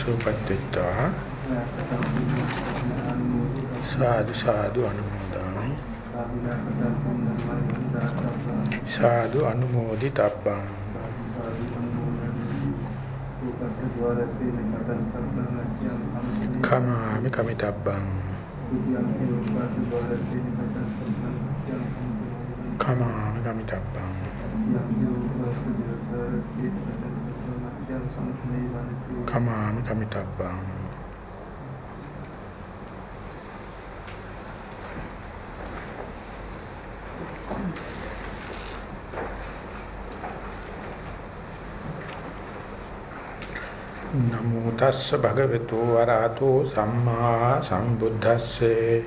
සුපත්තිත්වා සාදු සාදු අනුමෝදාමි සාදු අනුමෝදිතබ්බං. කමාමි කමිතබ්බං. කමාමි කමිතබ්බං. කමාමි කමිතබ්බං නමෝ තස්ස භගවතු වරහතෝ සම්මා සම්බුද්දස්සේ.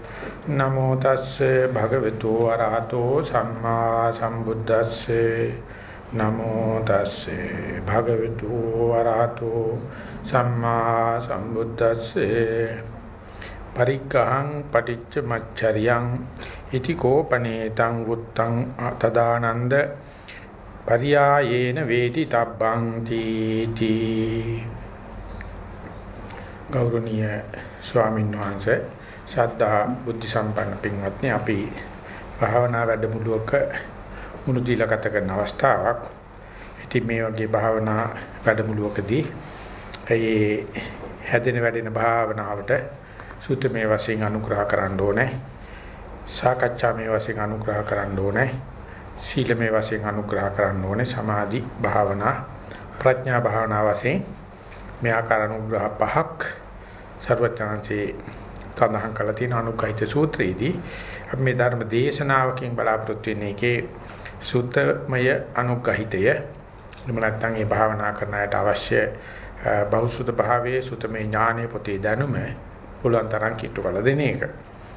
නමෝ තස්සේ භගවතු වරහතෝ සම්මා සම්බුද්දස්සේ. නමෝ තස්සේ භගවතු වරහතෝ සම්මා සම්බුද්දස්සේ පරික්ඛං පටිච්ච මච්චරියං ඉති කෝපනේතං වුත්තං තදානන්ද පරියායේන වේති තබ්බං තීති ගෞරවනීය ස්වාමීන් වහන්සේ ශ්‍රද්ධා බුද්ධ සම්පන්න පින්වත්නි අපි භාවනා වැඩමුළුවක මුළු දීලා ගත කරන අවස්ථාවක්. ඉතින් මේ වගේ භාවනා වැඩමුළුවකදී ඒ හැදෙන වැඩෙන භාවනාවට සුත්තමේ වශයෙන් අනුග්‍රහ කරන්න ඕනේ. සාකච්ඡාමේ වශයෙන් අනුග්‍රහ කරන්න ඕනේ. සීලමේ වශයෙන් අනුග්‍රහ කරන්න ඕනේ. සමාධි භාවනා ප්‍රඥා භාවනා වශයෙන් මේ ආකාර අනුග්‍රහ පහක් ਸਰවඥාන්සේ සඳහන් කළ තියෙන අනුග්‍රහිත සූත්‍රයේදී අපි මේ ධර්ම දේශනාවකින් බලාපොරොත්තු වෙන්නේ ඒකේ සුත්තමය අනුග්‍රහිතය එහෙම නැත්නම් මේ භාවනා කරන අයට අවශ්‍ය බහුසුත භාවයේ සුතමේ ඥානෙ පොතේ දැනුම පුළුවන් තරම් කිට්ටු කළ දෙන එක.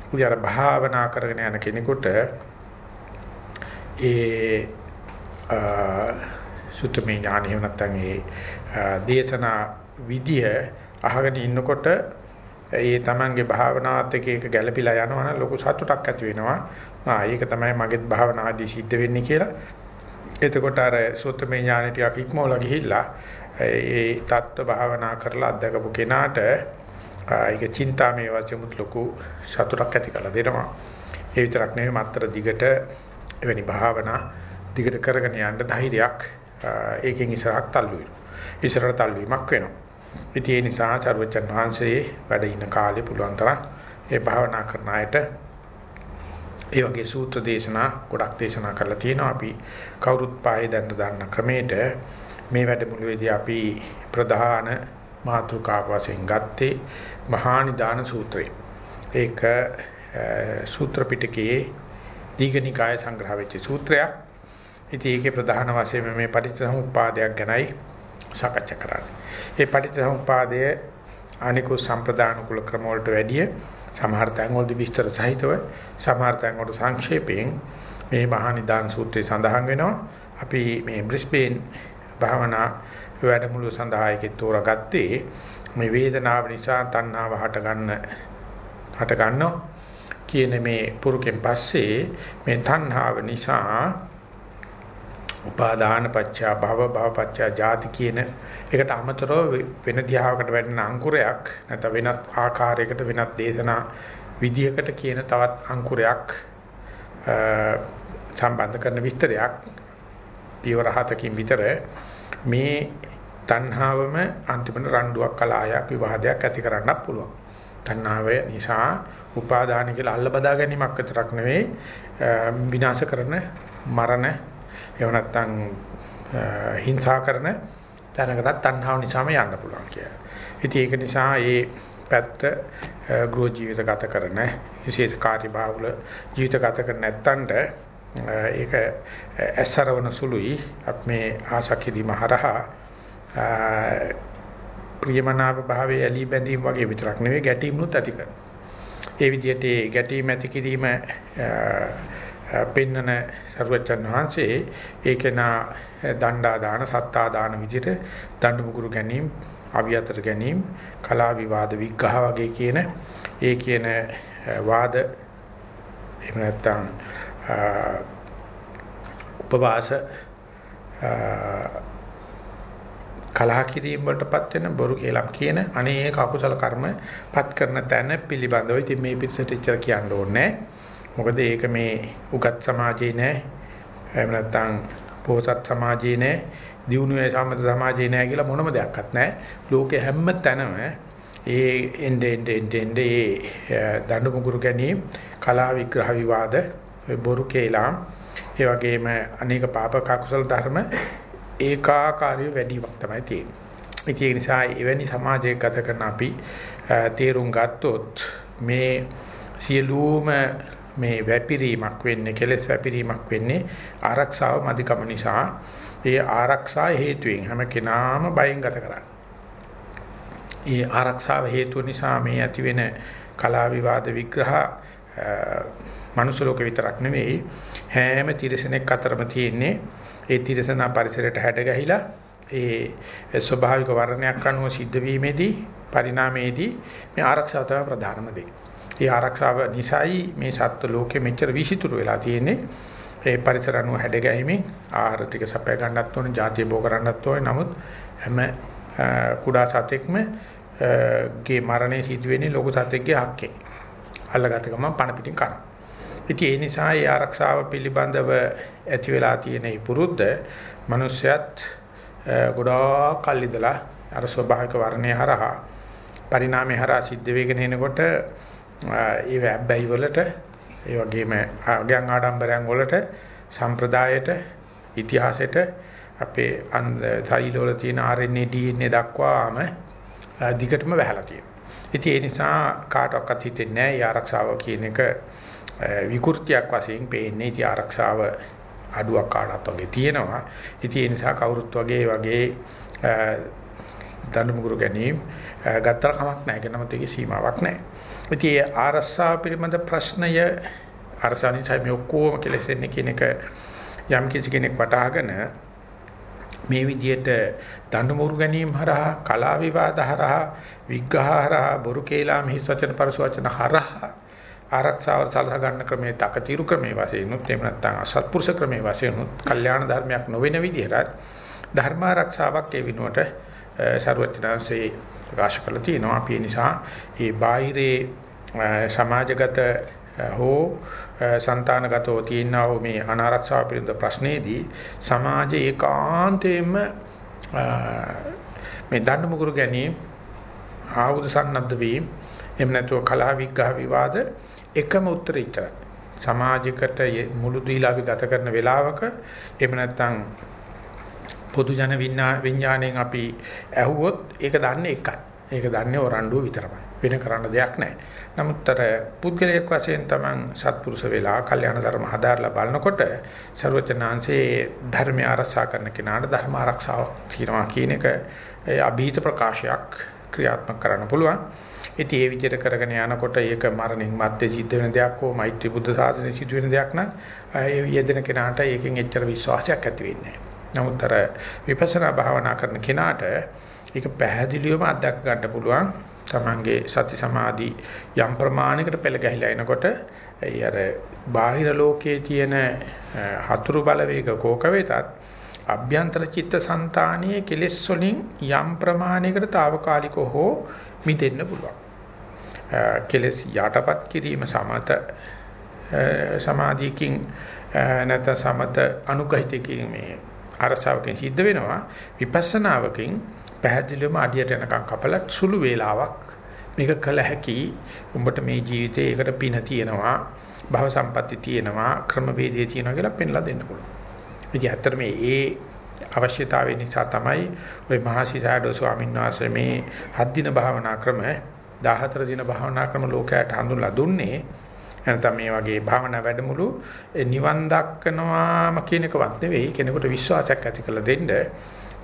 ඉතින් අර භාවනා කරගෙන යන කෙනෙකුට ඒ සුතමේ ඥානෙ එහෙම නැත්නම් ඒ දේශනා විදිය අහගෙන ඉන්නකොට ඒ තමන්ගේ භාවනාවත් එක්ක ඒක ගැළපීලා යනවා නම් ලොකු සතුටක් ඇති වෙනවා. ආ ඒක තමයි මගේ භාවනාදී සිද්ධ වෙන්නේ කියලා. එතකොට අර සෝතමේ ඥානෙ ටිකක් ඉක්මවලා ගිහිල්ලා ඒ தත්ත්ව භාවනා කරලා අත්දකපු කෙනාට ඒක චින්තාමේ වචමුත් ලොකු සතුටක් ඇති කරලා දෙනවා. ඒ විතරක් නෙවෙයි මත්තර දිගට එවැනි භාවනා දිගට කරගෙන යන්න ධෛර්යයක් ඒකෙන් ඉස්සරහට තල්ලු වෙනවා. ඉස්සරහට තල්ලු වීමක් වෙනවා. ඉතින් ඒ නිසා චරවචන් වහන්සේ වැඩ ඉන කාලේ පුළුවන් තරම් ඒ භාවනා කරන අයට ඒ වගේ සූත්‍ර දේශනා ගොඩක් දේශනා කරලා තියෙනවා. අපි කවුරුත් පායේ දැන්න දාන්න ක්‍රමයට මේ වැඩමුළුවේදී අපි ප්‍රධාන මාතෘකාව වශයෙන් ගත්තේ මහා නිදාන සූත්‍රය. ඒක සූත්‍ර පිටකයේ දීඝනිකාය සංග්‍රහ වෙච්ච සූත්‍රයක්. ඉතින් ඒකේ ප්‍රධාන වශයෙන් මේ පටිච්චසමුප්පාදයක් ගැනයි සාකච්ඡා කරන්නේ. මේ පටිච්චසමුප්පාදය අනිකුත් සම්ප්‍රදාන කුල ක්‍රම වලට වැඩිය සමහර තැන් වලදී විස්තර සහිතව සමහර තැන් වලට සංක්ෂේපයෙන් මේ මහා නිදාන සූත්‍රය සඳහන් වෙනවා. අපි මේ බ්‍රිස්බේන් භාවනා වැඩමුළු සඳහා ඒකේ තෝරාගත්තේ මේ වේදනාව නිසා තණ්හාව හට ගන්න හට ගන්නවා කියන මේ පුරුකෙන් පස්සේ මේ තණ්හාව නිසා උපාදාන පත්‍යා භව භව පත්‍යා ජාති කියන ඒකට අමතරව වෙන දිහාවකට වැටෙන අංකුරයක් නැත්නම් වෙනත් ආකාරයකට වෙනත් දේශනා විදියකට කියන තවත් අංකුරයක් සම්බන්ධ කරන විස්තරයක් පියවර හතකින් විතර මේ තණ්හාවම අන්තිමට රණ්ඩුවක් කලායක් විවාදයක් ඇති කරන්නත් පුළුවන්. තණ්හාව නිසා උපාදාන කියලා අල්ල බදා ගැනීමක් විතරක් නෙවෙයි විනාශ කරන මරණ එහෙම නැත්නම් හිංසා කරන තැනකටත් තණ්හාව නිසාම යන්න පුළුවන් කියලා. ඉතින් ඒක නිසා මේ පැත්ත ගෘහ ජීවිත ගත කරන විශේෂ කාර්යභාවල ජීවිත ගත කරන නැත්තන්ට ඒක ඇසරවන සුළුයි අප මේ ආශකිරීම හරහා ප්‍රියමනාප භාවයේ ඇලී බැඳීම වගේ විතරක් නෙවෙයි ගැටීමුත් ඇති කරනවා. ඒ විදිහට ගැටීම් ඇති කිරීම පෙන්නන සරුවචන් වහන්සේ ඒකේන දණ්ඩා දාන සත්තා දාන විදිහට දඬු මුගුරු ගැනීම අවියතර ගැනීම කලා විවාද විග්‍රහ වගේ කියන ඒ කියන වාද එහෙම නැත්නම් උපවාස කලහ කිරීම වලටපත් වෙන බොරු කියලා කියන අනේක අකුසල කර්මපත් කරන තැන පිළිබඳව ඉතින් මේ පිටසට ඉච්චර කියන්න ඕනේ. මොකද ඒක මේ උගත් සමාජයේ නෑ. එහෙම නැත්නම් පොහොසත් සමාජයේ නෑ. දියුණුවේ සම්මත සමාජයේ නෑ කියලා මොනම දෙයක්වත් නෑ. ලෝකේ හැම තැනම ඒ එnde ende ende ende ඒ දඬු මුගුරු ගැනීම කලා විග්‍රහ විවාද බොරු කේලා ඒ වගේම අනේක පාපක කුසල ධර්ම ඒකාකාරී වැඩිවක් තමයි තියෙන්නේ. ඒ නිසා එවැනි සමාජයක ගත කරන අපි තේරුම් ගත්තොත් මේ සියලුම මේ වැපිරීමක් වෙන්නේ කෙලෙස් වැපිරීමක් වෙන්නේ ආරක්ෂාව මදිකම නිසා. ඒ ආරක්ෂා හේතුවෙන් හැම කෙනාම බයෙන් ගත කරන්නේ. ඒ ආරක්ෂාව හේතුව නිසා මේ ඇති වෙන කලා විවාද විග්‍රහ මනුස්ස ලෝක විතරක් නෙවෙයි හැම තිරසනෙක් අතරම තියෙන්නේ ඒ තිරසනා පරිසරයට හැඩ ගැහිලා ඒ ස්වභාවික වර්ණයක් අනුව සිද්ධ වීමේදී පරිණාමයේදී මේ ආරක්ෂාව තමයි ප්‍රධානම දේ. ඒ ආරක්ෂාව නිසායි මේ සත්ත්ව ලෝකෙ මෙච්චර විසිතුරු වෙලා තියෙන්නේ. ඒ පරිසර අනුව හැඩ ගැහිමින් ආහාර ටික සපය ගන්නත් ඕනේ, ಜಾතිය බෝ කරන්නත් ඕනේ. නමුත් හැම කුඩා සතෙක්ම ගේ මරණය සිදු වෙන්නේ ලොකු සතෙක්ගේ හක්කේ. අල්ලගත්ත ගමන් පණ පිටින් කනවා. ඉතින් ඒ නිසා ඒ ආරක්ෂාව පිළිබඳව ඇති වෙලා තියෙන මේ පුරුද්ද මිනිස්සයත් ගොඩාක් කල් ඉඳලා අර ස්වභාවික වර්ණය හරහා පරිණාමය හරහා සිද්ධ වෙගෙන එනකොට ඒ වැබ්බැහි වලට ඒ වගේම අගයන් ආඩම්බරයන් වලට සම්ප්‍රදායට ඉතිහාසයට අපේ ශරීරවල තියෙන RNA DNA දක්වාම දිගටම වැහලා තියෙනවා. ඉතින් ඒ නිසා කාටවත් හිතෙන්නේ නැහැ ආරක්ෂාව කියන එක විකෘතියක් වශයෙන් පේන්නේ. ඉතින් ආරක්ෂාව අඩුවක් කාටවත් වගේ තියෙනවා. ඉතින් ඒ නිසා කවුරුත් වගේ වගේ දඬුමුගුරු ගැනීම ගත්තර කමක් නැහැ. ඒක නමුත් ඒකේ සීමාවක් නැහැ. ඉතින් ඒ ආරක්ෂාව පිළිබඳ ප්‍රශ්නය අරසානින් මේ ඔක්කොම කෙලෙසෙන්නේ කියන එක යම් කිසි කෙනෙක් වටහාගෙන මේ විදිහට දඬුමුරු ගැනීම හරහා කලා විවාද හරහා විග්ඝහ හරහා බොරු කේලා මිහිස් වචන පරස වචන හරහා ආරක්ෂාව සලසා ගන්න ක්‍රමයේ තකතිරු ක්‍රමයේ වශයෙන් උත් එහෙම නැත්නම් අසත්පුරුෂ ක්‍රමයේ වශයෙන් උත් කල්යාණ ධර්මයක් නොවන විදිහට ධර්ම ආරක්ෂාවක් ඒ විනුවට ਸਰවඥාන්සේ ප්‍රකාශ කරලා තියෙනවා. අපි ඒ නිසා මේ බාහිරේ සමාජගත හෝ సంతానගතව තියෙනා වූ මේ අනාරක්ෂාව පිළිබඳ ප්‍රශ්නේදී සමාජය ඒකාන්තයෙන්ම මේ දඬු මුගුරු ගැනීම ආයුධ සන්නද්ධ වීම එහෙම නැතුව කලහ විග්‍රහ විවාද එකම උත්තරය ඉතරයි. සමාජයකට මුළු දීලා අපි ගත කරන වේලාවක එහෙම නැත්නම් පොදු ජන විඥාණයෙන් අපි ඇහුවොත් ඒක දන්නේ එකයි. ඒක දන්නේ ඔරණ්ඩුව විතරයි. වෙන කරන්න දෙයක් නැහැ. නමුත් අර පුද්ගලයෙක් වශයෙන් Taman සත්පුරුෂ වෙලා කල්යාණ ධර්ම හදාarලා බලනකොට ਸਰවචනාංශේ ධර්මය ආරක්ෂා කරන කෙනාට ධර්ම ආරක්ෂාවක් තියනවා කියන එක අභීත ප්‍රකාශයක් ක්‍රියාත්මක කරන්න පුළුවන්. ඉතින් ඒ විදිහට කරගෙන යනකොට ඒක මරණින් මත්තේ සිද්ධ වෙන දෙයක් හෝ මෛත්‍රී බුද්ධ සාසනයේ සිදු වෙන දෙයක් නම් ඒ යෙදෙන කෙනාට ඒකෙන් එච්චර විශ්වාසයක් ඇති වෙන්නේ නැහැ. නමුත් අර විපස්සනා භාවනා කරන කෙනාට ඒක පැහැදිලිවම අත්දැක ගන්න පුළුවන්. තමන්ගේ සති සමාධි යම් ප්‍රමාණයකට පෙළ ගැහිලා එනකොට ඒ අර බාහිර ලෝකයේ තියෙන හතුරු බලවේග කෝක වෙතත් අභ්‍යන්තර චිත්ත સંතානීය කෙලෙස් වලින් යම් ප්‍රමාණයකට తాවකාලිකව හෝ මිදෙන්න පුළුවන්. කෙලෙස් යටපත් කිරීම සමත සමාධියකින් නැත්නම් සමත අනුගහිතකින් මේ අරසාවකින් සිද්ධ වෙනවා විපස්සනාවකින් පැහැදිලිවම අඩියට යනකම් කපලා සුළු වේලාවක් මේක කළ හැකි උඹට මේ ජීවිතේ ඒකට පින තියෙනවා භව සම්පatti තියෙනවා ක්‍රම වේදේ තියෙනවා කියලා පෙන්ලා දෙන්න පුළුවන්. ඉතින් ඇත්තට මේ ඒ අවශ්‍යතාවය නිසා තමයි ওই මහසිසාඩෝ ස්වාමීන් වහන්සේ මේ හත් දින භාවනා ක්‍රම 14 දින භාවනා ක්‍රම ලෝකයට හඳුන්ලා දුන්නේ එනතම මේ වගේ භාවනා වැඩමුළු නිවන් දක්කනවාම කියන එකවත් නෙවෙයි කෙනෙකුට විශ්වාසයක් ඇති කරලා දෙන්න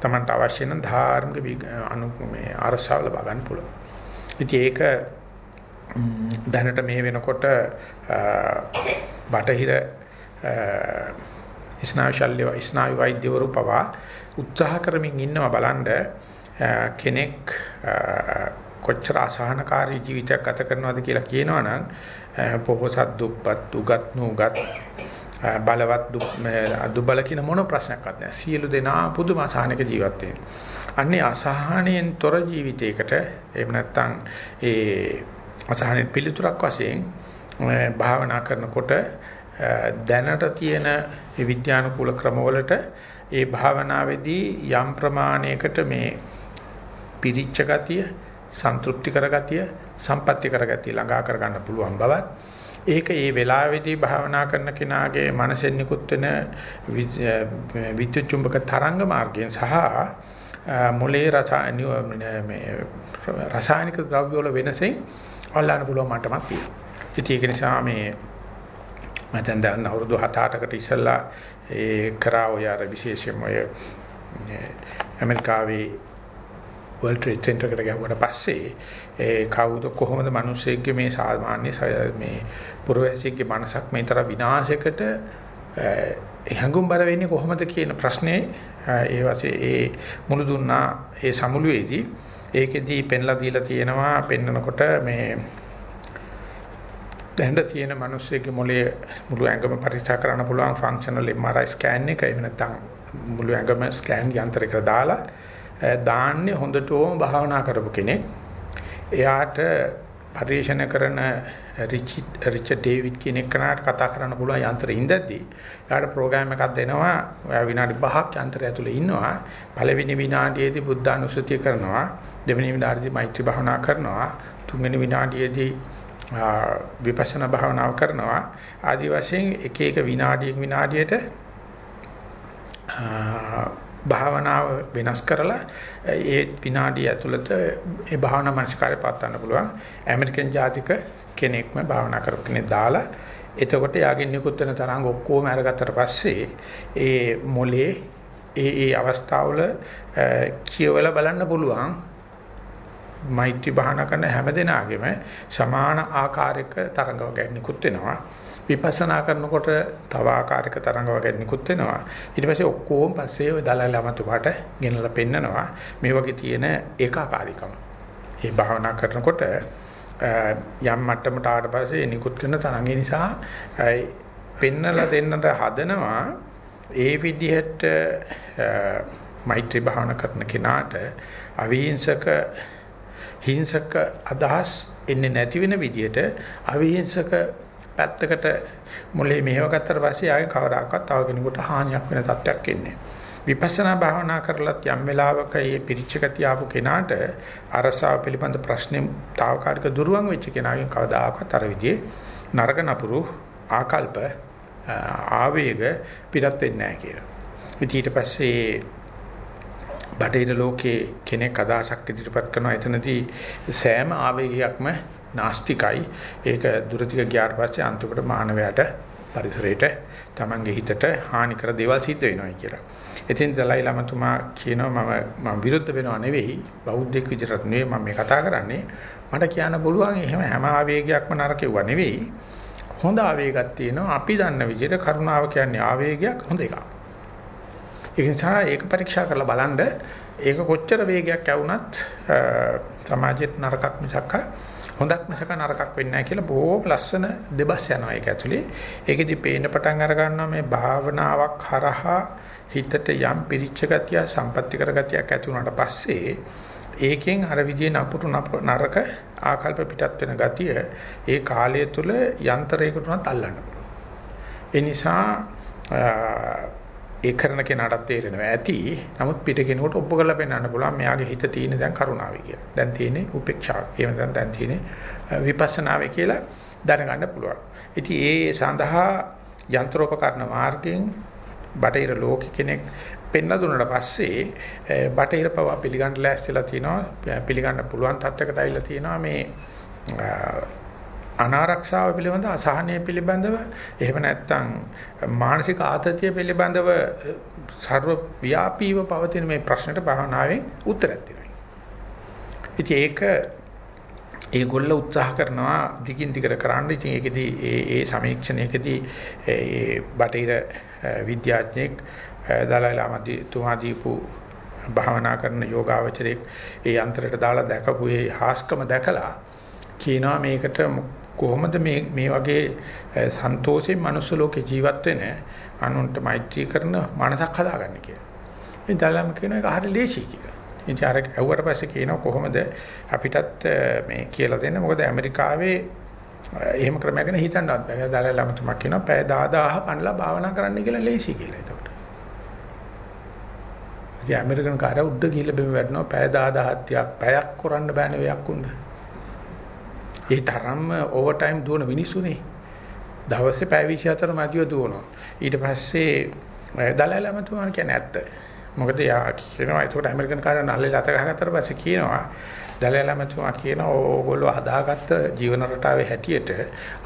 Tamanට අවශ්‍ය නම් ධාර්මික අනු මේ අරසාව ලබා ගන්න පුළුවන්. ඉතින් ඒක දැනට මේ වෙනකොට බටහිර ස්නායු ශල්‍ය ස්නායු වෛද්‍යවරු පවා උත්සාහ කරමින් ඉන්නවා බලන්න කෙනෙක් කොච්චර අසහනකාරී ජීවිතයක් ගත කරනවද කියලා කියනවනම් පොහොසත් දුප්පත් උගත් නුගත් බලවත් දුබල කියන මොන ප්‍රශ්නයක්වත් නැහැ. සියලු දෙනා පුදුම අසහනක ජීවත් අන්නේ අසහනෙන් තොර ජීවිතයකට එහෙම නැත්නම් ඒ අසහනෙ පිළිතුරක් වශයෙන් භාවනා කරනකොට දැනට තියෙන විද්‍යානුකූල ක්‍රමවලට ඒ භාවනාවේදී යම් ප්‍රමාණයකට මේ පිරිච්ච ගතිය, සන්තුෂ්ටි කරගතිය, සම්පත්‍ති කරගතිය ළඟා කරගන්න පුළුවන් බවත් ඒක ඒ වෙලාවේදී භාවනා කරන කෙනාගේ මනසෙන් නිකුත් වෙන විද්‍යුත් චුම්බක තරංග මාර්ගයෙන් සහ මොලේ රසායනික ද්‍රව්‍ය වල වෙනසෙන් අල්ලන්න පුළුවන් මට්ටමක් තියෙනවා. ඉතින් ඒක නිසා මේ මම දැන් අවුරුදු 7-8කට ඉස්සෙල්ලා ඒ කරා ඔය අර විශේෂයෙන්ම ඔය ඇමරිකාවේ World Trade Center එකට ගියාට පස්සේ ඒ කවුද කොහොමද මිනිස්සෙක්ගේ මේ සාමාන්‍ය මේ පුරවැසියෙක්ගේ මනසක් මේ තරම් විනාශයකට හැඟුම්බර වෙන්නේ කොහොමද කියන ප්‍රශ්නේ ඒ වාසේ ඒ මුළු දුන්නා ඒ සමුළුවේදී ඒකෙදී පෙන්ලා දීලා තියෙනවා පෙන්නකොට මේ දැන් තියෙන මිනිස්සෙගේ මොලේ මුළු ඇඟම පරීක්ෂා කරන්න පුළුවන් ෆන්ක්ෂනල් MRI ස්කෑන් එක එහෙම නැත්නම් මුළු ඇඟම ස්කෑන් යන්ත්‍රයකට දාලා දාන්නේ හොඳටම භාවනා කරපු කෙනෙක්. එයාට පරිශන කරන රිචඩ් ඩේවිඩ් කියන එකනට කතා කරන්න පුළුවන් යන්ත්‍රය ඉඳද්දී එයාට ප්‍රෝග්‍රෑම් එකක් දෙනවා. ඔයා විනාඩි 5ක් යන්ත්‍රය ඇතුලේ ඉන්නවා. පළවෙනි විනාඩියේදී බුද්ධානුස්සතිය කරනවා. දෙවෙනි විනාඩියේදී මෛත්‍රී භාවනා කරනවා. තුන්වෙනි විනාඩියේදී විපස්සනා භාවනාව කරනවා ආදි වශයෙන් එක එක විනාඩියක විනාඩියට භාවනාව වෙනස් කරලා ඒ විනාඩිය ඇතුළත ඒ භාවනා මනස්කාරය පවත්වන්න පුළුවන් ඇමරිකන් ජාතික කෙනෙක්ම භාවනා කරපු කෙනෙක් දාලා එතකොට යාගින් නිකුත් වෙන තරංග ඔක්කොම අරගත්තට පස්සේ ඒ මොලේ ඒ ඒ අවස්ථාවල කියවලා බලන්න පුළුවන් මෛත්‍රී භාවනා කරන හැම දිනාගෙම සමාන ආකාරයක තරංග වර්ගයක් නිකුත් වෙනවා. විපස්සනා කරනකොට තව ආකාරයක තරංග වර්ගයක් නිකුත් වෙනවා. ඊට පස්සේ ඔක්කොම පස්සේ ඔය දලයි ළමතුමාට ගෙනලා පෙන්නනවා මේ වගේ තියෙන ඒකාකාරීකම. මේ භාවනා කරනකොට යම් මට්ටමකට ආවට පස්සේ නිකුත් කරන තරංගය නිසා පෙන්නලා දෙන්නට හදනවා ඒ විදිහට මෛත්‍රී භාවනා කරන කෙනාට අවිහිංසක හිංසක අදහස් එන්නේ නැති වෙන විදියට අවිහිංසක පැත්තකට මොලේ මෙහෙව ගත්තට පස්සේ ආයේ කවදාකවත් තව කෙනෙකුට හානියක් වෙන තත්ත්වයක් එන්නේ විපස්සනා භාවනා කරලත් යම් වෙලාවක මේ පිරිච්ච ගතිය ආපු කෙනාට අරසාව පිළිබඳ ප්‍රශ්නේ తాවකාලික දුරවන් වෙච්ච කෙනාගෙන් කවදාකවත් අර විදිහේ නරක නපුරු ආකල්ප ආවේග පිටත් වෙන්නේ නැහැ කියලා. ඊට පස්සේ බටහිර ලෝකයේ කෙනෙක් අදහසක් ඉදිරිපත් කරනවා එතනදී සෑම ආවේගයක්ම නාස්තිකයි. ඒක දුරතික ගියාට පස්සේ අන්තිමට මානවයාට පරිසරයට තමන්ගේ හිතට හානි කර දේවල් සිද්ධ වෙනවා කියලා. ඉතින් දලයි ලාමතුමා කියනවා මම මම විරුද්ධ වෙනව නෙවෙයි. බෞද්ධෙක් විදිහට නෙවෙයි. මම මේ කතා කරන්නේ. මට කියන්න පුළුවන් එහෙම හැම ආවේගයක්ම නරකෙවුව නෙවෙයි. හොඳ ආවේගයක් තියෙනවා. අපි දන්න විදිහට කරුණාව කියන්නේ ආවේගයක් හොඳ එකක්. ඒ නිසා ඒක පරීක්ෂා කරලා බලන්න. ඒක කොච්චර වේගයක් ඇවුනත් සමාජෙත් නරකක් මිසක් හොඳක් මිසක නරකක් වෙන්නේ නැහැ කියලා බොහොම ලස්සන දෙබස් යනවා ඒක ඇතුලේ. ඒකෙදි පේන පටන් අර ගන්නවා මේ භාවනාවක් හරහා හිතට යම් පිරිච්ච ගතිය සම්පත්‍ති කර ගතියක් ඇති වුණාට පස්සේ ඒකෙන් අර විදිහේ නපුරු නරක ආකල්ප පිටත් වෙන ගතිය ඒ කාලය තුල යන්ත්‍රයකට උනත් අල්ලන්න පුළුවන්. ඒ නිසා ඒ කරන කෙනාටත් තේරෙනවා ඇති. නමුත් පිට කෙනෙකුට ඔප්පු කරලා පෙන්වන්න පුළුවන් මෙයාගේ හිත තියෙන දැන් කරුණාවේ කියලා. දැන් තියෙන්නේ උපේක්ෂාව. එහෙම නැත්නම් දැන් තියෙන්නේ විපස්සනාවේ කියලා දැනගන්න පුළුවන්. ඉතින් ඒ සඳහා යන්ත්‍රෝපකරණ මාර්ගයෙන් බටහිර ලෝක කෙනෙක් පෙන්ලා දුන්නාට පස්සේ බටහිර පව පිළිගන්න ලෑස්තිලා තිනවා පිළිගන්න පුළුවන් තත්යකට ඇවිල්ලා තිනවා මේ අනාරක්ෂාව පිළිබඳ අසහනය පිළිබඳව එහෙම නැත්නම් මානසික ආතතිය පිළිබඳව ਸਰව ව්‍යාපීව පවතින මේ ප්‍රශ්නට භාවනාවෙන් උත්තරයක් දෙනවා. ඉතින් ඒක ඒගොල්ල උත්සාහ කරනවා දිගින් දිගට කරන්න. ඉතින් ඒකෙදී ඒ ඒ සමීක්ෂණයකදී ඒ බටහිර විද්‍යාඥයෙක් දලයි ලාමදී තුමා දීපු භාවනා කරන යෝගාවචරයේ ඒ යන්ත්‍රයට දාලා දැකපු ඒ හාස්කම දැකලා කියනවා මේකට කොහොමද මේ මේ වගේ සන්තෝෂයෙන් මනුස්ස ලෝකේ ජීවත් වෙන අනුන්ට මෛත්‍රී කරන මනසක් හදාගන්නේ කියලා. මේ දලම කියන එක හරිය ලේසි කියලා. ඉතින් අර ඇහුවට පස්සේ කියනවා කොහොමද අපිටත් මේ කියලා දෙන්න. මොකද ඇමරිකාවේ එහෙම ක්‍රමයක් ගැන හිතන්නවත් බෑ. දලයි ළමතුමා කියනවා පැය 10000 පණලා භාවනා කරන්න කියලා ලේසි කියලා. එතකොට. ඉතින් ඇමරිකන් කාරය උඩ ගිහිල්ලා බිම වැටෙනවා පැය 10000ක් පැයක් කරන්න බෑනේ වෙයක් උන්න. ඒ තරම්ම ඕවර් ටයිම් දුවන මිනිස්සුනේ. දවසේ පැය 24 මැදිව දුවනවා. ඊට පස්සේ දලයි ළමතුමා කියන්නේ ඇත්ත. මොකද යා කියනවා ඒකට ඇමරිකන් කාරයන් අල්ලේ ලත ගහගත්තට පස්සේ කියනවා දලලමතුමා කියනවා ඕගොල්ලෝ හදාගත්ත ජීවන රටාවේ හැටියට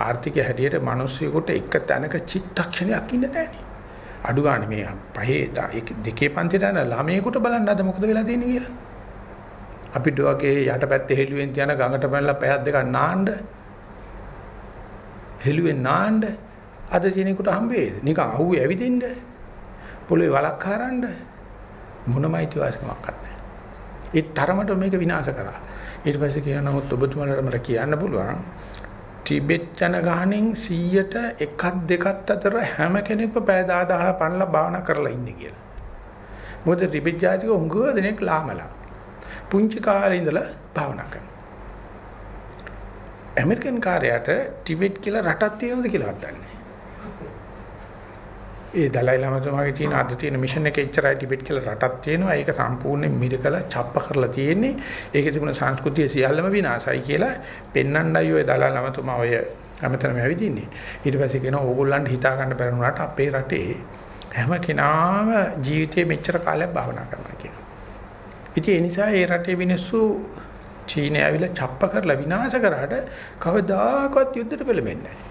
ආර්ථිකය හැටියට මිනිස්සුයෙකුට එක තැනක චිත්තක්ෂණයක් ඉන්න නැහැනේ. අඩු ගන්න මේ පහේ දෙකේ පන්තිට යන ළමයෙකුට බලන්න අද මොකද වෙලා තියෙන්නේ කියලා. අපිට වගේ යටපැත්තේ හෙළුවෙන් තියන ගඟට පැනලා පැයක් දෙකක් නාන්න හෙළුවෙන් නාන්න අද තියෙනෙකුට හම්බෙයිද? නිකන් අහුවේ ඇවිදින්න. පොළවේ වලක් හරන්න මොනම අයිතිවාසිකමක් නැහැ. ඒ තරමට මේක විනාශ කරා. ඊට පස්සේ කියන නමුත් ඔබතුමාලට මට කියන්න පුළුවන් ටිබෙට් යන ගහණෙන් 100ට එකක් දෙකක් අතර හැම කෙනෙක්ම පැය 10000 පනලා භාවනා කරලා ඉන්නේ කියලා. මොකද ටිබෙට් ජාතික උංගව දෙනෙක් ලාමලා. පුංචි කාලේ ඉඳලා භාවනා කරනවා. ඇමරිකන් කාර්යයට ටිබෙට් කියලා රටක් තියෙනවද කියලාවත් දන්නේ ඒ දලයි ලාමතුමාගේ තියෙන අද තියෙන මිෂන් එකේ ඉච්චරයි ටිබෙට් කියලා රටක් තියෙනවා. ඒක සම්පූර්ණයෙන් මිරිකලා ڇප්ප කරලා තියෙන්නේ. ඒකේ තිබුණ සංස්කෘතිය සියල්ලම විනාශයි කියලා පෙන්වන්නයි ඔය දලයි ලාමතුමා ඔය හැමතැනම ඇවිදින්නේ. ඊට පස්සේ කියනවා ඕගොල්ලන්ට හිතා ගන්න බැරි වුණාට අපේ රටේ හැම කෙනාම ජීවිතේ මෙච්චර කාලයක් භාවනා කරනවා කියනවා. ඉතින් ඒ නිසා ඒ රටේ මිනිස්සු චීනය ඇවිල්ලා ڇප්ප කරලා විනාශ කරාට කවදාකවත් යුද්ධයට පෙළඹෙන්නේ නැහැ.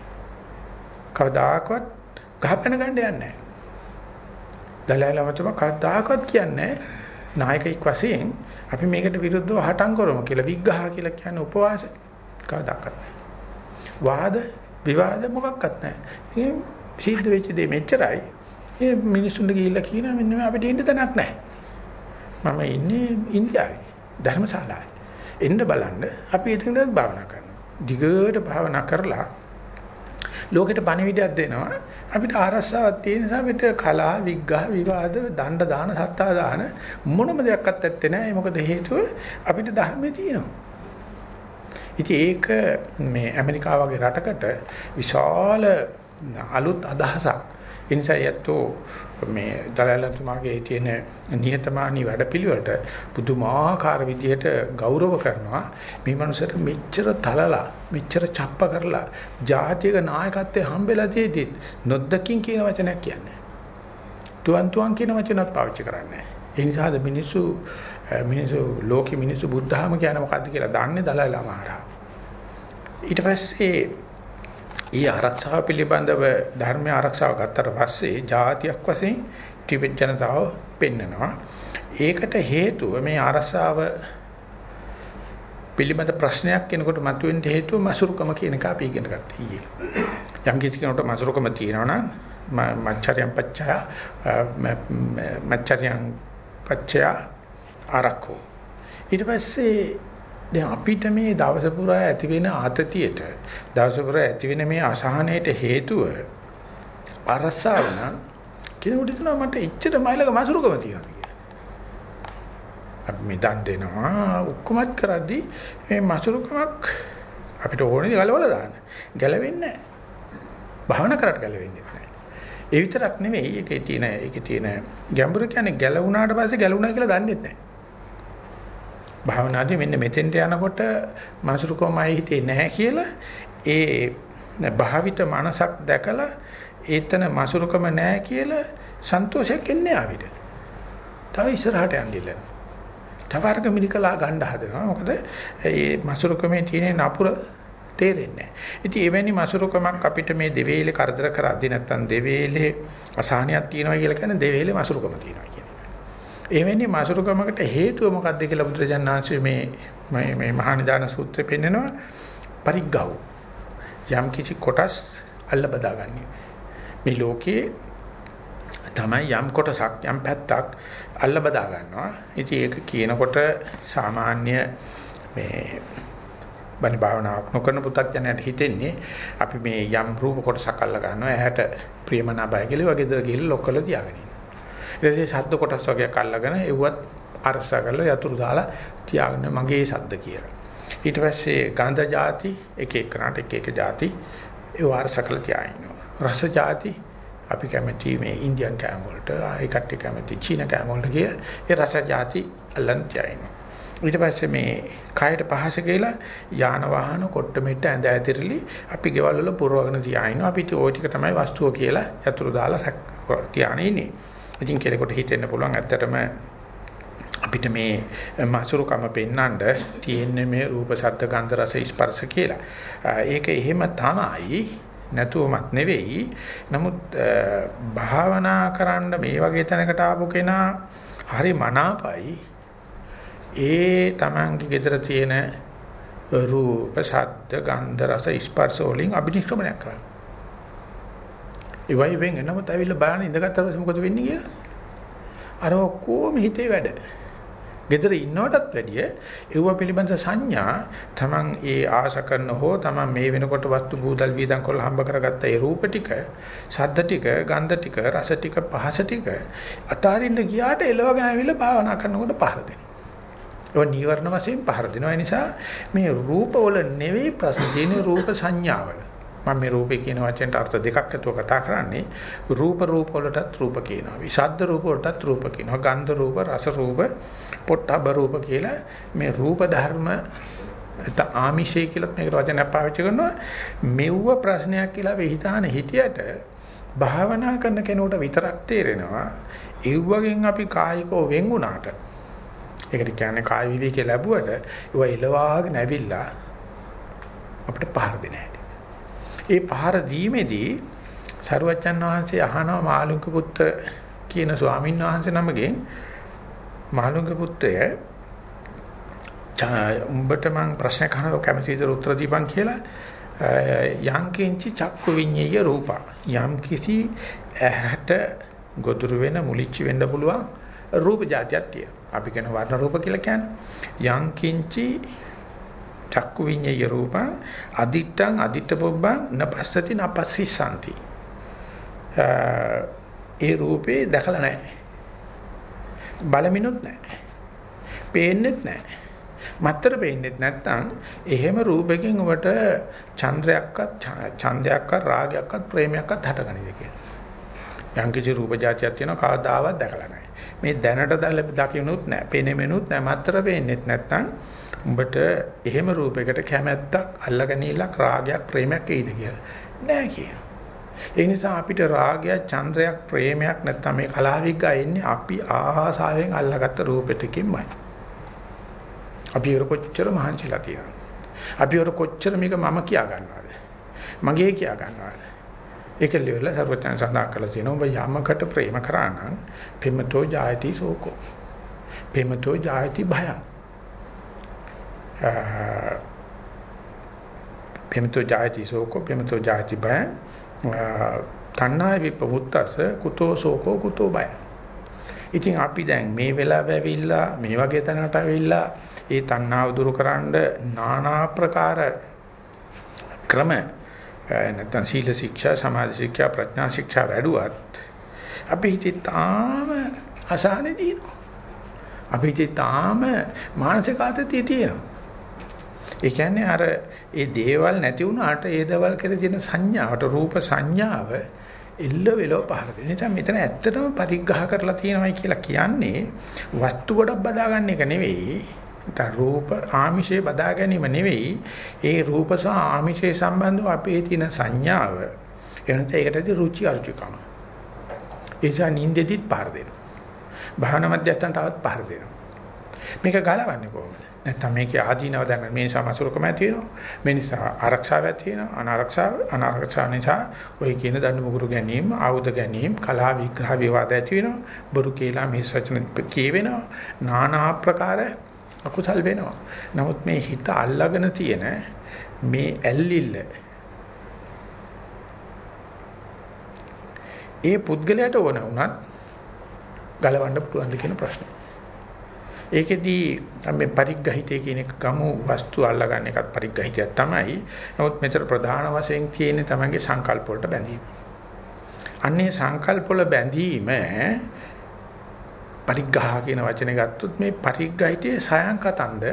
කවදාකවත් ගහපැන ගන්න යන්නේ නැහැ. දලයි ලාමතුමා කවදාකවත් කියන්නේ නායකයෙක් වශයෙන් අපි මේකට විරුද්ධව හටන් කරමු කියලා විග්ඝහ කියලා කියන්නේ උපවාස කවදාකවත් නැහැ. වාද විවාද මොකක්වත් නැහැ. මේ සිද්ධ වෙච්ච දේ මෙච්චරයි. මේ මිනිස්සුන්ට ගිහිල්ලා කියනවා මෙන්න මේ අපිට ඉන්න තැනක් නැහැ. මම ඉන්නේ ඉන්දියාවේ ධර්මශාලාවේ. එන්න බලන්න අපි එතනදත් භාවනා කරනවා. දිගට භාවනා කරලා ලෝකෙට පණිවිඩයක් දෙනවා අපිට ආරස්සාවක් තියෙන නිසා අපිට කලා විග්ඝහ විවාද දණ්ඩ දාන සත්තා දාන මොනම දෙයක්වත් ඇත්තේ නැහැ මොකද හේතුව අපිට ධර්මයේ තියෙනවා ඉතින් ඒක මේ ඇමරිකාව වගේ රටකට විශාල අලුත් අදහසක් ඒ නිසා යැත්තෝ මේ දලලතුමාගේ තියෙන නියතමානී වැඩපිළිවෙලට පුදුමාකාර විදිහට ගෞරව කරනවා. මේ මනුස්සයට මෙච්චර තලලා මෙච්චර ڇප්ප කරලා ජාතික නායකත්වයේ හම්බෙලා තියෙදි නොද්දකින් කියන වචනයක් කියන්නේ තුවන් තුවන් කියන වචනක් පාවිච්චි කරන්නේ ඒ නිසාද මිනිස්සු මිනිස්සු ලෝකෙ මිනිස්සු බුද්ධහම කියන්නේ මොකද්ද කියලා දන්නේ දලයි ලාමාරා ඊට පස්සේ ඊ ආරක්ෂාව පිළිබඳව ධර්ම ආරක්ෂාව ගත්තට පස්සේ ಜಾතියක් වශයෙන් ටිබෙට් ජනතාව පෙන්නනවා. ඒකට හේතුව මේ ආරක්ෂාව පිළිබඳ ප්‍රශ්නයක් කෙනෙකුට මතුවෙන්න හේතුව මසුරුකම කියන එක අපි ඉගෙන ගත්තා ඊයේ. යම් කිසි කෙනෙකුට මසුරුකම තියෙනවා නම් මච්චරියම් පච්චය මච්චරියම් පච්චය ආරක්කෝ. ඊට පස්සේ දැන් අපිට මේ දවස පුරා ඇති වෙන ආතතියට දවස පුරා ඇති වෙන මේ අසහනයට හේතුව අරසාව නම් කෙනෙකුට හිතනවා මට එච්චර මයිලක මසුරුකම තියෙනවා කියලා. අපි මේ දන් දෙනවා ඔක්කොමත් කරද්දී මේ මසුරුකමක් අපිට ඕනේ ගලවලා දාන්න. ගැලවෙන්නේ නැහැ. භාවනා කරලා ගැලවෙන්නේ නැහැ. ඒ විතරක් නෙවෙයි ඒකේ තියෙන ඒකේ තියෙන ගැඹුර කියන්නේ ගැලවුණාට පස්සේ ගැලුණා කියලා දන්නේ නැහැ. භාවනාදී මෙන්න මෙතෙන්ට යනකොට මාසුරුකමයි හිතේ නැහැ කියලා ඒ භාවිත මනසක් දැකලා ඒතන මාසුරුකම නැහැ කියලා සන්තෝෂයක් එන්නේ ආවිද. තව ඉස්සරහට යන්න තව අර්ග මිලිකලා ගන්න හදනවා. මොකද මේ මාසුරුකමේ තියෙන නපුර තේරෙන්නේ නැහැ. ඉතින් එවැනි මසුරුකමක් අපිට මේ දෙවේලේ කරදර කරද්දී නැත්තම් දෙවේලේ අසහනයක් තියෙනවා කියලා කියන්නේ දෙවේලේ මසුරුකම තියෙනවා කියන්නේ. එවැනි මසුරුකමකට හේතුව මොකක්ද කියලා බුදුරජාණන් වහන්සේ මේ මේ මේ මහා නිදාන සූත්‍රය පෙන්නනවා පරිග්ගව. යම් කිසි කොටස් අල්ල බදාගන්නේ. මේ ලෝකේ තමයි යම් කොටසක් යම් පැත්තක් අල්ල බදා ගන්නවා. ඉතින් ඒක කියනකොට සාමාන්‍ය මේ බණි භාවනාවක් නොකරන පුතක් යනට හිතෙන්නේ අපි මේ යම් රූප කොටසක් අල්ල ගන්නවා. ඇහැට ප්‍රියමනාපය කියලා වගේ දර ගිහලා ලොක් කරලා තියාගෙන ඊටසේ ශබ්ද කොටස් වගේක් අල්ලගෙන එව්වත් අරසා කරලා යතුරු දාලා තියාගෙන මගේ ශබ්ද කියලා. ඊට පස්සේ ගන්ධ જાති එක එක කරාට එක එක જાති ඒ වාරසකල තියාිනවා. රස જાති අපි කැමති මේ ඉන්දියන් කෑම වලට ඒ කට්ටිය කැමති චීන කෑම වලට ගිය ඒ රස જાති අල්ලන් තියාිනවා. ඊට පස්සේ මේ කයට පහස කියලා යාන වාහන කොට්ට මෙට්ට ඇඳ ඇතිරිලි අපි ගෙවල් වල පුරවගෙන තියාිනවා. අපි ওই ටික තමයි වස්තුව කියලා යතුරු දාලා තියාගෙන ඉන්නේ. ඉතින් කෙනෙකුට හිතෙන්න පුළුවන් ඇත්තටම අපිට මේ මසුරුකම පෙන්වන්න තියෙන්නේ මේ රූප ශබ්ද ගන්ධ රස ස්පර්ශ කියලා. ඒක එහෙම තමයි නැතුවමත් නෙවෙයි. නමුත් භාවනා කරන්න මේ වගේ තැනකට ආපු කෙනා හරි මනාපයි. ඒ Tamange gedara තියෙන රූප ශබ්ද ගන්ධ රස ස්පර්ශ වලින් අභිනිෂ්ක්‍රමණය කරන්න. ඒ වයි වෙන් එනමුත් ඇවිල්ලා බලන්න ඉඳගත්තට මොකද වෙන්නේ කියලා. අර ඔක්කොම හිතේ වැඩ. gedara ඉන්නවටත් වැඩිය ඒව පිළිබඳ සංඥා Taman ඒ ආශ කරන හෝ Taman මේ වෙනකොට වස්තු බූදල් වීදම් කරලා හම්බ කරගත්ත ඒ රූප ටික, ශබ්ද ටික, ගන්ධ ටික, රස ටික, පහස ටික අතාරින්න ගියාට එලවගෙන ඇවිල්ලා භාවනා කරනකොට පහර දෙනවා. ඒවා නීවරණ වශයෙන් පහර දෙනවා. ඒ නිසා මේ රූපවල නෙවෙයි ප්‍රශ්න තියෙන්නේ රූප සංඥාවල. මම මේ රූපේ කියන වචෙන්ට අර්ථ දෙකක් ඇතුව කතා කරන්නේ. රූප රූප වලටත් රූප කියනවා. විශබ්ද රූප වලටත් රූප කියනවා. ගන්ධ රූප රස රූප පොට්ටබ රූප කියලා මේ රූප ධර්ම නැත්නම් ආමිෂය කියලා මේකට වචනයක් පාවිච්චි කරනවා. මෙව්ව ප්‍රශ්නයක් කියලා වෙහිතාන හිටියට භාවනා කරන කෙනෙකුට විතරක් තේරෙනවා. ඒ වගේන් අපි කායිකව වෙන් වුණාට ඒකට කියන්නේ කාය විවේකේ ලැබුවට ඒව එලවාගෙන ඇවිල්ලා අපිට පහර දෙන්නේ ඒ පහර දීමේදී සරුවච්චන් වහන්සේ අහනවා මාළුක පුත්ත කියන ස්වාමීන් වහන්සේ නමගෙන් මාළුක පුත්තය උඹට මම ප්‍රශ්න අහනවා කැමති විදිහට උත්තර දීපන් කියලා යම් කිංචි චක්කු විඤ්ඤය රූප. යම් කිසි ඇහැට ගොදුරු වෙන මුලිච්ච වෙන්න පුළුවන් රූප જાතියක් තියෙනවා. අපි කියන වර්ණ රූප කියලා කියන්නේ. යම් කිංචි චක්කු විඤ්ඤය රූපං අදිත්තං අදිත්ත පොබ්බං නපස්සති නපස්සිසanti ඒ රූපේ දැකලා නැහැ. බලමිනුත් නැහැ. පේන්නෙත් නැහැ. මත්තර පේන්නෙත් නැත්නම් එහෙම රූපකින් ඔබට චන්ද්‍රයක්වත් ඡන්දයක්වත් රාගයක්වත් ප්‍රේමයක්වත් හටගනිද කියලා. යම් කිසි රූප જાතියක් තියෙනවා කවදාවත් දැකලා නැහැ. මේ දැනට දකිනුත් නැහැ පෙනෙමිනුත් නැහැ මත්තර පේන්නෙත් නැත්නම් උඹට එහෙම රූපයකට කැමැත්තක් අල්ලගැනීමක් රාගයක් ප්‍රේමයක් එයිද කියලා නෑ කියන. ඒ නිසා අපිට රාගයක්, චන්ද්‍රයක්, ප්‍රේමයක් නැත්තම් මේ කලාවිග්ගා එන්නේ අපි ආසාවෙන් අල්ලගත්ත රූපෙටකින්මයි. අපි ඒක කොච්චර මහන්සිලා තියෙනවද? අපි ඒක කොච්චර මේක මම කියා ගන්නවද? මගේ කියා ගන්නවද? ඒක ලෙවල සර්වඥයන් සඳහන් කළා තියෙනවා ඔබ යමකට ප්‍රේම කරා නම් පෙමතෝ ජායති සෝකෝ. පෙමතෝ ජායති භයං. පෙමතෝ ජායති සෝකෝ පෙමතෝ ජායති බය. තණ්හා විපවුත්තස කුතෝ සෝකෝ කුතෝ බය. ඉතින් අපි දැන් මේ වෙලාව ඇවිල්ලා මේ වගේ තැනකට ඇවිල්ලා ඒ තණ්හාව දුරුකරනද নানা ආකාර ක්‍රම නැත්නම් සීල ශික්ෂා සමාධි ශික්ෂා ප්‍රඥා ශික්ෂා වැඩුවත් අපි හිතේ තාම අසහනෙ දිනනවා අපි හිතේ තාම මානසික ආතතිය තියෙනවා. ඒ කියන්නේ අර ඒ දේවල් නැති වුණාට ඒ දේවල් කෙරේ තියෙන සංඥාවට රූප සංඥාව එල්ල වෙලව පහර දෙන නිසා මෙතන ඇත්තටම පරිග්‍රහ කරලා තියෙනවයි කියලා කියන්නේ වස්තු ගොඩක් බදා ගන්න එක නෙවෙයි. නැත්නම් රූප ආමිෂේ බදා ගැනීම නෙවෙයි. ඒ රූප සහ ආමිෂේ සම්බන්ධව අපේ තියෙන සංඥාව එනත ඒකටදී රුචි අරුචිකම. ඒසා නින්දෙදිත් පහර දෙනවා. භාවනා මධ්‍යස්ථානටවත් පහර දෙනවා. මේක ගලවන්නේ කොහොමද? නැත්නම් මේකේ ආදීනව දැන මේ සමසුරුකම ඇති වෙනවා. මේ නිසා ආරක්ෂාවක් තියෙනවා අනාරක්ෂාව අනාරක්ෂාව නිසා ඔය කියන දඬු මුගුරු ගැනීම ආයුධ ගැනීම කලා විග්‍රහ විවාද ඇති වෙනවා. බොරු කියලා මිහිස් වචන කියවෙනවා. নানা ආකාර අකුසල් වෙනවා. නමුත් මේ හිත අල්ලාගෙන තියෙන මේ ඇල්ලිල්ල ඒ පුද්ගලයාට ඕන වුණත් ගලවන්න පුළුවන්ද කියන ප්‍රශ්නේ. ඒකෙදී මේ පරිග්‍රහිතය කියන එක ගමු වස්තු අල්ලගන්න එකත් පරිග්‍රහිතයක් තමයි. නමුත් මෙතන ප්‍රධාන වශයෙන් තියෙන්නේ තමයිගේ සංකල්ප වලට බැඳීම. අන්නේ සංකල්ප වල බැඳීම පරිග්ඝහ කියන වචනේ ගත්තොත් මේ පරිග්ඝහිතේ සයන් කතන්ද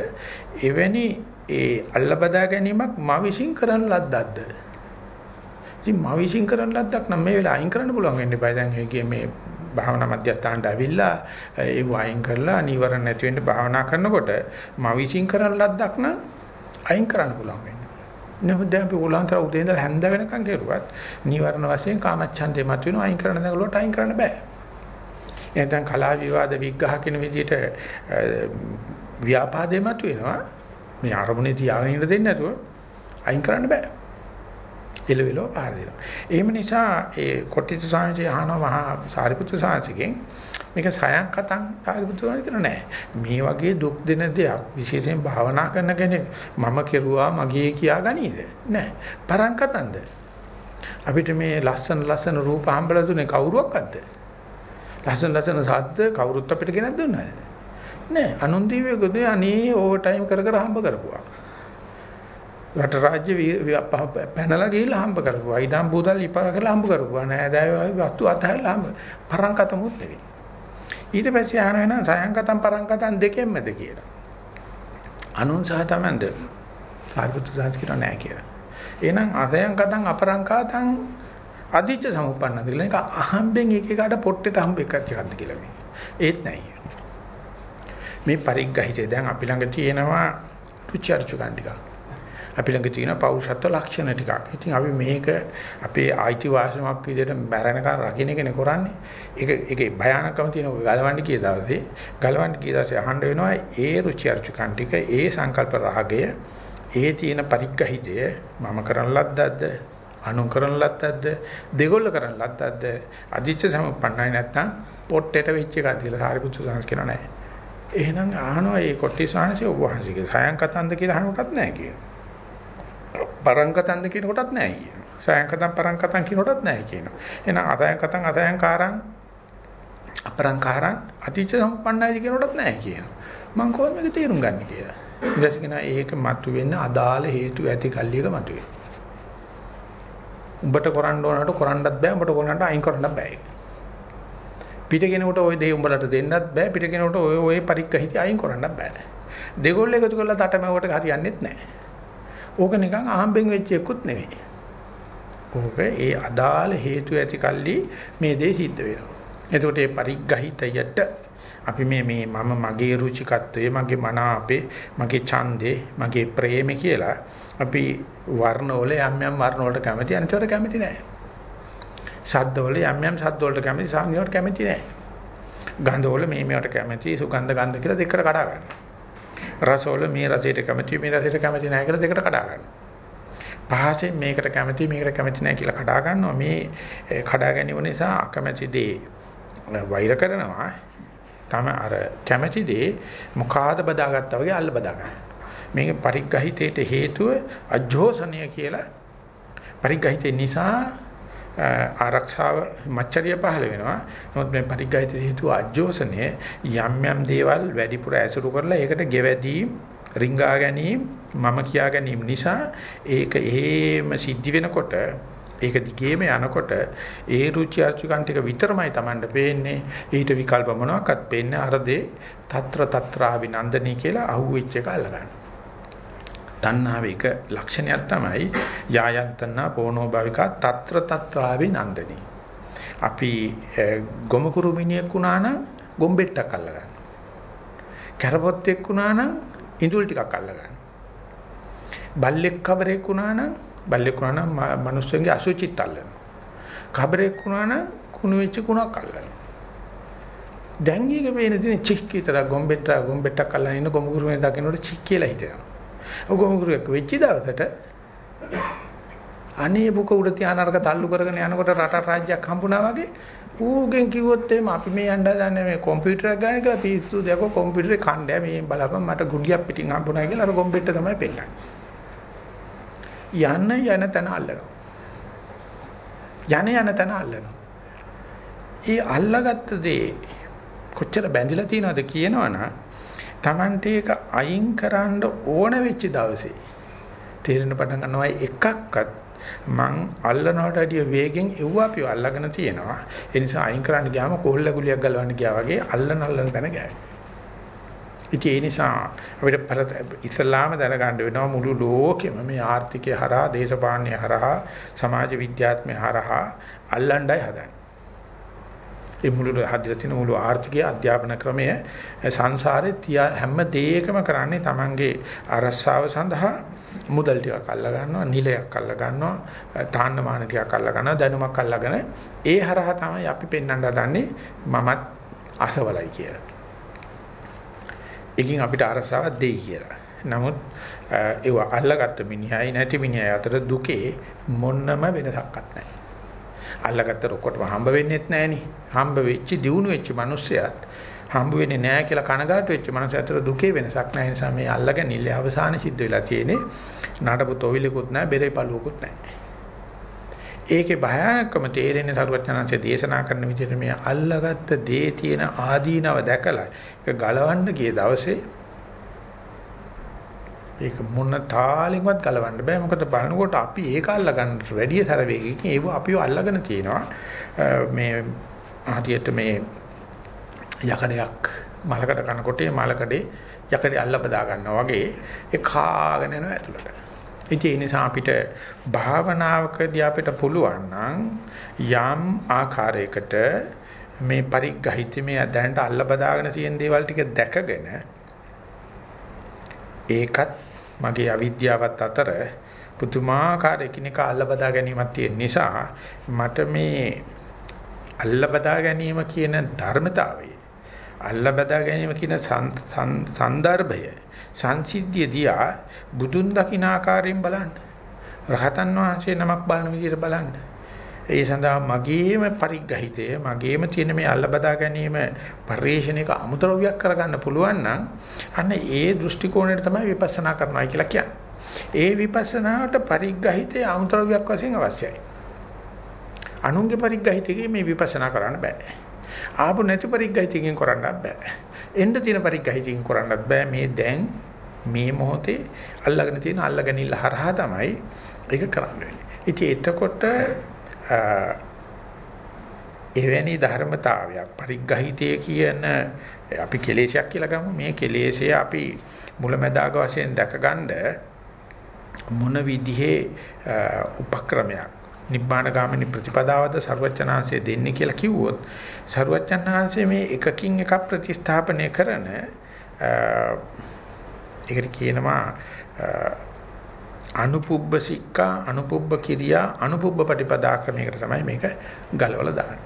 එවැනි ඒ අල්ලබදා ගැනීමක් මා විශ්ින් කරන ලද්දක්ද ඉතින් මා විශ්ින් කරන ලද්දක් නම් මේ වෙලාව අයින් කරන්න පුළුවන් වෙන්න බෑ දැන් ඒකේ මේ භාවනා මධ්‍යස්ථානට ඇවිල්ලා ඒ වයින් කරලා නීවරණ නැති වෙන්න භාවනා කරනකොට මා විශ්ින් කරන ලද්දක් නම් අයින් කරන්න පුළුවන් වෙන්නේ. නමුත් දැන් අපි උලන්තර උදේ ඉඳලා හැන්ද වෙනකන් කෙරුවත් නීවරණ වශයෙන් කාමච්ඡන්දේ මත වෙනවා අයින් කරන්න දැඟලුවට අයින් කරන්න බෑ. එහෙනම් කලා විවාද විග්‍රහ කියන විදිහට ව්‍යාපාදේ මත වෙනවා. මේ අරමුණේ තියාගෙන ඉන්න දෙන්නේ නැතුව අයින් කරන්න බෑ. එළවෙලව පාර දෙනවා. එහෙම නිසා ඒ කොටිත සාංශය අහනවා මහා සාරිපුත්‍ර සාංශිකෙන් මේක සයන් කතං සාරිපුත්‍ර සාංශ කියන නෑ. මේ වගේ දුක් දෙන දෙයක් විශේෂයෙන් භාවනා කරන කෙනෙක් මම කෙරුවා මගේ කියා ගනීද? නෑ. පරං කතන්ද? අපිට මේ ලස්සන ලස්සන රූප හම්බලා දුන්නේ කවුරුවක්වත්ද? ලස්සන ලස්සන සද්ද කවුරුත් අපිට ගෙනත් දුන්නාද? නෑ. අනුන් දීවියකදී අනේ ඕවර් ටයිම් කර කර හම්බ කරපුවා. රට රාජ්‍ය පැනලා ගිහිල්ලා හම්බ කරපුවා. ඊටම් බෝදල් ඉපා කරලා හම්බ කරපුවා. නෑදෑයෝ වස්තු අතහැරලා හම්බ පරංකතමුත් නෙවෙයි. ඊට පස්සේ අහන වෙනා සයන්කතම් පරංකතම් දෙකෙන්මද කියලා. අනුන් සහ තමන්ද සාරිපුත්‍ර සාංශ කියනවා නෑ කියලා. එහෙනම් අසයන්කතම් අපරංකතම් අදිච්ච සමුප්පන්නද කියලා එක අහම්බෙන් එක එකට පොට්ටේට හම්බ එකක් එකක්ද කියලා මේ. ඒත් නෑ. මේ පරිග්‍රහිතේ දැන් අපි ළඟ තියෙනවා රුචි අරුචිකන් ටිකක්. අපි ළඟ තියෙන පෞරුෂත්ව ලක්ෂණ ටිකක්. ඉතින් අපි මේක අපේ ආයිති වාසනාවක් විදිහට මැරෙනකන් රකින්න එකනේ කරන්නේ. ඒක ඒකේ භයානකම තියෙන ගලවන්න කිය දවසේ ගලවන්න කිය දවසේ අහන්න වෙනවා ඒ රුචි අරුචිකන් ටික ඒ සංකල්ප රාගය ඒ තියෙන පරිග්‍රහිතය මම කරන ලද්දක්ද අනු කරන ලද්දක්ද දෙගොල්ල කරන ලද්දක්ද අදිච්ච සම්පන්නයි නැත්තම් පොට්ටේට වෙච්ච එකක්ද කියලා සාරිපුත්‍ර සාංශ කියනවා නෑ. එහෙනම් අහනවා මේ කොට්ටි සාංශය ඔබ වහන්සේගේ සයන් කතන්ද කියලා අහනකොටත් නෑ කියනවා. පරංකතන්ද කියන කොටත් නැහැ කියනවා. සයන්කතන් පරංකතන් කියන කොටත් නැහැ කියනවා. එහෙනම් අසයන්කතන් අසයන්කාරං අපරංකාරං අතිච සම්පන්නයිද කියන කොටත් නැහැ කියනවා. මම කොහොමද මේක තේරුම් ගන්න කියලා. ඊට පස්සේ කියනවා ඒක මතුවෙන්න අදාළ හේතු ඇති කල්ලියක මතුවේ. උඹට කරන්න ඕනකට කරන්නත් බෑ උඹට කරන්නට අයින් කරන්නත් බෑ. පිට කෙනෙකුට ওই දේ උඹලට දෙන්නත් බෑ පිට කෙනෙකුට ওই ওই පරිග්‍රහිතය අයින් කරන්නත් බෑ. දෙගොල්ල එකතු කරලා තටමැව්වට හරියන්නේ නැහැ. ඕක නිකන් අහම්බෙන් වෙච්ච එකකුත් නෙවෙයි. ඕක ඒ අදාළ හේතු ඇති කල්ලි මේ දේ සිද්ධ වෙනවා. එතකොට මේ පරිග්‍රහිතයට අපි මේ මේ මම මගේ රුචිකත්වයේ මගේ මනාපේ මගේ ඡන්දේ මගේ ප්‍රේමේ කියලා අපි වර්ණවල යම් යම් වර්ණවලට කැමති අනිතවට කැමති නැහැ. ශබ්දවල යම් යම් ශබ්දවලට කැමති සාමියට කැමති නැහැ. ගන්ධවල මේ මේවට කැමති සුගන්ධ ගන්ධ කියලා දෙකට කඩා ගන්නවා. රසවල මේ රසයට කැමති මේ රසයට කැමති නැහැ කියලා දෙකට කඩා ගන්නවා. පහසෙන් මේකට කැමති මේකට කැමති නැහැ කියලා කඩා ගන්නවා. මේ කඩා ගැනීම නිසා අකමැති දේ වෛර කරනවා. තම අර කැමැති දේ මොකාද බදාගත්තා වගේ අල්ල බදා ගන්නවා. මේක පරිග්‍රහිතයට හේතුව අජෝසනය කියලා පරිග්‍රහිතේ නිසා ආරක්ෂාව මච්චරිය පහළ වෙනවා. නමුත් මේ පරිග්‍රහිත හේතුව අජෝසනේ යම් යම් දේවල් වැඩිපුර ඇසුරු කරලා ඒකට ගෙවැදීම් රිංගා ගැනීම මම කියා ගැනීම නිසා ඒක එහෙම සිද්ධ වෙනකොට ඒක දිගේම යනකොට ඒ රුචි අරුචිකන් ටික විතරමයි Tamanට පේන්නේ ඊට විකල්ප මොනවාක්වත් පේන්නේ අර දේ తත්‍ර తත්‍රා විනන්දනී කියලා අහුවෙච්ච එක අල්ලගන්න. තණ්හාවේ එක ලක්ෂණයක් තමයි යායන්තනා පෝනෝ භවිකා తත්‍ර తත්‍රාවි නන්දනි. අපි ගොමුකුරු මිනිහෙක් වුණා නම් ගොම්බෙට්ටක් අල්ලගන්න. කරපොත්තෙක් වුණා නම් ඉඳුල් ටිකක් අල්ලගන්න. බල්ලෙක් කබරෙක් වුණා නම් බල්ලෙක් වුණා නම් මිනිස්සුන්ගේ අසුචිත් අල්ලනවා. කබරෙක් වුණා නම් කුණු වෙච්ච කුණක් අල්ලනවා. දැන් ඊගේ පේන දින චික් විතර ගොම්බෙට්ට ගොම්බෙට්ටක් අල්ලගෙන ඉන්න ගොමුකුරුනේ දකින්නකොට චික් කියලා හිතෙනවා. ඔගොමුගුරුවක් වෙච්ච දවසට අනේ බුක උඩ තියාන අරක තල්ලු කරගෙන යනකොට රට රාජ්‍යයක් හම්බුණා වගේ ඌගෙන් කිව්වොත් එහෙම අපි මේ යන්න හදන්නේ මේ කම්පියුටරයක් ගන්න කියලා පිස්සු දැකෝ කම්පියුටරේ කණ්ඩය මේ බලපන් මට ගුඩියක් පිටින් හම්බුණා කියලා අර කොම්පියුටර් තමයි පෙන්නන්නේ. යන්න යන තැන අල්ලනවා. යන යන තැන අල්ලනවා. ඒ අල්ලගත්ත දේ කොච්චර බැඳිලා තියෙනවද කියනවනම් Tamante එක අයින් කරන්න ඕන වෙච්ච දවසේ තේරෙන පටන් ගන්නවා එකක්වත් මං අල්ලනවට වැඩිය වේගෙන් එව්ව අපිව අල්ලගෙන තියෙනවා. ඒ නිසා අයින් කරන්න ගියාම කොහොල්ල ගුලියක් ගලවන්න ගියා වගේ අල්ලන අල්ලන තැන ගෑවෙනවා. ඉතින් ඒ නිසා අපිට ඉස්ලාම දැනගන්න වෙනවා මුළු ලෝකෙම මේ ආර්ථිකය හරහා, දේශපාලනය හරහා, සමාජ විද්‍යාත්මය හරහා අල්ලණ්ඩයි හදන්නේ. ඒ මුළු හදලා තියෙන මුළු ආර්ථිකය අධ්‍යාපන ක්‍රමය සංසාරේ හැම දෙයකම කරන්නේ Tamange අරස්සාව සඳහා මුදල් ටිකක් අල්ල ගන්නවා නිලයක් අල්ල ගන්නවා තාන්නමාන ටිකක් අල්ල ගන්නවා දැනුමක් අල්ලගෙන ඒ හරහා තමයි අපි පෙන්වන්න හදන්නේ මමත් අසවලයි කියලා. එකකින් අපිට අරසාවක් දෙයි කියලා. නමුත් ඒව අල්ලගත්ත මිනිහයි නැති මිනිහයි අතර දුකේ මොන්නම වෙනසක්වත් නැහැ. අල්ලගත්ත රොක්කොටම හම්බ වෙන්නේත් නැහෙනි. හම්බ වෙච්ච දියුණු වෙච්ච මිනිස්සයාත් හම්බ වෙන්නේ නැහැ කියලා කනගාටු වෙච්ච මනස අතර දුකේ වෙනසක් නැහැ. නිසා මේ අල්ලගෙන අවසාන සිද්ධ වෙලා තියෙන්නේ නඩපු තොවිලකුත් නැහැ, බෙරේ පළුවකුත් නැහැ. ඒකේ භයානකම තේරෙන්නේ සරුවචනanse දේශනා කරන විදිහට මේ අල්ලගත්ත දේ තියෙන ආදීනව දැකලා ඒක ගලවන්න ගිය දවසේ ඒක මොන තාලෙන්වත් ගලවන්න බෑ මොකද බලනකොට අපි ඒක අල්ලගන්න වැඩි තර වේගකින් ඒව අපිව අල්ලගෙන තියෙනවා මේ හදියට මේ යකඩයක් මලකඩ කනකොට මලකඩේ යකඩේ අල්ල බදා ගන්නවා වගේ ඒ කාගෙන යනවා ඇතුළට. ඉතින් ඒ නිසා අපිට භාවනාවකදී අපිට පුළුවන් නම් යම් ආකාරයකට මේ පරිග්‍රහිත මේ දැනට අල්ල බදාගෙන තියෙන දේවල් ටික දැකගෙන ඒකත් මගේ අවිද්‍යාවත් අතර පුදුමාකාර එකිනෙක අල්ල බදා ගැනීමක් තියෙන නිසා මට මේ අල්ල බදා ගැනීම කියන ධර්මතාවය අල්ල බදා ගැනීම කියන සන්දර්භය සංසිද්ධිය දිහා බුදුන් දකින්න ආකාරයෙන් බලන්න. රහතන් වහන්සේ නමක් බලන විදිහට බලන්න. ඒ සඳහා මගේම පරිග්‍රහිතය මගේම තියෙන මේ අල්ලබදා ගැනීම පරිශ්‍රණයක අමුද්‍රව්‍යයක් කරගන්න පුළුවන් නම් අන්න ඒ දෘෂ්ටි කෝණයට තමයි විපස්සනා කරනවා කියලා කියන්නේ. ඒ විපස්සනාවට පරිග්‍රහිතය අමුද්‍රව්‍යයක් වශයෙන් අවශ්‍යයි. අනුන්ගේ පරිග්‍රහිතකේ මේ විපස්සනා කරන්න බෑ. ආපු නැති පරිග්‍රහිතකින් කරන්නත් බෑ. එන්න තියෙන පරිග්‍රහිතකින් කරන්නත් බෑ. මේ දැන් මේ මොහොතේ අල්ලගෙන තියෙන අල්ලගනිල්ල හරහා තමයි ඒක කරන්න වෙන්නේ. ඉතින් එතකොට එවැනි ධර්මතාවයක් පරිග්‍රහිතය කියන අපි කෙලේශයක් කියලා ගමු. මේ කෙලේශය අපි මුලැමැදාක වශයෙන් දැකගන්න මොන විදිහේ උපක්‍රමයක් නිබ්බාන ගාමිනී ප්‍රතිපදාවද ਸਰවචනාංශය දෙන්නේ කියලා කිව්වොත් ਸਰවචනාංශය මේ එකකින් එකක් ප්‍රතිස්ථාපනය කරන ඒකට කියනවා අනුපුබ්බ සික්කා අනුපුබ්බ කිරියා අනුපුබ්බ ප්‍රතිපදා ක්‍රමයකට තමයි මේක ගලවලා දාන්නේ.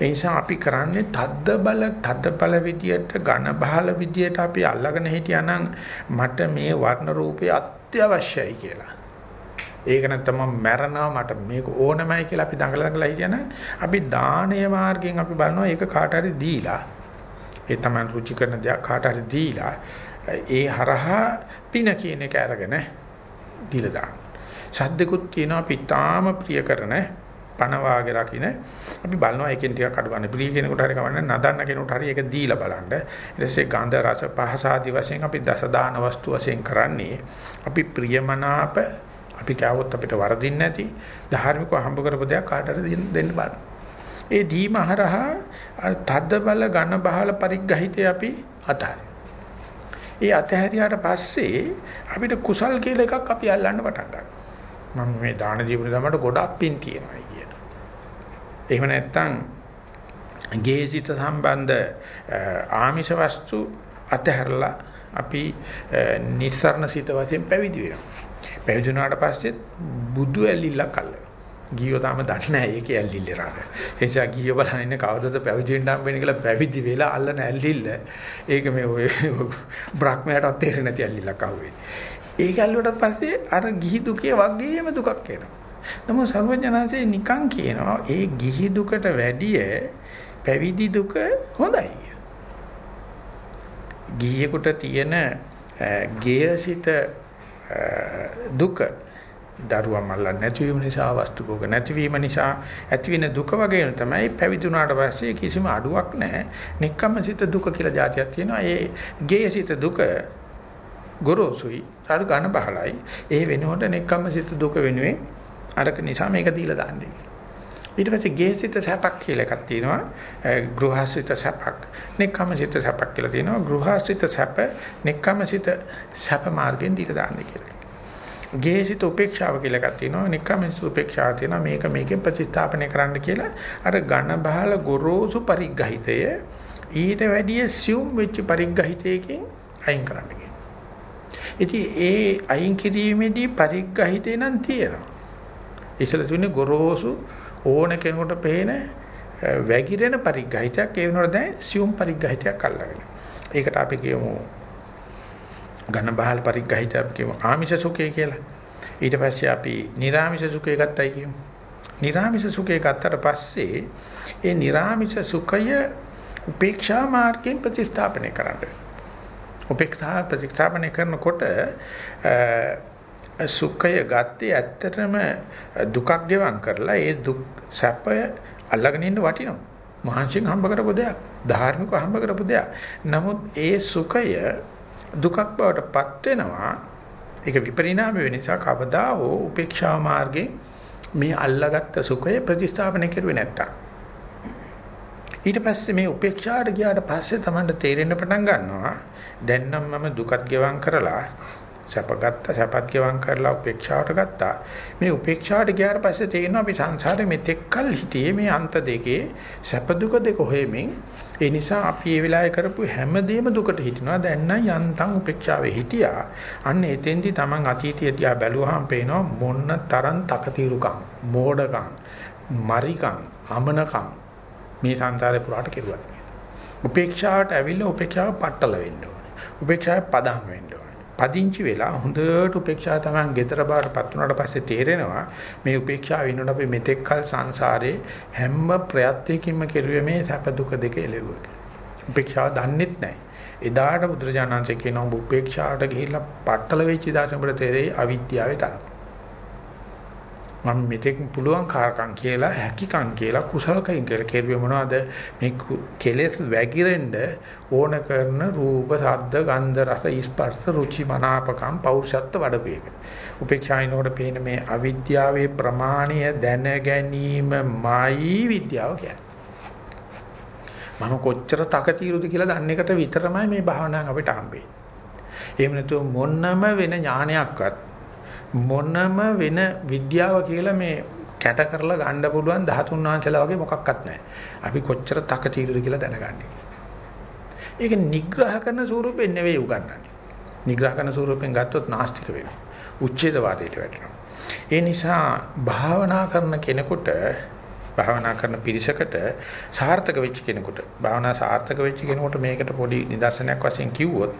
ඒ නිසා අපි කරන්නේ තද්ද බල තද්ද බල විදියට ඝන බහල විදියට අපි අල්ලගෙන හිටියානම් මට මේ වර්ණ රූපය අත්‍යවශ්‍යයි කියලා. ඒක නැත්නම් මම මැරෙනවා මට මේක ඕනමයි කියලා අපි දඟල දඟල හිටියනම් අපි දානීය මාර්ගයෙන් අපි බලනවා ඒක කාට හරි දීලා ඒ තමයි රුචි කරන දේ කාට හරි දීලා ඒ හරහා පින කියන එක අරගෙන දීලා දාන්න. සද්දකුත් තියෙනවා පිටාම ප්‍රිය කරන පණ වාගේ රකින්න අපි බලනවා එකෙන් ටිකක් අඩු ගන්න. ප්‍රිය කෙනෙකුට හරි කවන්න නදන්න කෙනෙකුට හරි ඒක දීලා බලන්න. ඊට පස්සේ ගන්ධ රස පහස ආදී වශයෙන් අපි දස දාන වස්තු වශයෙන් කරන්නේ අපි ප්‍රියමනාප අපි කෑවොත් අපිට වරදින්නේ නැති ධාර්මිකව හම්බ කරපු දෙයක් කාටද දෙන්න බලන්න. ඒ දීම හරහා තද්ද බල ඝන බහල පරිග්‍රහිතේ අපි අතාරිනවා. ඒ අතහැරියාට පස්සේ අපිට කුසල් කියලා එකක් අපි අල්ලන්න පටන් ගන්නවා. මම මේ දාන ජීවන දමකට ගොඩක් පින් තියෙනවා කියන. එහෙම නැත්නම් ගේසිත සම්බන්ධ ආමිෂ වස්තු අතහැරලා අපි නිස්සරණ සිත වශයෙන් පැවිදි වෙනවා. පැවිදි වුණාට පස්සේ බුදු ඇලිල්ලක් අල්ලනවා. ගියෝ තාම දන්නේ නැහැ ඒකේ ඇල්ලිල්ල රාග. ඒ නිසා ගියෝ බලන්නේ කවදද පැවිදි වෙන්න හම්බෙන්නේ කියලා පැවිදි වෙලා අල්ලන ඇල්ලිල්ල. ඒක මේ ඔය බ්‍රහ්මයාටත් තේරෙන්නේ නැති ඇල්ලිල්ලක් අහුවේ. ඒක ඇල්ලුවට පස්සේ අර ගිහි දුකේ වගේම දුකක් එනවා. නමුත් සර්වඥාන්සේ නිකන් කියනවා ඒ ගිහි දුකට වැඩිය පැවිදි දුක හොඳයි. ගිහියෙකුට තියෙන ගේයසිත දුක දරුවා මල්ලා නැතිවීම නිසා වස්තු භෝග නැතිවීම නිසා ඇතිවෙන දුක වගේ තමයි පැවිදුණාට පස්සේ කිසිම අඩුවක් නැහැ. නික්කම්මසිත දුක කියලා જાතියක් තියෙනවා. ඒ ගේයසිත දුක ගොරෝසුයි, අර ඝන බහලයි. ඒ වෙනුවට නික්කම්මසිත දුක වෙනුවෙන් අරක නිසා මේක දීලා දාන්නේ කියලා. ඊට පස්සේ ගේහසිත සැපක් කියලා එකක් තියෙනවා. ගෘහසිත සැපක්. නෙක්ඛම්සිත සැපක් කියලා තියෙනවා. ගෘහසිත සැප නෙක්ඛම්සිත සැප මාර්ගෙන් දීලා දාන්නේ කියලා. ගේහසිත උපේක්ෂාව කියලා එකක් තියෙනවා. නෙක්ඛම්සිත උපේක්ෂාව තියෙනවා. මේක මේකෙන් ප්‍රතිස්ථාපනය කරන්න කියලා අර ඝන බහල ගොරෝසු පරිග්‍රහිතය ඊට වැඩිය සියුම් වෙච්ච පරිග්‍රහිතයකින් අයින් කරන්න ඉතින් ඒ අයින් කිරීමේදී පරිග්‍රහිතේ නම් තියෙනවා. ඉස්සල තුනේ ගොරෝසු ඕන කෙනෙකුට පේන වැగిරෙන පරිග්‍රහිතයක් ඒ වෙනකොට දැන් සියුම් පරිග්‍රහිතයක් අල්ලගෙන. ඒකට අපි කියමු ඝන බහල් පරිග්‍රහිතයක් කියමු ආමිෂ සුඛය කියලා. ඊට පස්සේ අපි නිර්ආමිෂ සුඛය ගත්තයි කියමු. නිර්ආමිෂ සුඛය ගත්තට පස්සේ ඒ නිර්ආමිෂ සුඛය උපේක්ෂා මාර්ගයෙන් ප්‍රතිස්ථාපනය කරන්න උපේක්ෂා ප්‍රතික්ෂාපනය කරනකොට සුඛය ගත්තේ ඇත්තටම දුකක් ගෙවම් කරලා ඒ දුක් සැපය අල්ලගෙන ඉන්න වටිනවා. මහන්සියෙන් හම්බ කරපු දෙයක්, ධාර්මිකව හම්බ කරපු දෙයක්. නමුත් ඒ සුඛය දුකක් බවට පත් වෙනවා. ඒක විපරිණාම වෙන නිසා කවදා හෝ උපේක්ෂා මාර්ගේ මේ අල්ලාගත්ත සුඛය ප්‍රතිස්ථාපනය කරුවේ නැත්තම් ඊට පස්සේ මේ උපේක්ෂාට ගියාට පස්සේ තමයි තේරෙන්න පටන් ගන්නවා දැන් නම් මම දුකත් ගෙවම් කරලා සැපගත්ත සැපත් ගෙවම් කරලා උපේක්ෂාවට ගත්තා. මේ උපේක්ෂාවට ගියාට පස්සේ තේරෙනවා අපි සංසාරේ මෙතෙක්කල් හිටියේ මේ අන්ත දෙකේ සැප දුක දෙක හොයමින්. ඒ නිසා අපි මේ වෙලාවේ කරපු හැමදේම දුකට හිටිනවා. දැන් නම් යන්තම් උපේක්ෂාවේ හිටියා. අන්න එතෙන්දි Taman අතීතය දිහා බැලුවාම පේනවා මොන්න තරම් තකතිරුකම්, මෝඩකම්, මරිකම්, අමනකම් මේ සංසාරේ පුරාට කෙරුවා. උපේක්ෂාවට ඇවිල්ලා උපේක්ෂාව පట్టල වෙන්න උපේක්ෂාවේ පදම් වෙන්න ඕනේ. පදිංචි වෙලා හොඳට උපේක්ෂාව තමයි gedara බාටපත් වුණාට පස්සේ තේරෙනවා මේ උපේක්ෂාව වෙනකොට අපි මෙතෙක් කල සංසාරේ හැම ප්‍රයත්නයකින්ම කෙරුවේ මේ සැප දුක දෙක එළෙව්වක. උපේක්ෂාව දන්නෙත් නැහැ. එදාට බුදුරජාණන්සේ කියනවා උපේක්ෂාවට ගිහිල්ලා පట్టල වෙච්ච දාට උඹට තේරෙයි අවිද්‍යාවේ තරම. මම මෙතෙක් පුළුවන් කාරකම් කියලා හැකිකම් කියලා කුසලකම් කියලා කෙරුවේ මොනවද? මේ කෙලෙස් වැగిරෙන්න ඕන කරන රූප ශබ්ද ගන්ධ රස ස්පර්ශ රුචි මනාපකම් පෞරුෂත්ව වඩපේක උපේක්ෂායිනෝட පේන මේ අවිද්‍යාවේ ප්‍රමාණය දැන ගැනීමයි විද්‍යාව කියන්නේ. මම කොච්චර තකතිරුද කියලා දන්න එකට විතරමයි මේ භාවනාව අපිට හම්බෙන්නේ. එහෙම නැතුව මොන්නම වෙන ඥානයක්වත් මොනම වෙන විද්‍යාව කියලා මේ කැට කරලා ගන්න පුළුවන් 13 වංශලා වගේ මොකක්වත් නැහැ. අපි කොච්චර තකතිරුද කියලා දැනගන්නේ. ඒක නිග්‍රහ කරන ස්වරූපෙන් නෙවෙයි උගන්වන්නේ. නිග්‍රහ කරන ස්වරූපෙන් ගත්තොත් නාස්තික වෙනවා. උච්ඡේදවාදයට වැටෙනවා. ඒ නිසා භාවනා කරන කෙනෙකුට භාවනා කරන පිරිසකට සාර්ථක වෙච්ච කෙනෙකුට භාවනා සාර්ථක වෙච්ච කෙනෙකුට මේකට පොඩි නිදර්ශනයක් වශයෙන් කිව්වොත්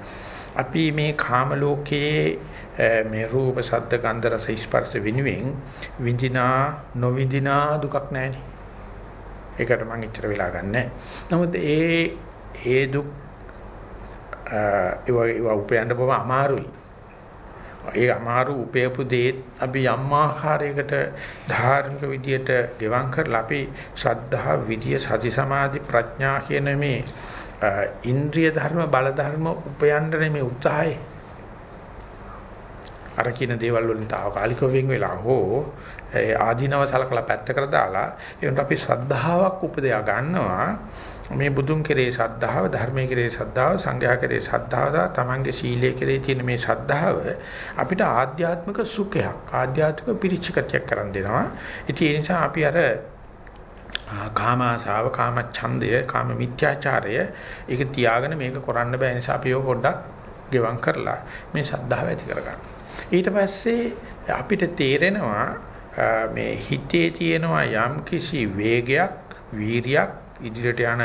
අපි මේ කාම ලෝකයේ මේ රූප ශබ්ද ගන්ධ රස ස්පර්ශ විනුවෙන් විඳිනා නොවිඳිනා දුකක් නැහැනේ. ඒකට මම ඉච්චර වෙලා ගන්නෑ. නමුත් ඒ ඒ දුක් ඒව ඒව උපයන්න බව අමාරුයි. ඒ අමාරු උපයපු දේ අපි යම් ආකාරයකට ධාර්මික විදියට ගෙවම් කරලා අපි ශ්‍රද්ධා විදිය සති සමාධි ප්‍රඥා කියන මේ ඉන්ද්‍රිය ධර්ම බල ධර්ම උපයන්න මේ උත්සාහය අර කියන දේවල් වලින් తాවකාලිකව වෙන් වෙලා හෝ ආධිනව සලකලා පැත්තකට දාලා ඒකට අපි ශ්‍රද්ධාවක් උපදයා ගන්නවා. මේ බුදුන් කෙරේ ශ්‍රද්ධාව ධර්මයේ කෙරේ ශ්‍රද්ධාව සංඝයා කෙරේ ශ්‍රද්ධාව තමන්ගේ සීලයේ කෙරේ තියෙන මේ ශ්‍රද්ධාව අපිට ආධ්‍යාත්මික සුඛයක් ආධ්‍යාත්මික පිරිචිකතියක් කරන් දෙනවා. ඉතින් ඒ නිසා අපි අර කාම ආශාව කාම ඡන්දය කාම මිත්‍යාචාරය ඒක තියාගෙන මේක කරන්න බෑ. නිසා අපි ඒක පොඩ්ඩක් ගෙවම් කරලා මේ ශ්‍රද්ධාව ඇති කරගන්න. ඊට පස්සේ අපිට තේරෙනවා මේ හිතේ තියෙනවා යම් කිසි වේගයක් වීරියක් ඉදිරියට යන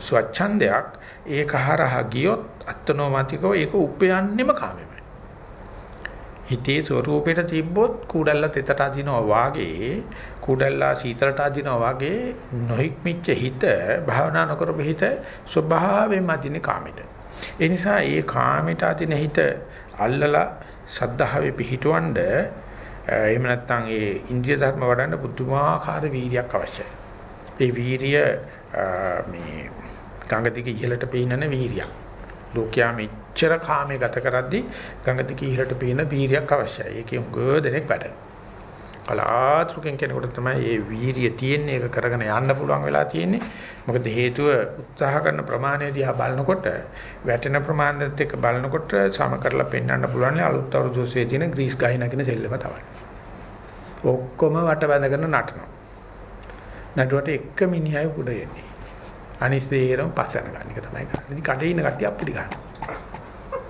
ස්වච්ඡන්දයක් ඒක හරහා ගියොත් අත්නෝමතිකව ඒක උපයන්නෙම කාමෙමයි. හිතේ ස්වરૂපයට තිබ්බොත් කුඩල්ල තෙතට අදිනවා වාගේ කුඩල්ලා සීතලට අදිනවා වාගේ නොහික්මිච්ච හිත භාවනා නොකරපු හිත ස්වභාවයෙන්ම අදින කාමෙට. ඒ නිසා ඒ කාමෙට අදින හිත අල්ලලා සද්ධාවේ පිහිටවන්න එහෙම නැත්නම් ඒ ඉන්ද්‍රිය ධර්ම වඩන්න බුද්ධමාකාර වීරියක් අවශ්‍යයි. ඒ වීරිය මේ ගංගා දිගේ ඉහළට පීනන වීරියක්. ලෝකයා මෙච්චර කාමයේ ගත කරද්දී ගංගා දිගේ ඉහළට පීන වීරියක් අවශ්‍යයි. ඒකේ උග දෙනෙක් වැඩ. කලාතුරකින් කෙනෙකුට තමයි මේ වීරිය තියෙන්නේ ඒක කරගෙන යන්න පුළුවන් වෙලා තියෙන්නේ. මොකද හේතුව උත්සාහ කරන ප්‍රමාණය දිහා බලනකොට වැටෙන ප්‍රමාණයත් එක්ක බලනකොට සම කරලා පෙන්වන්න පුළුවන් අලුත් අවුරුදු ඔස්සේ තියෙන ග්‍රීස් ගහයි නගින සෙල්ලම තමයි. ඔක්කොම වට බැඳගෙන නටනවා. නටුවට එක මිනිහයි උඩ යන්නේ. අනිසේරම පස්සන ගන්න එක තමයි කරන්නේ. ඉතින් කඩේ ඉන්න කට්ටිය අපිට ගන්න.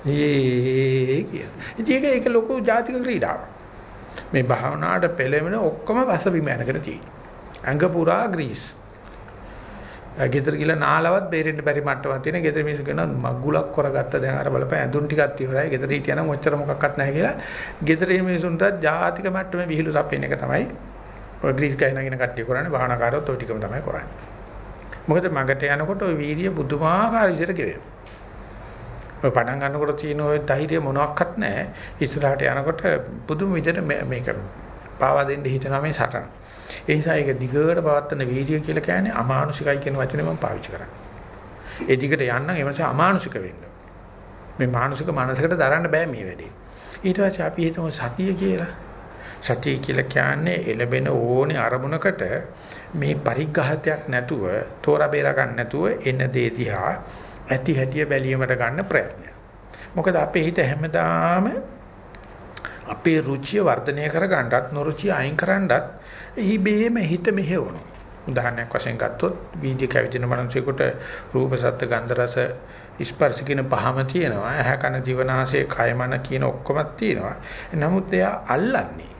ඒ කිය. ඉතින් ඒක ඒක ලොකු ජාතික ක්‍රීඩාවක්. මේ භාවනාවට පෙළෙමන ඔක්කොම පස්ස බිම යනකට තියෙන්නේ. ඇඟ පුරා ග්‍රීස්. ගෙදර ගිහලා නාලවත් බේරෙන්න බැරි මට්ටමක් තියෙන. ගෙදර මිනිස්සු කියනවා මග්ගුලක් කරගත්ත දැන් අර බලපෑ ඇඳුම් ටිකක් ඉවරයි. ගෙදර හිටියනම් ඔච්චර මොකක්වත් නැහැ කියලා. ගෙදර මිනිස්සුන්ට ජාතික මට්ටමේ විහිළු සප්පෙන එක තමයි ඔය ග්‍රීස් ගහන නගින කට්ටිය කරන්නේ. භාවනාකාරයොත් ඔය ටිකම තමයි කරන්නේ. මොකද මගට යනකොට ওই වීර්ය බුදුමාකාර විදිහට ගෙවෙනවා. ඔය පටන් ගන්නකොට තියෙන ওই ධෛර්ය මොනවත් නැහැ. ඉස්සරහට යනකොට පුදුම විදිහට මේක පාවා දෙන්න හිතනවා මේ සටන. ඒ නිසා ඒක දිගට පවත්වන වීර්ය කියලා කියන්නේ අමානුෂිකයි කියන වචනේ මම පාවිච්චි කරන්නේ. ඒ දිගට යන්න ඒ නිසා අමානුෂික වෙන්න. මේ මානසික මනසකට දරන්න බෑ මේ වැඩේ. ඊට පස්සේ අපි හිතමු සතිය කියලා. සතිය කියලා කියන්නේ එළබෙන ඕනේ අරමුණකට මේ පරිග්ඝාතයක් නැතුව තෝරා බේරා ගන්න නැතුව එන දේ දිහා ඇති හැටිය බැලීමට ගන්න ප්‍රයත්නය. මොකද අපේ හිත හැමදාම අපේ රුචිය වර්ධනය කර ගන්නටත් නොරුචිය අයින් කරන්නටත් ඉබේම හිත මෙහෙවනවා. උදාහරණයක් වශයෙන් ගත්තොත් වීඩියෝ කැවිදින මනුස්සයෙකුට රූප සත්ත්ව ගන්ධ රස ස්පර්ශ කියන පහම තියෙනවා. ඇහැ කන දිවනාසය කය මන කියන ඔක්කොම තියෙනවා. නමුත් එයා අල්ලන්නේ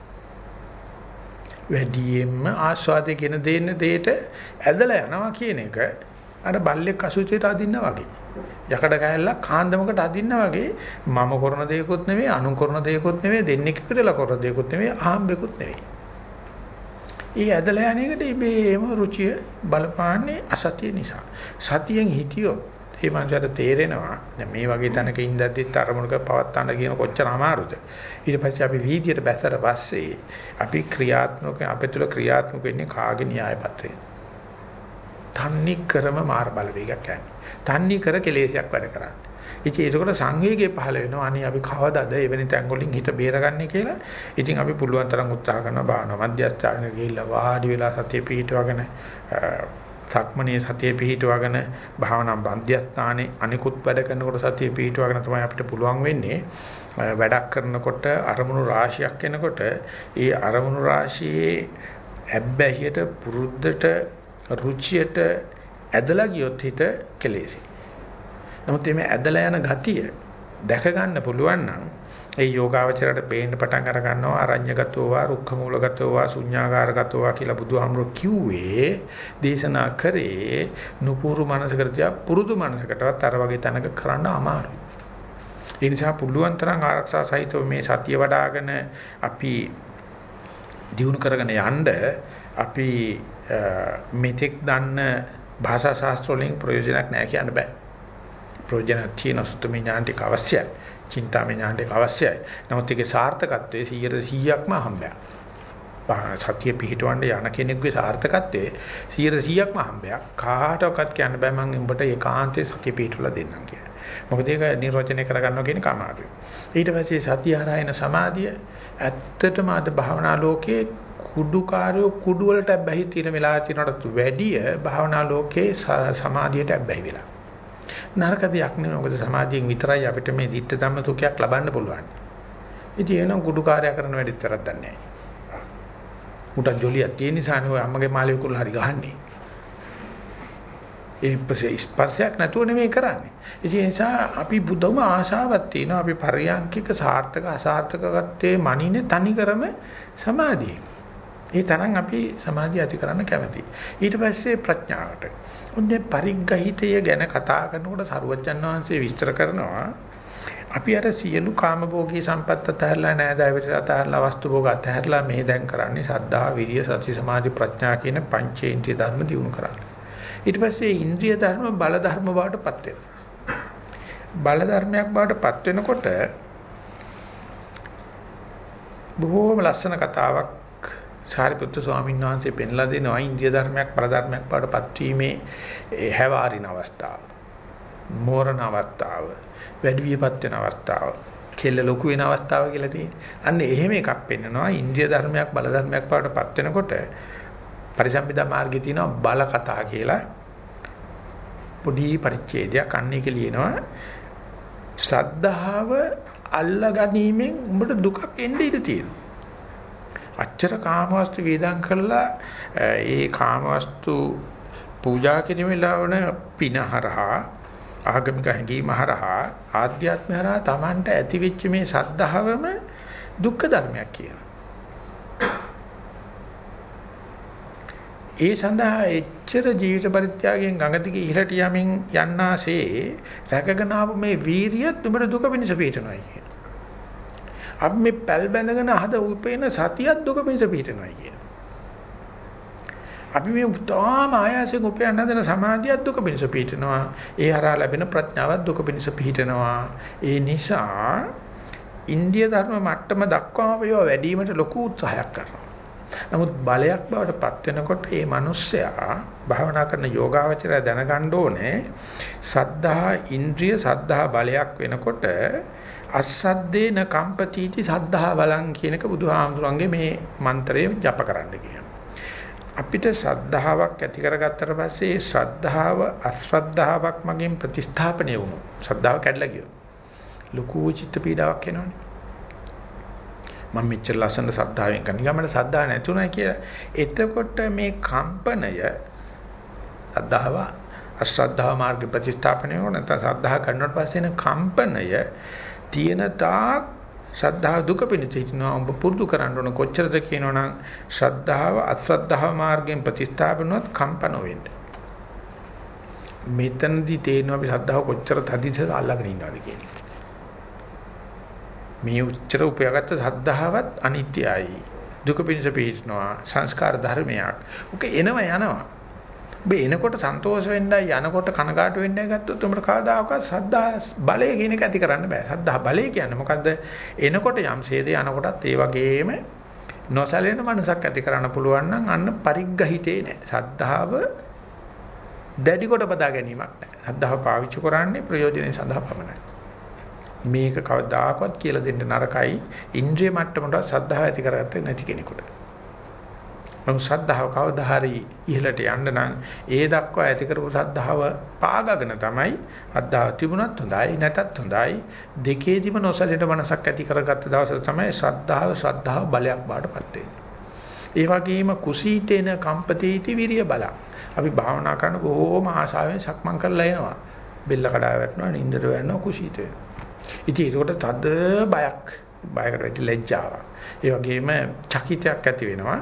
වැඩියෙන්ම ආස්වාදයේ කියන දෙන්න දෙයට ඇදලා යනවා කියන එක අර බල්ලෙක් අසුචියට අදින්න වගේ. යකඩ කෑල්ලක් කාන්දමකට අදින්න වගේ මම කරන දේකුත් නෙවෙයි අනු කරන දේකුත් නෙවෙයි දෙන්නෙක් එකතුලා කරන දේකුත් නෙවෙයි ආම්බෙකුත් නෙවෙයි. ඒ ඇදලා යන එකට ඉබේම රුචිය බලපාන්නේ අසතිය නිසා. සතියෙන් හිටියොත් ඒ මනසට තේරෙනවා දැන් මේ වගේ තැනක ඉඳද්දිත් අරමුණක පවත්තන්න කියන කොච්චර අමාරුද. ඊට පස්සේ අපි වීදියට බැසට පස්සේ අපි ක්‍රියාත්මක අපේ තුල ක්‍රියාත්මක වෙන්නේ කාගේ න්‍යාය පත්‍රය. තන්නේ කරම මාර බලවේගයක් යන්නේ. තන්නේ කර කෙලෙසයක් වැඩ කරන්නේ. ඉතින් ඒකවල සංවේගය පහළ වෙනවා. අනේ අපි කවදාද එවැනි තැන් වලින් හිත බේරගන්නේ කියලා. ඉතින් අපි පුළුවන් තරම් උත්සාහ කරනවා භාවනා මධ්‍යස්ථානක ගිහිල්ලා වාඩි වෙලා සතිය පිහිටවගෙන සක්මණේ සතිය පිහිටවගෙන භාවනා මධ්‍යස්ථානේ අනිකුත් වැඩ කරනකොට සතිය පිහිටවගෙන තමයි අපිට පුළුවන් වෙන්නේ වැඩක් කරනකොට අරමුණු රාශියක් එනකොට ඒ අරමුණු රාශියේ ඇබ්බැහියට පුරුද්දට රුචියට ඇදලා ගියොත් හිත කෙලෙසි. නමුත් මේ ඇදලා යන ගතිය දැක ගන්න පුළුවන් නම් ඒ යෝගාවචරයට බේන්න පටන් අර ගන්නවා අරඤ්‍යගතෝ වා රුක්ඛමූලගතෝ වා ශුඤ්ඤාගාරගතෝ වා කියලා බුදුහාමුදුරුවෝ කිව්වේ දේශනා කරේ නුපුරු මනසකට පුරුදු මනසකටවත් අර වගේ තැනක කරන්න අමාරුයි. ඒ නිසා පුළුවන් තරම් ආරක්ෂා සහිතව මේ සතිය වඩ아가න අපි දියුණු කරගෙන යන්න අපි මෙතෙක් දන්න භාෂා ශාස්ත්‍ර වලින් ප්‍රයෝජනක් නැහැ කියන්න බෑ. ප්‍රයෝජනක් තියෙන සුත්තමේ ඥාන ටික අවශ්‍යයි. චින්තාමය ඥාණයට අවශ්‍යයි. නමුත් ඒකේ සාර්ථකත්වයේ 100%ක්ම හම්බයක්. සතිය පිහිටවන්න යන කෙනෙකුගේ සාර්ථකත්වයේ 100%ක්ම හම්බයක්. කාටවත් කියන්න බෑ මම උඹට ඒකාන්තයේ සතිය පිහිටවලා දෙන්නම් කියලා. මොකද ඒක නිර්වචනය කරගන්නවා කියන කමාරුයි. ඊට පස්සේ සතිය හරහායන සමාධිය ඇත්තටම අද භාවනා ලෝකයේ කුඩුකාරයෝ කුඩු වලට බැහි තියෙන වෙලාව තියෙනකට වැඩිය භාවනා ලෝකයේ සමාධියට බැහි වෙලා. නරක දෙයක් නෙවෙයි. මොකද සමාධියෙන් විතරයි අපිට මේ ditta ධම්ම සුඛයක් ලබන්න පුළුවන්. ඉතින් එනම් කුඩු කාර්යය කරන වැඩිත් වැරද්දක් නැහැ. උට ජොලියක් තියෙන නිසානේ ඔය අම්මගේ මාළේ කුල් හරි ගහන්නේ. ඒ ස්පර්ශයක් නැතුව නෙමෙයි කරන්නේ. ඒ නිසා අපි බුදුම ආශාවක් තියෙනවා. අපි පරියන්කික සාර්ථක අසාර්ථකත්වයේ මනින්නේ තනිකරම සමාධියේ. ඒ තරම් අපි සමාධිය ඇති කරන්න කැමතියි. ඊට පස්සේ ප්‍රඥාවට. ඔන්නේ පරිග්‍රහිතය ගැන කතා කරනකොට සරුවච්චන් වහන්සේ විස්තර කරනවා අපි අර සියලු කාමභෝගී සම්පත් අතහැරලා නෑදෑයවට අතහැරලා වස්තු භෝග අතහැරලා මේ දැන් කරන්නේ සද්ධා විරිය සති සමාධි ප්‍රඥා කියන පංචේන්ද්‍රිය ධර්ම දිනු කරන්නේ. ඊට පස්සේ ඉන්ද්‍රිය ධර්ම බල ධර්ම බවට පත් වෙනවා. බල ධර්මයක් බවට පත් වෙනකොට බොහෝම ලස්සන කතාවක් සාරිපුත්තු ස්වාමීන් වහන්සේ පෙන්ලා දෙනවා ඉන්දිය ධර්මයක් පරධර්මයක් බවටපත් වීමේ හැවාරින අවස්ථාව. මෝරණ අවස්ථාව, වැඩි වියපත් වෙන අවස්ථාව, කෙල්ල ලොකු වෙන අවස්ථාව කියලා තියෙන්නේ. අන්න එහෙම එකක් පෙන්නනවා ඉන්ද්‍රිය ධර්මයක් බල ධර්මයක් බවට පත් වෙනකොට පරිසම්පදා මාර්ගයේ තියෙනවා බල කතා කියලා පොඩි පරිච්ඡේදයක් අන්න එක ලියනවා. ශ්‍රද්ධාව අල්ලා ගැනීමෙන් උඹට දුකක් එන්න ඉඩ තියෙනවා. අච්චර කාමවස්තු වේදම් කරලා ඒ කාමවස්තු පූජා කිරීමේ ලවණ පිනහරහා ආගමික හැඟීම හරහා ආධ්‍යාත්මය හරහා Tamanට ඇතිවෙච්ච මේ සද්ධාවම දුක්ඛ ධර්මයක් කියනවා. ඒ සඳහා එච්චර ජීවිත පරිත්‍යාගයෙන් ගඟ දිගේ ඉහළට යමින් යන්නාසේ රැකගෙන ආපු මේ වීරියත් උඹට දුක පිණිස පිටනවායි කියන. අපි මේ පැල් බැඳගෙන හද උපේන සතියත් දුක පිණිස පිටනවායි කියන. අපි මේ උතාම ආයාසයෙන් උපයන්න හදන සමාධියත් දුක පිණිස පිටනවා. ඒ හරහා ලැබෙන ප්‍රඥාවත් දුක පිණිස පිටනවා. ඒ නිසා ඉන්දිය ධර්ම මට්ටම දක්වාම ඒවා වැඩි වීමට ලොකු උත්සාහයක් කරනවා. නමුත් බලයක් බවට පත් වෙනකොට මේ මිනිස්සයා භාවනා කරන යෝගාවචරය දැනගන්න ඕනේ සද්ධා ඉන්ද්‍රිය සද්ධා බලයක් වෙනකොට අස්සද්දේන කම්පතිටි සද්ධා බලං කියන එක බුදුහාමුදුරන්ගේ මේ මන්ත්‍රය ජප කරන්න කියනවා. අපිට ශ්‍රද්ධාවක් ඇති කරගත්තට පස්සේ ඒ ශ්‍රද්ධාව අශ්‍රද්ධාවක් මගින් ප්‍රතිස්ථාපනය වුණොත් ශ්‍රද්ධාව කැඩලා ගියොත් ලොකු චිත්ත පීඩාවක් එනවනේ. මම මෙච්චර ලස්සන ශ්‍රද්ධාවෙන් කරන ගමන ශ්‍රද්ධාව නැතුණයි කියලා. එතකොට මේ කම්පනය ශ්‍රද්ධාව අශ්‍රද්ධාව මාර්ග ප්‍රතිස්ථාපනය වුණ නැත්නම් ශ්‍රද්ධාව කරනකොට පස්සේ එන කම්පනය තියෙන තාක් ශ්‍රද්ධාව දුක පිණිස හිටිනවා ඔබ පුරුදු කරන්න ඕන කොච්චරද කියනවනම් ශ්‍රද්ධාව අශ්‍රද්ධාව මාර්ගයෙන් ප්‍රතිස්ථාපනවත් කම්පන වෙන්න. මෙතනදී තේරෙනවා අපි ශ්‍රද්ධාව කොච්චර තදින්ද අල්ලගෙන ඉන්නවද කියන්නේ. මේ උච්චර උපයාගත්ත ශ්‍රද්ධාවත් අනිත්‍යයි. දුක පිණිස පිහිටනවා සංස්කාර ධර්මයක්. ඔක එනවා යනවා. ඔබ එනකොට සන්තෝෂ වෙන්නයි යනකොට කනගාටු වෙන්නයි ගත්තොත් උඹට කවදාකවත් සද්ධා බලය කියන එක ඇති කරන්න බෑ. සද්ධා බලය කියන්නේ මොකද්ද? එනකොට යම් ඡේදේ යනකොටත් ඒ වගේම නොසැලෙන මනසක් ඇති කරන්න පුළුවන් නම් අන්න පරිග්‍රහිතේ නෑ. සද්ධාව දැඩි කොට බදා ගැනීමක් නෑ. සද්ධාව පාවිච්චි කරන්නේ ප්‍රයෝජනෙ සඳහා පමණයි. මේක කවදාකවත් කියලා දෙන්න නරකයි. ඉන්ද්‍රිය මට්ටමට සද්ධාව ඇති කරගත්තේ නැති කෙනෙකුට. නමුත් ශ්‍රද්ධාව කවදා හරි ඉහළට යන්න නම් ඒ දක්වා ඇති කරපු ශ්‍රද්ධාව පාගගෙන තමයි අද්දාව තිබුණත් හොඳයි නැතත් හොඳයි දෙකේදිම නොසලෙන මනසක් ඇති කරගත්ත දවස තමයි ශ්‍රද්ධාව ශ්‍රද්ධාව බලයක් බාටපත් ඒ වගේම කුසීතේන කම්පතේති විරිය බල. අපි භාවනා කරන බොහෝම ආශාවෙන් සක්මන් කරලා එනවා. බෙල්ල කඩා වැටෙනවා නින්දට වැටෙනවා කුසීත වෙනවා. ඉතින් ඒකට තද බයක් බයකට වැඩි ලැජ්ජාවක්. ඒ වගේම චකිතයක් ඇති වෙනවා.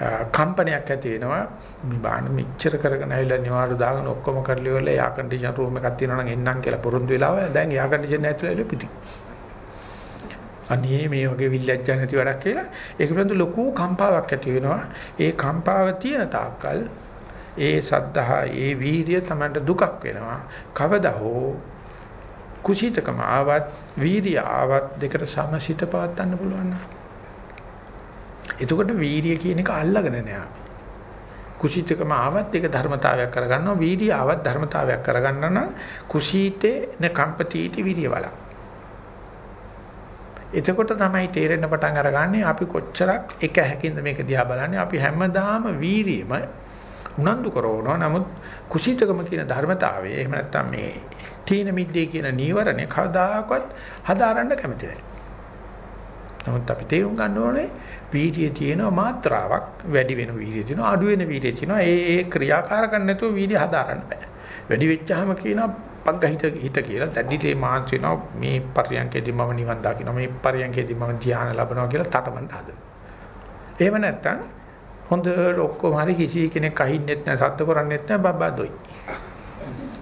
කම්පනයක් ඇති වෙනවා මේ බාන මෙච්චර කරගෙන ඇවිල්ලා නිවාඩු දාගෙන ඔක්කොම කරලි වෙලා එයා කන්ඩිෂන් රූම් එකක් තියෙනවා නම් එන්නම් කියලා පොරොන්දු වෙලාව දැන් එයා කන්ඩිෂන් ඇතුළේ පිටි. අනේ මේ වගේ විල්ලැජ්ජා නැති වැඩක් කියලා ඒක පිළිබඳ ලොකු කම්පාවක් ඇති වෙනවා. ඒ කම්පාව තියෙන තාක්කල් ඒ සද්ධා ඒ වීර්ය තමයි දුකක් වෙනවා. කවදා හෝ කුසීතකම ආවත් වීර්ය ආවත් දෙකට සමසිත පවත්වන්න පුළුවන් නේද? එතකොට වීරිය කියන එක අල්ලගෙන නෑ අපි. කුසීතකම ආවත් ඒක ධර්මතාවයක් කරගන්නවා වීර්ය ආවත් ධර්මතාවයක් කරගන්න නම් කුසීතේ න කම්පතිටි වීර්ය වල. එතකොට තමයි තේරෙන්න පටන් අරගන්නේ අපි කොච්චරක් එක හැකින්ද මේක දිහා බලන්නේ අපි හැමදාම වීරියම උනන්දු කරවනවා නමුත් කුසීතකම කියන ධර්මතාවය එහෙම නැත්නම් මේ තීන මිද්දේ කියන නීවරණය කවදාකවත් හදාරන්න කැමති නැහැ. නමුත් අපි තේරුම් ගන්න ඕනේ වීර්යය තියෙනවා මාත්‍රාවක් වැඩි වෙන වීර්යය තියෙනවා අඩු වෙන වීර්යය තියෙනවා. ඒ ඒ ක්‍රියාකාරකම් නැතුව වීර්යය හදාරන්න බෑ. වැඩි වෙච්චාම කියනවා පග්ගහිත හිත කියලා. දැඩිතේ මාංශ වෙනවා මේ පරියන්කේදී මම නිවන් දකින්න මේ පරියන්කේදී මම ධ්‍යාන ලැබනවා කියලා තටමඬ හදනවා. එහෙම නැත්නම් හොඳට ඔක්කොම හරි කිසි කෙනෙක් අහින්නෙත් නැහැ සද්ද කරන්නෙත් නැහැ බබ්බා දොයි.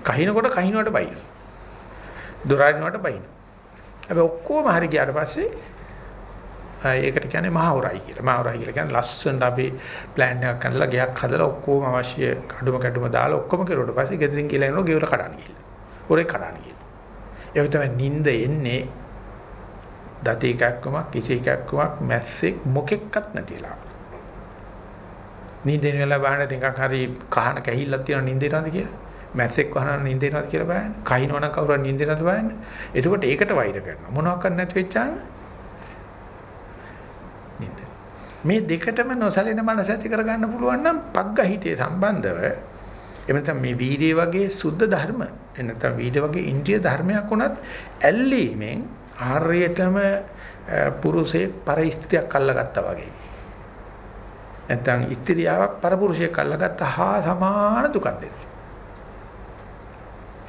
කහිනකොට කහිනවට බයින දොරාරිනවට බයින හැබැයි ඔක්කොම හරි ගියාට පස්සේ ඒකට කියන්නේ මහවරයි කියලා. මහවරයි කියලා කියන්නේ ලස්සනට අපි plan එකක් කරලා ගයක් හදලා ඔක්කොම අවශ්‍ය කඩුම කැඩුම දාලා ඔක්කොම කරුවට පස්සේ ගෙදරින් කියලා එනවා ගෙවල කඩන්න ගිහිල්ලා. හොරේ කඩන්න ගිහිල්ලා. ඒක තමයි නිින්ද එන්නේ දති එකක්කමක් කිසි එකක්කමක් මැස්සෙක් මොකෙක්වත් නැතිලා. නිින්දෙන් වෙලා බාහන ටිකක් හරි කහන කැහිල්ලක් තියෙන නිින්ද එනවද කියලා? මැස්සෙක් වහන නින්දේනවද කියලා බලන්න. කහිනවනම් කවුරුහරි නින්දේනවද බලන්න. එතකොට ඒකට වෛර කරනවා. මොනවක් කරන්න නැති වෙච්චාම නින්ද. මේ දෙකටම නොසැලෙන මනස ඇති කරගන්න පුළුවන් නම් පග්ගහිතේ සම්බන්ධව එමෙතන මේ වීර්යය වගේ සුද්ධ ධර්ම එනතම් වීර්ය වගේ ඉන්ද්‍රිය ධර්මයක් උනත් ඇල්ලීමෙන් ආර්යයටම පුරුෂයෙක් පර ස්ත්‍රියක් අල්ලගත්තා වගේ. නැත්නම් ස්ත්‍රියාවක් පරපුරුෂයෙක් අල්ලගත්ත හා සමාන දුකක් දෙනවා.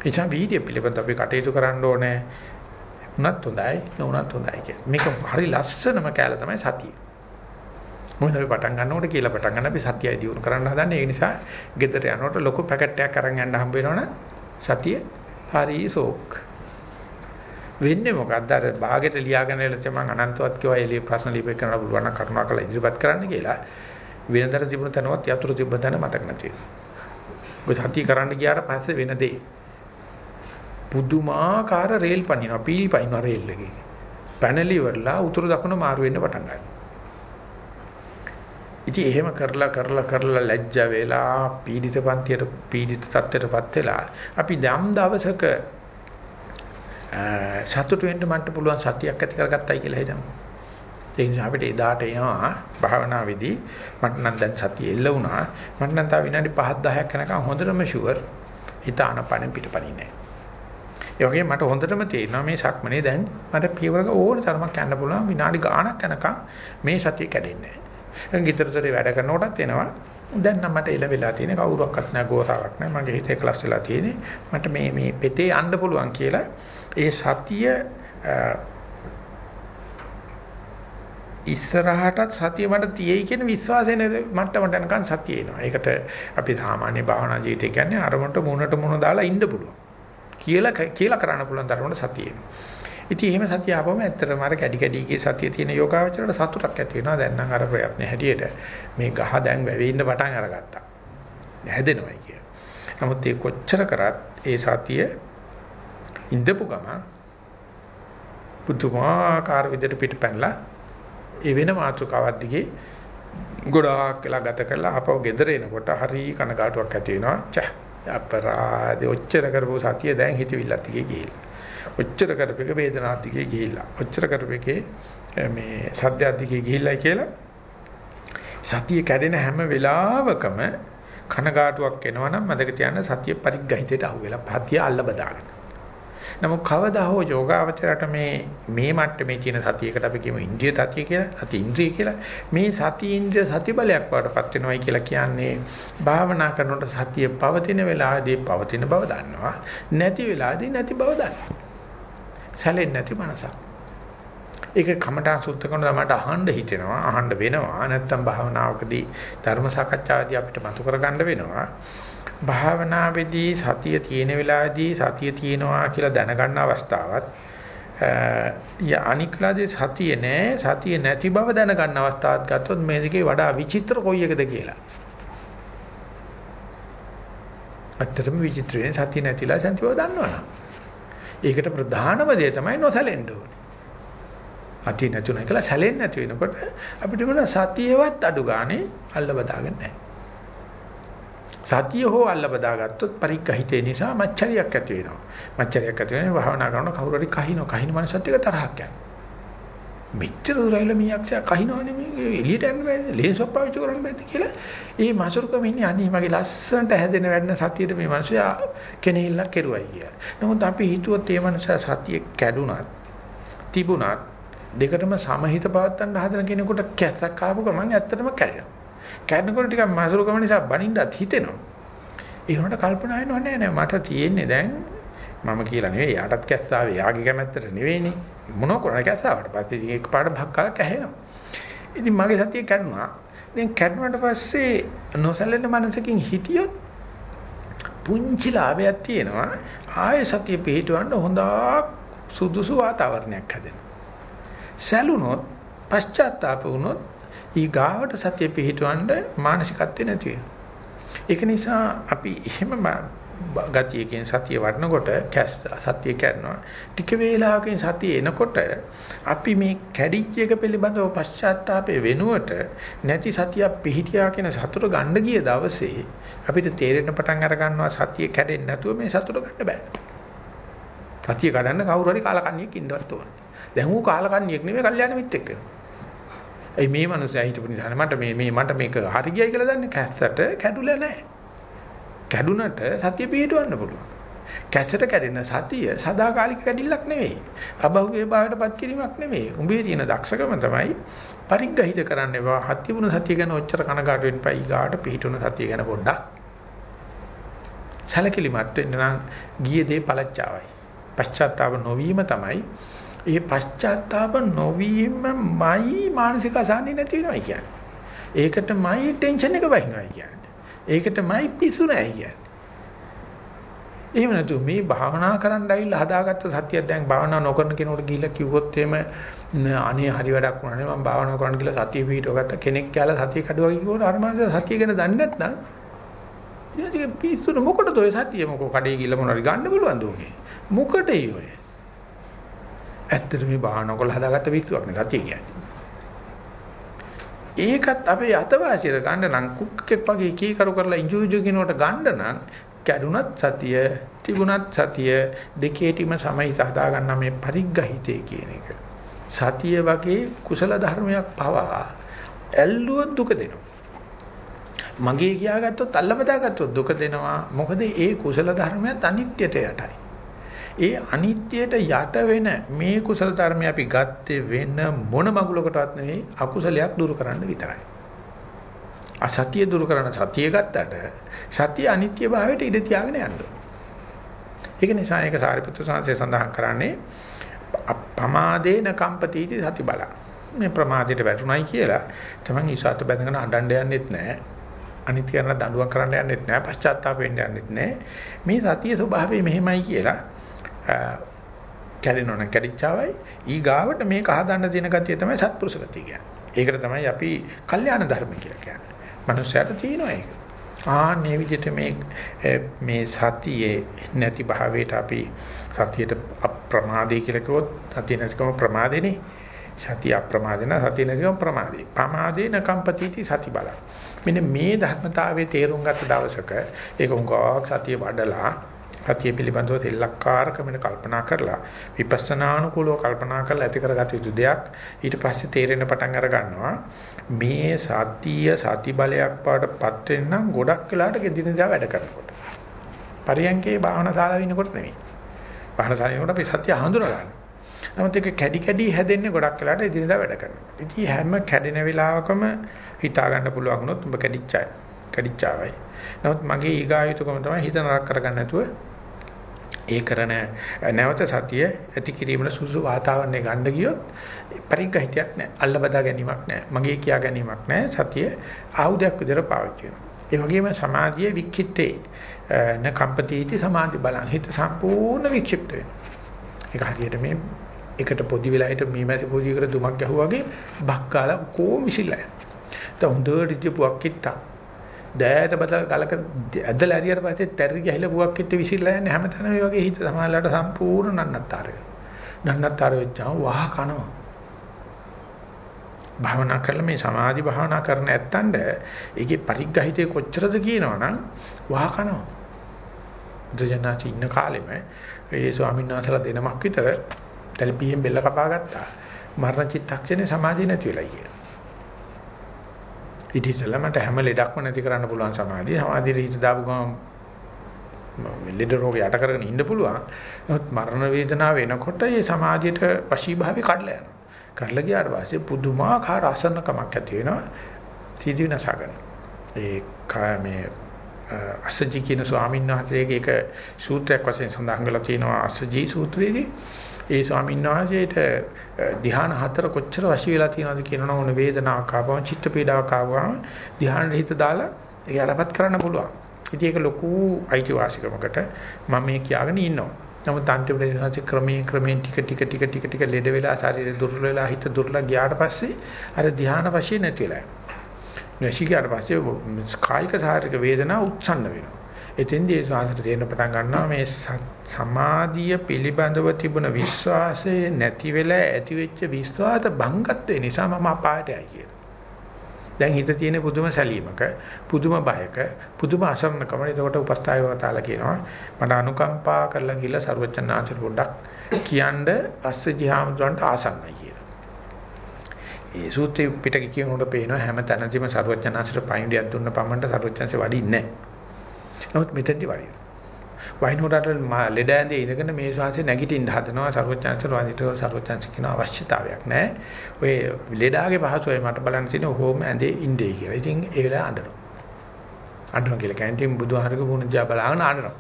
එචා වීර්ය පිළිබඳ අපි කටයුතු කරන්න ඕනේ. උනත් හොඳයි, නොඋනත් හොඳයි කියලා. මේක හරි ලස්සනම කැල තමයි සතිය. මොකද අපි පටන් ගන්නකොට කියලා පටන් ගන්න අපි සතියයි දියුණු කරන්න හදන්නේ. ඒ නිසා ගෙදර යනකොට ලොකු පැකට් එකක් අරන් යන්න හම්බ වෙනවනේ සතිය හරි සෝක්. වෙන්නේ මොකද්ද අර භාගෙට ලියාගෙන ඉල තමන් අනන්තවත් කියවා එළිය ප්‍රශ්න ලියපෙ කරන්න පුළුවන් නම් කරුණාකරලා ඉදිරිපත් කරන්න කියලා වෙනදට තිබුණ තැනවත් යතුරු තිබ්බ තැන මතක නැති වෙනවා. ඔය සතිය කරන්න ගියාට පස්සේ වෙන දේ පුදුමාකාර රේල් පනිනවා පීලි පනිනවා රේල් එකේ. පැනලි වලලා උතුරු දකුණ මාරු වෙන්න පටන් ගන්නවා. ඉතින් එහෙම කරලා කරලා කරලා ලැජ්ජ වෙලා පීඩිත පන්තියට පීඩිත තත්ත්වයටපත් වෙලා අපි ධම් දවසක සතුට වෙන්න මන්ට පුළුවන් සතියක් ඇති කරගත්තයි කියලා හිතමු. ඒ නිසා අපිට එදාට එනවා භාවනාවේදී මට නම් දැන් සතිය එල්ල වුණා. මට නම් තව විනාඩි 5 10ක් යනකම් හොඳටම ෂුවර් හිත ආනපනෙ පිටපණින්නේ ඒ වගේ මට හොඳටම තේරෙනවා මේ සක්මනේ දැන් මට පියවරක ඕන තරමක් යන්න පුළුවන් විනාඩි ගාණක් යනකම් මේ සතිය කැඩෙන්නේ නැහැ. ගිතරතරේ වැඩ කරනකොටත් එනවා දැන් නම් මට එළ වෙලා තියෙන කවුරක්වත් නැහැ ගෝසාවක් නැහැ මගේ හිතේ ක්ලස් වෙලා තියෙන්නේ මට මේ මේ පෙතේ යන්න පුළුවන් කියලා ඒ සතිය ඉස්සරහටත් සතිය මට තියෙයි කියන විශ්වාසය නේද මට්ටමට යනකන් සතිය එනවා. ඒකට අපි සාමාන්‍ය භාවනා ජීවිතය කියන්නේ අරමුණට මුණට මුණ දාලා ඉන්න පුළුවන්. කියලා කියලා කරන්න පුළුවන් තරමට සතිය එනවා. ඉතින් එහෙම සතිය ආවම ඇත්තටම අර කැඩි කැඩිගේ සතිය තියෙන යෝගාවචරයට සතුටක් ඇති වෙනවා. දැන් නම් අර ප්‍රයත්න හැටියට මේ ගහ දැන් වැවෙන්න පටන් අරගත්තා. හැදෙනවයි කිය. නමුත් ඒ කොච්චර කරත් ඒ සතිය ඉඳපු ගමන් පුදුමාකාර විදිහට පිටපැනලා ඒ වෙන මාතෘකාවක් දිගේ ගොඩාක් වෙලා ගත කරලා ආපහු ගෙදර එනකොට හරි කනගාටුවක් ඇති වෙනවා. ච අපරාධේ ඔච්චර කරපු සතිය දැන් හිතවිල්ලත් දිගේ ගිහිල්ලා. ඔච්චර කරපේක වේදනාත් දිගේ ගිහිල්ලා. ඔච්චර කරපේකේ මේ සද්දات දිගේ ගිහිල්ලා කියලා සතිය කැඩෙන හැම වෙලාවකම කනගාටුවක් එනවනම් මතක තියාගන්න සතිය පරිග්‍රහිතයට අහු වෙලා පතිය අල්ල බදාගන්න. නමුත් කවදා හෝ යෝගාවචරයට මේ මේ මට්ටමේ තියෙන සතියකට අපි කියමු ඉන්ද්‍රිය සතිය කියලා, සති ඉන්ද්‍රිය කියලා. මේ සති ඉන්ද්‍රිය සති බලයක් වඩපත් වෙනවයි කියලා කියන්නේ භාවනා කරනකොට සතිය පවතින වෙලාවේදී පවතින බව දන්නවා. නැති වෙලාවේදී නැති බව දන්නවා. සැලෙන්නේ නැති මනසක්. ඒක කමඨා සුද්ධ කරනවා මට අහන්න හිතෙනවා අහන්න වෙනවා නැත්නම් භාවනාවකදී ධර්ම සාකච්ඡාවේදී අපිට මතු කරගන්න වෙනවා භාවනාවේදී සතිය තියෙන වෙලාවේදී සතිය තියෙනවා කියලා දැනගන්න අවස්ථාවත් ය අනික්ලාදී සතිය නෑ සතිය නැති බව දැනගන්න අවස්ථාවක් ගත්තොත් මේ දෙකේ වඩා විචිත්‍ර කොයි එකද කියලා. ඇත්තටම විචිත්‍රයෙන් සතිය නැතිලා සන්ති බව දන්නවනම්. ඒකට ප්‍රධානම දේ තමයි නොසැලෙන්න ඕනේ. සතිය නැතුණා කියලා සැලෙන්නේ නැති වෙනකොට අපිට මොන සතියවත් අඩු ගානේ අල්ල බදාගෙන නැහැ. සතිය හෝ අල්ල බදාගත්තොත් පරිග්‍රහිතේ නිසා මච්චරියක් ඇති වෙනවා. මච්චරියක් ඇති වෙනවා භාවනා කරන කවුරු හරි කහිනෝ කහින මනසත් එක තරහක් යනවා. මෙච්චර දුරයිල මියක්ෂය කහිනවනේ මේ එළියට යන්න බෑනේ. ලේසොප් පාවිච්චි කරන්න බෑද කියලා. ඒ මාසුරුකම ඉන්නේ අනේ මගේ ලස්සනට හැදෙන වැඩන සතියේ මේ මිනිස්සයා කෙනෙහිල්ලක් කෙරුවයි කියලා. නමුත් අපි හිතුවොත් මේ මිනිස්සයා සතිය කැඩුනත් තිබුණත් දෙකටම සමහිත පවත්තන්න හදන කෙනෙකුට කැසක් ආපු ගමන් ඇත්තටම කැඩෙනවා. කැඩනකොට ටිකක් මාසුරුකම නිසා බනින්නත් හිතෙනවා. ඒ වුණාට කල්පනා වෙනව නෑ නෑ මට තියෙන්නේ දැන් මම කියලා නෙවෙයි යාටත් කැස්සාවේ යාගේ කැමැත්තට නෙවෙයිනේ මොනව කරන්නේ කැස්සාවට පස්සේ ඒක පාඩ භක් කාලා කැහෙනවා. ඉතින් මගේ සතිය කැඩුනා. දැන් කැඩුණාට පස්සේ නොසැලෙන මනසකින් හිටියොත් පුංචි ලාභයක් තියෙනවා. ආයේ සතිය පිහිටවන්න හොඳක් සුදුසු වාතාවරණයක් හැදෙනවා. සැලුනොත් පශ්චාත්තාප වුණොත් ඊගාවට සතිය පිහිටවන්න මානසිකත්වේ නැති වෙනවා. ඒක නිසා අපි එහෙම ගතියකින් සතිය වඩනකොට කැස් සතිය කරනවා ටික වේලාවකින් සතිය එනකොට අපි මේ කැඩිච්ච එක පිළිබඳව පශ්චාත්තාපේ වෙනුවට නැති සතියක් පිහිටියා කියන සතුට ගන්න ගිය දවසේ අපිට තේරෙන්න පටන් අර ගන්නවා සතිය කැඩෙන්නේ නැතුව මේ සතුට ගන්න බෑ. සතිය කඩන්න කවුරු හරි කාලකන්ණියෙක් ඉන්නවත් ඕනේ. දැන් ඌ කාලකන්ණියෙක් නෙමෙයි කල්යාණ මිත්‍රෙක් වෙනවා ඒ මේ මනුස්සයා හිටපු නිසා මට මේ මේ මට මේක හරි ගියයි කියලා දන්නේ. කැස්සට කැඩුලා නැහැ. කැඩුනට සතිය පිටවන්න පුළුවන්. කැස්සට කැඩෙන සතිය සදාකාලික කැඩිල්ලක් නෙවෙයි. අබහුගේ භාවයටපත් කිරීමක් නෙවෙයි. උඹේ තියෙන දක්ෂකම තමයි පරිග්‍රහිත කරන්න ඒවා හත්තිබුණ සතිය ගැන ඔච්චර කනගාටු වෙන්න පයි ගාට පිටුන සතිය ගැන පොඩ්ඩක් සැලකිලිමත් වෙන්න නම් ගියේ දේ පළච්චාවයි. පශ්චාත්තාව නොවීම තමයි ඒ පශ්චාත්තාප නොවීමමයි මානසික අසහනෙ නැති වෙනවා කියන්නේ. ඒකටමයි ටෙන්ෂන් එක වහිනවා කියන්නේ. ඒකටමයි පිස්සු නැහැ කියන්නේ. එහෙම නැතු මේ භාවනා කරන්න ඇවිල්ලා හදාගත්ත සතිය දැන් භාවනා නොකරන කෙනෙකුට ගිහිල්ලා කිව්වොත් එහෙම අනේ හරි වැඩක් වුණා නේ මම භාවනා කරන්න ගිහලා සතිය පිටව ගත්ත කෙනෙක් කියලා සතිය කඩුවා කිව්වොත් අර මනස සතිය ගැන දන්නේ නැත්නම් ඉතින් පිස්සුන මොකටද ඔය සතිය මොකෝ කඩේ ගිහලා මොනවාරි ගන්න බලවන්ද ඔගේ මොකටයි ඔය ඇත්තට මේ භාවනා කරලා හදාගත්ත පිස්සුවක් නේ සතිය කියන්නේ. ඒකත් අපේ අතවාසියට ගන්න නම් කුක්කෙක් වගේ කී කරු කරලා ඉංජු ඉංජු කිනවට ගන්න නම් කැඩුනත් සතිය තිබුණත් සතිය දෙකේටිම සමහිත හදා ගන්න මේ පරිග්ගහිතේ කියන එක. සතිය වගේ කුසල ධර්මයක් පවා ඇල්ලුවොත් දුක දෙනවා. මගේ කියාගත්තොත් අල්ලපදාගත්තොත් දුක දෙනවා. මොකද ඒ කුසල ධර්මයත් අනිත්‍යයට යටයි. ඒ අනිත්‍යයට යට වෙන මේ කුසල ධර්මය අපි ගත්තේ වෙන මොන මගුලකටවත් නෙවෙයි අකුසලයක් දුරු කරන්න විතරයි. අසතිය දුරු කරන සතිය ගත්තට සතිය අනිත්‍ය භාවයට ඉඩ තියාගෙන යන්න ඒක නිසා ඒක සාරිපුත්‍ර සාංශය සඳහන් කරන්නේ අපමාදේන කම්පතිටි සති බල. මේ ප්‍රමාදයට වැටුණයි කියලා තමන් ඉසాత බැඳගෙන අඬන්න යන්නෙත් නැහැ. අනිත්‍ය කරන දඬුවම් කරන්න යන්නෙත් නැහැ. පශ්චාත්තාප වෙන්න යන්නෙත් නැහැ. මේ සතිය ස්වභාවය මෙහෙමයි කියලා කැඩෙනවා නම් කැඩිච්චාවයි ඊ ගාවට මේක හදන්න දෙන ගතිය තමයි සත්පුරුෂ ගතිය කියන්නේ. ඒකට තමයි අපි කල්යාණ ධර්ම කියලා කියන්නේ. මනුස්සයාට තියෙනවා ඒක. ආන්නේ විදිහට මේ මේ සතියේ නැති භාවයට අපි සතියට අප්‍රමාදේ කියලා කිව්වොත් සතිය නැතිකම ප්‍රමාදේනේ. සතිය අප්‍රමාදේන සතිය නැතිකම ප්‍රමාදේ. ප්‍රමාදේන කම්පතිති සති බල. මෙන්න මේ ධර්මතාවයේ තේරුම් ගත්ත දවසක ඒක උංගාවක් සතිය වඩලා සතිය පිළිබඳව තෙල්ලක්කාරකමන කල්පනා කරලා විපස්සනානුකූලව කල්පනා කරලා ඇති කරගත යුතු දෙයක් ඊට පස්සේ තේරෙන පටන් අර ගන්නවා මේ සතිය සති බලයක් පාටපත් වෙන්නම් ගොඩක් වෙලාට ගෙදිනදා වැඩ කරනකොට පරියන්කේ භාවනා ශාලාවේ ඉන්නකොට නෙමෙයි භාවනා ශාලාවේ ඉන්නකොට අපි සතිය හඳුනා ගන්න. නමුත් ඒක කැඩි කැඩි හැදෙන්නේ ගොඩක් වෙලාට එදිනදා වැඩ කරනකොට. ඉතින් හැම කැඩෙන වෙලාවකම හිතා ගන්න පුළුවන් වුණොත් උඹ කැඩිච්චයි. කැඩිච්චාවයි. නමුත් මගේ ඊගායුතුකම තමයි හිත නරක කරගන්න නැතුව ඒ කරන නැවත සතිය ඇති කිරීමන සුසු වාතාවරණය ගන්න ගියොත් පරිග්‍රහිතයක් නැහැ. අල්ල බදා ගැනීමක් නැහැ. මගේ කියා ගැනීමක් නැහැ. සතිය ආයුධයක් විදිහට පාවිච්චි වෙනවා. ඒ වගේම සමාධිය වික්ඛිතේ න කම්පතිටි සමාධි බලං හිත සම්පූර්ණ වික්ෂිප්ත වෙනවා. ඒක හරියට මේ එකට පොදි වෙලා හිට මීමැසි පොදියකට දුමක් ගැහුවා වගේ බක්කාලා කොහොම විසිලා යනවා. දැන් හොඳට ඉජ්ජපුවක් කිට්ටක් දෑයට බදල් ගලක ඇදලා ඇරියට පස්සේ තැරි ගහලා බුවක් කිට්ට විසිරලා යන්නේ හැමතැනම මේ වගේ හිත සමාජලට සම්පූර්ණ නන්නත්තර වෙනවා. නන්නත්තර වෙච්චාම වහ කනවා. භාවනා කරලා මේ සමාධි භාවනා කරන ඇත්තන්ට ඒකේ පරිග්‍රහිතේ කොච්චරද කියනවනම් වහ කනවා. දෙජනාචි ඉන්න කාලෙම ඒ ස්වාමීන් වහන්සේලා දෙනමක් විතර තැලිපියෙන් බෙල්ල කපා ගත්තා. මරණ චිත්තක්ෂණේ සමාධිය නැති වෙලා කියනවා. ඊට ඉස්සෙල්ලා මට හැම ලෙඩක්ම නැති කරන්න පුළුවන් සමාධිය. සමාධියට හිත දාපු ගමන් ලෙඩ රෝග යට කරගෙන ඉන්න පුළුවන්. නමුත් මරණ වේදනාව එනකොට ඒ සමාධියට වශීභාවය කඩලා යනවා. කඩලා ගියාට පස්සේ පුදුමාකාර අසන්නකමක් ඇති වෙනවා. සීදී නැසගෙන. ඒ මේ අසජි කියන ස්වාමීන් වහන්සේගේ එක සූත්‍රයක් වශයෙන් සඳහන් කරලා තියෙනවා අසජි සූත්‍රයේදී ඒ ස්වාමීන් වහන්සේට ධ්‍යාන හතර කොච්චර වශී වෙලා තියෙනවද කියනවා ඕන වේදනාවක් ආවම චිත්ත පීඩාවක් ආවම ධ්‍යාන හිත දාලා ඒක යටපත් කරන්න පුළුවන්. ඉතින් ඒක ලොකු අයිතිවාසිකමකට මම මේ කියාගෙන ඉන්නවා. නමුත් අන්තිම වෙලාවට ක්‍රමයෙන් ක්‍රමයෙන් ටික ටික ටික ටික ටික ලෙඩ වෙලා ශරීරය දුර්වල වෙලා හිත දුර්වල ගියාට පස්සේ අර ධ්‍යාන වශයෙන් නැති වෙලා යනවා. නැසි ගියාට පස්සේ කායික සාරික වේදනා උත්සන්න වෙනවා. එතෙන්දී ඒ ශාසනය තේරෙන පටන් ගන්නවා මේ සමාධිය පිළිබඳව තිබුණ විශ්වාසය නැති වෙලා ඇති වෙච්ච විශ්වාස භංගත්වේ නිසා මම අපායට යයි කියලා. දැන් හිත තියෙන පුදුම සැලීමක පුදුම බයක පුදුම අසරණකම එතකොට උපස්ථායකවතාලා කියනවා මට අනුකම්පා කරලා ගිහලා ਸਰවචන්නාචර පොඩ්ඩක් කියන්න අස්සජි හාමුදුරන්ට ආසන්නයි කියලා. ඒ සූත්‍රය පිටක කියනකොට පේනවා හැම තැනදීම ਸਰවචන්නාචර පයින්ඩියක් දුන්න පමණට ਸਰවචන්සේ වඩින්නේ නැහැ. නමුත් මෙතෙන්දි වයින්. වයින් හොරට ලෙඩ ඇඳේ ඉඳගෙන මේ ශාසය නැගිටින්න හදනවා සර්වඥාන්සර වන්දිතව සර්වඥාන්ස කියන අවශ්‍යතාවයක් නැහැ. ඔය ලෙඩාගේ පහසුවයි මට බලන්න තියෙන ඕම ඇඳේ ඉන්නේ කියලා. ඉතින් ඒ වෙලාව අඬනවා. අඬනවා කියලා කැන්ටිම් බුදුහාරක වුණ දිහා බලාගෙන අඬනවා.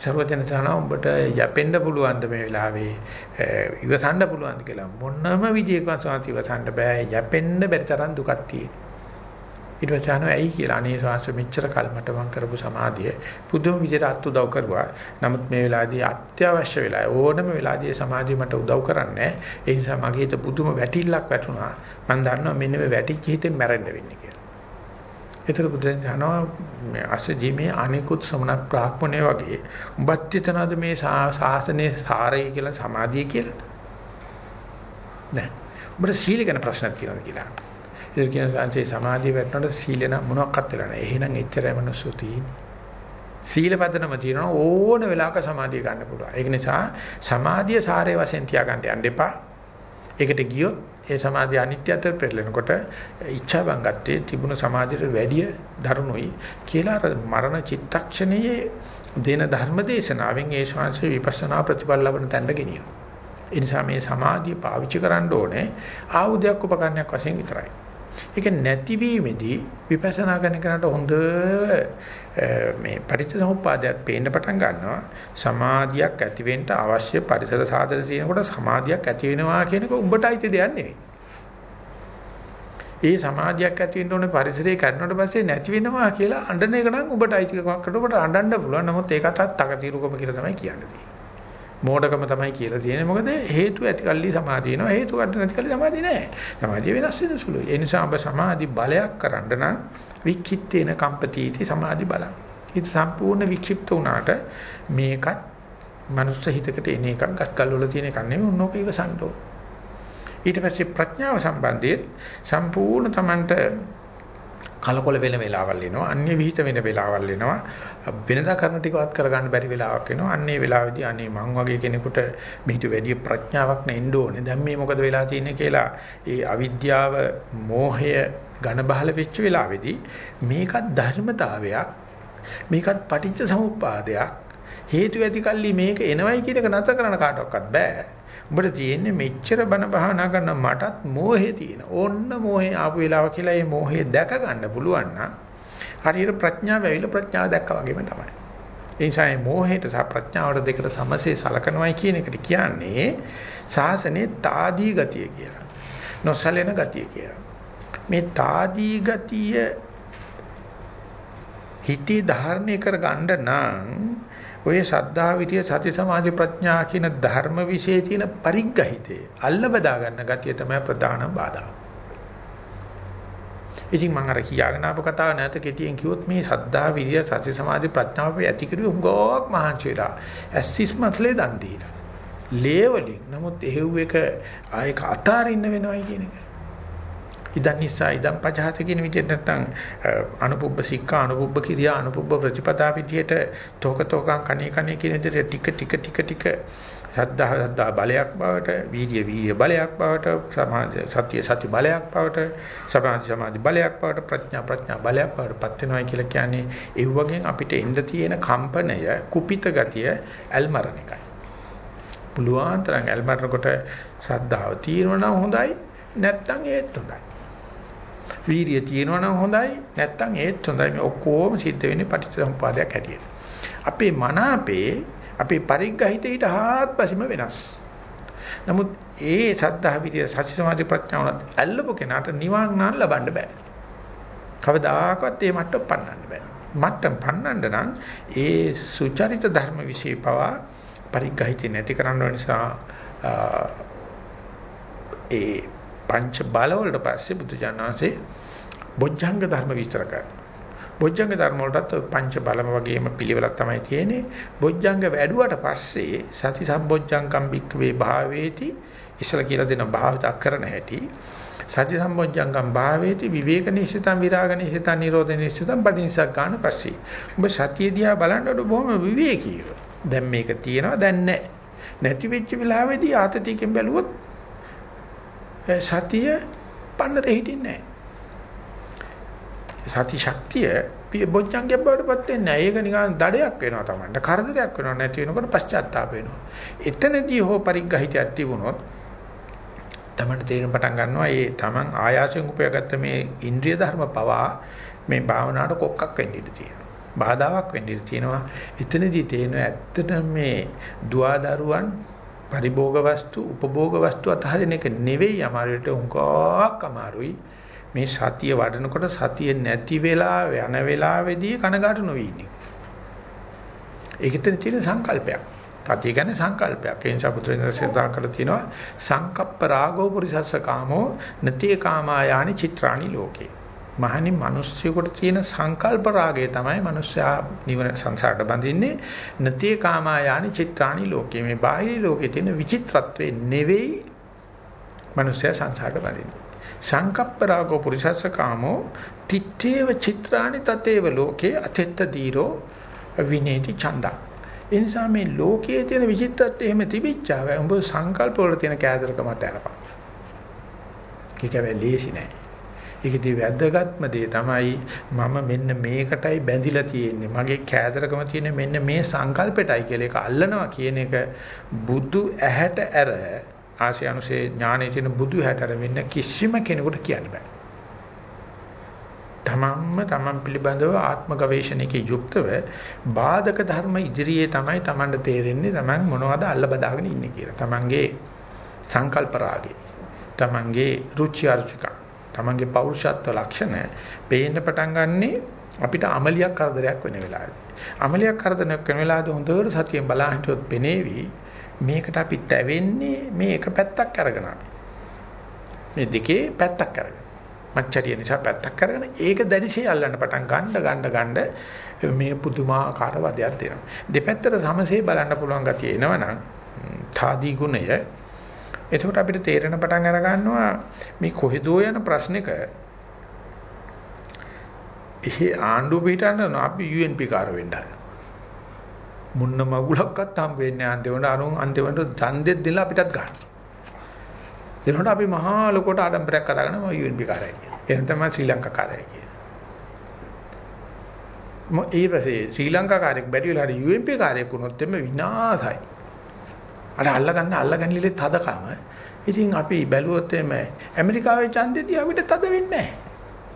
සර්වඥාන්සන උඹට යැපෙන්න පුළුවන්ද මේ වෙලාවේ? ඉවසන්න පුළුවන්ද කියලා මොනම විදියකවත් සාති ඉවසන්න බෑ. යැපෙන්න බැරි තරම් දුකක් තියෙනවා. ඊට පස්සේ අහනවා ඇයි කියලා අනේ ශාස්ත්‍ර මෙච්චර කල් මට මං කරපු සමාධිය පුදුම විදිහට අත් උදව් කරුවා. නමුත් මේ වෙලාවේදී අත්‍යවශ්‍ය වෙලා ඕනම වෙලාවදී සමාධිය මට උදව් කරන්නේ ඒ නිසා මගේ හිත පුදුම වැටිල්ලක් වැටුණා. මං දන්නවා මෙන්න මේ වැටිච්ච හිතෙන් මැරෙන්න වෙන්නේ කියලා. ඒතර බුදුන් කියනවා අසජීමේ අනිකුත් සමනක් ප්‍රාක්‍මණය වගේ උඹත් හිතනවාද මේ ශාසනයේ සාරය කියලා සමාධිය කියලා? නෑ. උඹට සීල ගැන ප්‍රශ්නක් තියෙනවා කියලා. ඒක කියන සංසේ සමාධිය වැටෙනකොට සීල නම් මොනවත් වෙලා නැහැ. එහෙනම් එච්චරයි මනුස්සෝ තියෙන්නේ. සීල පදනම තියෙනවා ඕන වෙලාවක සමාධිය ගන්න පුළුවන්. ඒක නිසා සමාධිය සාරේ වශයෙන් තියාගන්න යන්න එපා. ඒකට ගියොත් ඒ සමාධිය අනිත්‍යත්වයට පෙරලෙනකොට ඉච්ඡා බංගත්තේ තිබුණ සමාධියට වැඩිය දරුණුයි කියලා මරණ චිත්තක්ෂණයේ දෙන ධර්ම දේශනාවෙන් ඒ ශාංශේ විපස්සනා ප්‍රතිපල ලබන තැනට ගෙනියනවා. ඒ නිසා මේ සමාධිය පාවිච්චි කරන්න ඕනේ ආයුධයක් උපකරණයක් වශයෙන් විතරයි. ඒක නැතිවීමේදී විපස්සනා කරන කෙනාට හොඳ මේ පටිච්චසමුප්පාදයක් පේන්න පටන් ගන්නවා සමාධියක් ඇති වෙන්න අවශ්‍ය පරිසර සාධන තියෙනකොට සමාධියක් ඇති වෙනවා කියන එක උඹට අයිති දෙයක් නෙවෙයි. ඒ සමාධියක් ඇති වෙන්න ඕනේ පරිසරයේ කඩනකොට පස්සේ නැති වෙනවා කියලා අඬන එක නම් උඹට අයිති එකක් කරනකොට අඬන්න පුළුවන්. නමුත් ඒකටත් තකතිරුකම කියලා තමයි කියන්නේ. මෝඩකම තමයි කියලා තියෙන්නේ. මොකද හේතු ඇතිකල්ලි සමාධිය එනවා. හේතු ගන්න නැතිකල්ලි සමාධිය නැහැ. සමාධිය වෙනස් වෙන සුළුයි. ඒ නිසා ඔබ සමාධි බලයක් කරන්න නම් වික්ඛිත්තේන කම්පතිටි සමාධි බලං. හිත සම්පූර්ණ වික්ෂිප්ත වුණාට මේකත් මනුස්ස හිතකට එන එකක් ගස්කල් වල තියෙන එකක් නෙමෙයි උන්නෝක ඉවසන්න ඕන. ඊට පස්සේ ප්‍රඥාව සම්බන්ධයෙන් සම්පූර්ණ Tamanට කලකොල වෙන වෙලාවල් එනවා අන්‍ය විහිිත වෙන වෙලාවල් එනවා වෙනදා කරන ටිකවත් කරගන්න බැරි වෙලාවක් එනවා. අන්න ඒ වෙලාවේදී අනේ මං වගේ කෙනෙකුට මිහිට වැඩි ප්‍රඥාවක් නෙන්න ඕනේ. දැන් මේ මොකද වෙලා තියෙන්නේ කියලා ඒ අවිද්‍යාව, මෝහය ඝන බහල වෙච්ච වෙලාවේදී මේකත් ධර්මතාවයක්. මේකත් පටිච්ච සමුප්පාදයක්. හේතු ඇති කල්ලි මේක එනවයි කියන එක නැතර කරන්න කාටවත් බෑ. උඹට තියෙන්නේ මෙච්චර බන බහනා කරන මටත් මෝහේ තියෙන. ඕන්න මෝහේ ආපු වෙලාව කියලා මේ මෝහේ දැක ගන්න පුළුවන් නම් හරියට ප්‍රඥාව ඇවිල්ලා ප්‍රඥාව දැක්කා වගේම තමයි. ඒ නිසා මේ මෝහයට සහ ප්‍රඥාවට දෙකට සමසේ සලකනවායි කියන එකට කියන්නේ සාසනේ తాදී ගතිය කියලා. නොසලෙන ගතිය කියලා. මේ తాදී ගතිය හිතේ ධාරණය කර ගන්න නම් ඔය සද්ධා විදිය සති සමාධි ප්‍රඥා කියන ධර්ම વિશે තියෙන පරිග්‍රහිතේ අල්ල බදා ගන්න ගතිය තමයි ප්‍රධාන බාධා. ඉතින් මම අර කියාගෙන ආපු කතාව නැවත කෙටියෙන් කිව්වොත් මේ සද්ධා විරිය සති සමාධි ප්‍රඥාව අපි ඇති කරුවේ හුඟක් මහන්සි වෙලා. ඇස්සිස් මත්ලේ දන් දීලා. ලේවලින් නමුත් එහෙව් එක ආයක අතාරින්න වෙනවයි කියන එක. ඉදන් නිසා ඉදන් පජහත කියන විදිහට නැත්නම් අනුපුබ්බ සික්ඛා අනුපුබ්බ කිරියා අනුපුබ්බ ප්‍රතිපදා විදිහට තෝක තෝකං කණේ කණේ කියන විදිහට ටික ටික ටික ටික සද්ධා සද්ධා බලයක් බවට වීර්ය වීර්ය බලයක් බවට සමාධි සතිය සති බලයක් බවට සමාධි සමාධි බලයක් බවට ප්‍රඥා ප්‍රඥා බලයක් බවට පත් වෙනවා කියලා කියන්නේ ඒ වගේ අපිට එන්න තියෙන කම්පනය කුපිත ගතිය ඇල්මරණ එකයි. පුළුවන් තරම් ඇල්මරනකොට ශ්‍රද්ධාව තියෙනවා නම් හොඳයි නැත්නම් ඒත් හොඳයි. වීර්ය තියෙනවා නම් හොඳයි නැත්නම් ඒත් හොඳයි. මේ ඔක්කොම සිද්ධ වෙන්නේ පටිච්චසමුපාදයක් හැටියට. අපේ මන අපේ අපේ පරිග්‍රහිතේ ඊට හාත්පසීම වෙනස්. නමුත් ඒ සද්ධා විරිය සති සමාධි ප්‍රඥාවනත් ඇල්ලපු කෙනාට නිවන් නම් ලබන්න බෑ. කවදාකවත් ඒ මට්ටම පන්නන්න බෑ. මට්ටම් පන්නන්න නම් ඒ සුචරිත ධර්ම વિશે පවා පරිග්‍රහිතේ නැති කරන්න නිසා ඒ පංච බල වලට පස්සේ බුදුජානනාංශේ බොජ්ජංග ධර්ම විස්තර කරනවා. බොජ්ජංග ධර්ම වලටත් ඔය පංච බලම වගේම පිළිවෙලක් තමයි තියෙන්නේ. බොජ්ජංග වැඩුවට පස්සේ සති සම්බොජ්ජංකම් බික්කවේ භාවේති ඉස්සල කියලා දෙන භාවිත කරන හැටි. සති සම්බොජ්ජංකම් භාවේති විවේක නිශ්චිතං විරාග නිශ්චිතං නිරෝධ නිශ්චිතං පටිනිසක් ගන්න පස්සේ. ඔබ සතිය දිහා බලනකොට බොහොම විවේකීව. දැන් මේක තියෙනවා දැන් නැහැ. නැති වෙච්ච වෙලාවේදී ආතතියකින් බැලුවොත් Eh, සතිය පන්නරේ හිටින්නේ නැහැ. සති ශක්තිය බොජ්ජංගයක් බවට පත් වෙන්නේ නැහැ. ඒක නිකන් දඩයක් වෙනවා Tamanට. කරදරයක් වෙනවා නැති වෙනකොට පශ්චාත්තාප වෙනවා. එතනදී හෝ පරිග්‍රහිතයක් තිබුණොත් Tamanට තේරෙන පටන් ගන්නවා මේ Taman ආයාසයෙන් උපයාගත්ත මේ ඉන්ද්‍රිය ධර්ම පවා මේ භාවනාවට කොක්කක් වෙන්න ඉඩ තියෙනවා. බාධාවක් වෙන්න ඉඩ තියෙනවා. එතනදී තේරෙනවා ඇත්තටම මේ දුවදරුවන් පරිභෝග වස්තු, උපභෝග වස්තු අතහරින එක නෙවෙයි අමාරුවට උංගක් අමාරුයි. මේ සතිය වඩනකොට සතිය නැති වෙලා යන වෙලාවේදී කනගාටු නොවි ඉන්නේ. ඒකෙන් තියෙන සංකල්පයක්. සතිය කියන්නේ සංකල්පයක්. ඒ නිසා පුත්‍රයන් සදාන් කරලා තියෙනවා සංකප්ප රාගෝ පුරිසස්ස කාමෝ නතේ කාමායානි චිත්‍රාණි ලෝකේ. මහනි මිනිස්සුෙකුට තියෙන සංකල්ප රාගය තමයි මිනිස්සයා නිවන සංසාරට බඳින්නේ නතේ කාමායානි චිත්‍රාණි ලෝකේ මේ බාහිර ලෝකේ තියෙන විචිත්‍රත්වේ නෙවෙයි මිනිස්සයා සංසාරට බඳින්නේ සංකප්ප රාගෝ පුරිසස්ස කාමෝ තිත්තේව චිත්‍රානි තතේව ලෝකේ අතෙත්ත දීරෝ විනේති චන්දා ඒ නිසා මේ ලෝකයේ තියෙන විචිත්තත් එහෙම තිබිච්චාව උඹ සංකල්ප වල තියෙන කෑදරකම අතහැරපන්. ඒක ලේසි නෑ. ඒකදී වැදගත්ම දේ තමයි මම මෙන්න මේකටයි බැඳිලා තියෙන්නේ. මගේ කෑදරකම තියෙන මෙන්න මේ සංකල්පෙටයි කියලා ඒක අල්ලනවා කියන එක බුදු ඇහැට ඇර ආශය අනුසේ ඥානයේ තියෙන බුදු හැටර වෙන්න කිසිම කෙනෙකුට කියන්න බෑ. තමන්ම තමන් පිළිබඳව ආත්ම ගවේෂණයක යුක්තව බාධක ධර්ම ඉදිරියේ තමයි තමන්ට තේරෙන්නේ තමන් මොනවද අල්ල බදාගෙන ඉන්නේ කියලා. තමන්ගේ සංකල්ප රාගේ, තමන්ගේ රුචි අරුචිකා, තමන්ගේ පෞරුෂත්ව ලක්ෂණ පේන්න පටන් ගන්නේ අපිට අමලියක් කරදරයක් වෙන වෙලාවේ. අමලියක් කරදරයක් වෙන වෙලාවදී හොඳට සතියෙන් බලන් හිටියොත් පෙනේවි මේකට අපි තැවෙන්නේ මේ එක පැත්තක් අරගෙන අපි. මේ දෙකේ පැත්තක් අරගෙන. මච්චරිය නිසා පැත්තක් අරගෙන ඒක දැඩිශේ අල්ලන්න පටන් ගන්න ගන්න ගන්න මේ පුදුමාකාර වදයක් දෙනවා. දෙපැත්තට සමසේ බලන්න පුළුවන් ගතිය එනවනම් තාදී ගුණය එතකොට අපිට තේරෙන පටන් අර ගන්නවා මේ කොහෙදෝ යන ප්‍රශ්නික එහි ආණ්ඩුව පිටන්න අපි UNP කාර වෙන්න හදනවා. මුන්න මගුලක්වත් හම්බ වෙන්නේ අන්තිමට අරුන් අන්තිමට ඡන්දෙත් දෙලා අපිටත් ගන්න. එනකොට අපි මහා ලොකෝට ආඩම්බරයක් කරගෙන මම UNP කාරයයි කියන. එහෙනම් තමයි ශ්‍රී ලංකා කාරයයි කියන. මො ඒ පස්සේ ශ්‍රී ලංකා කාරයෙක් බැරි වෙලා හරි UNP කාරයෙක් වුණොත් එimhe විනාසයි. අර අල්ලගන්න අල්ලගන්නලේ තදකම. ඉතින් අපි බැලුවොත් එimhe ඇමරිකාවේ ඡන්දෙදී අපිට තද වෙන්නේ නැහැ.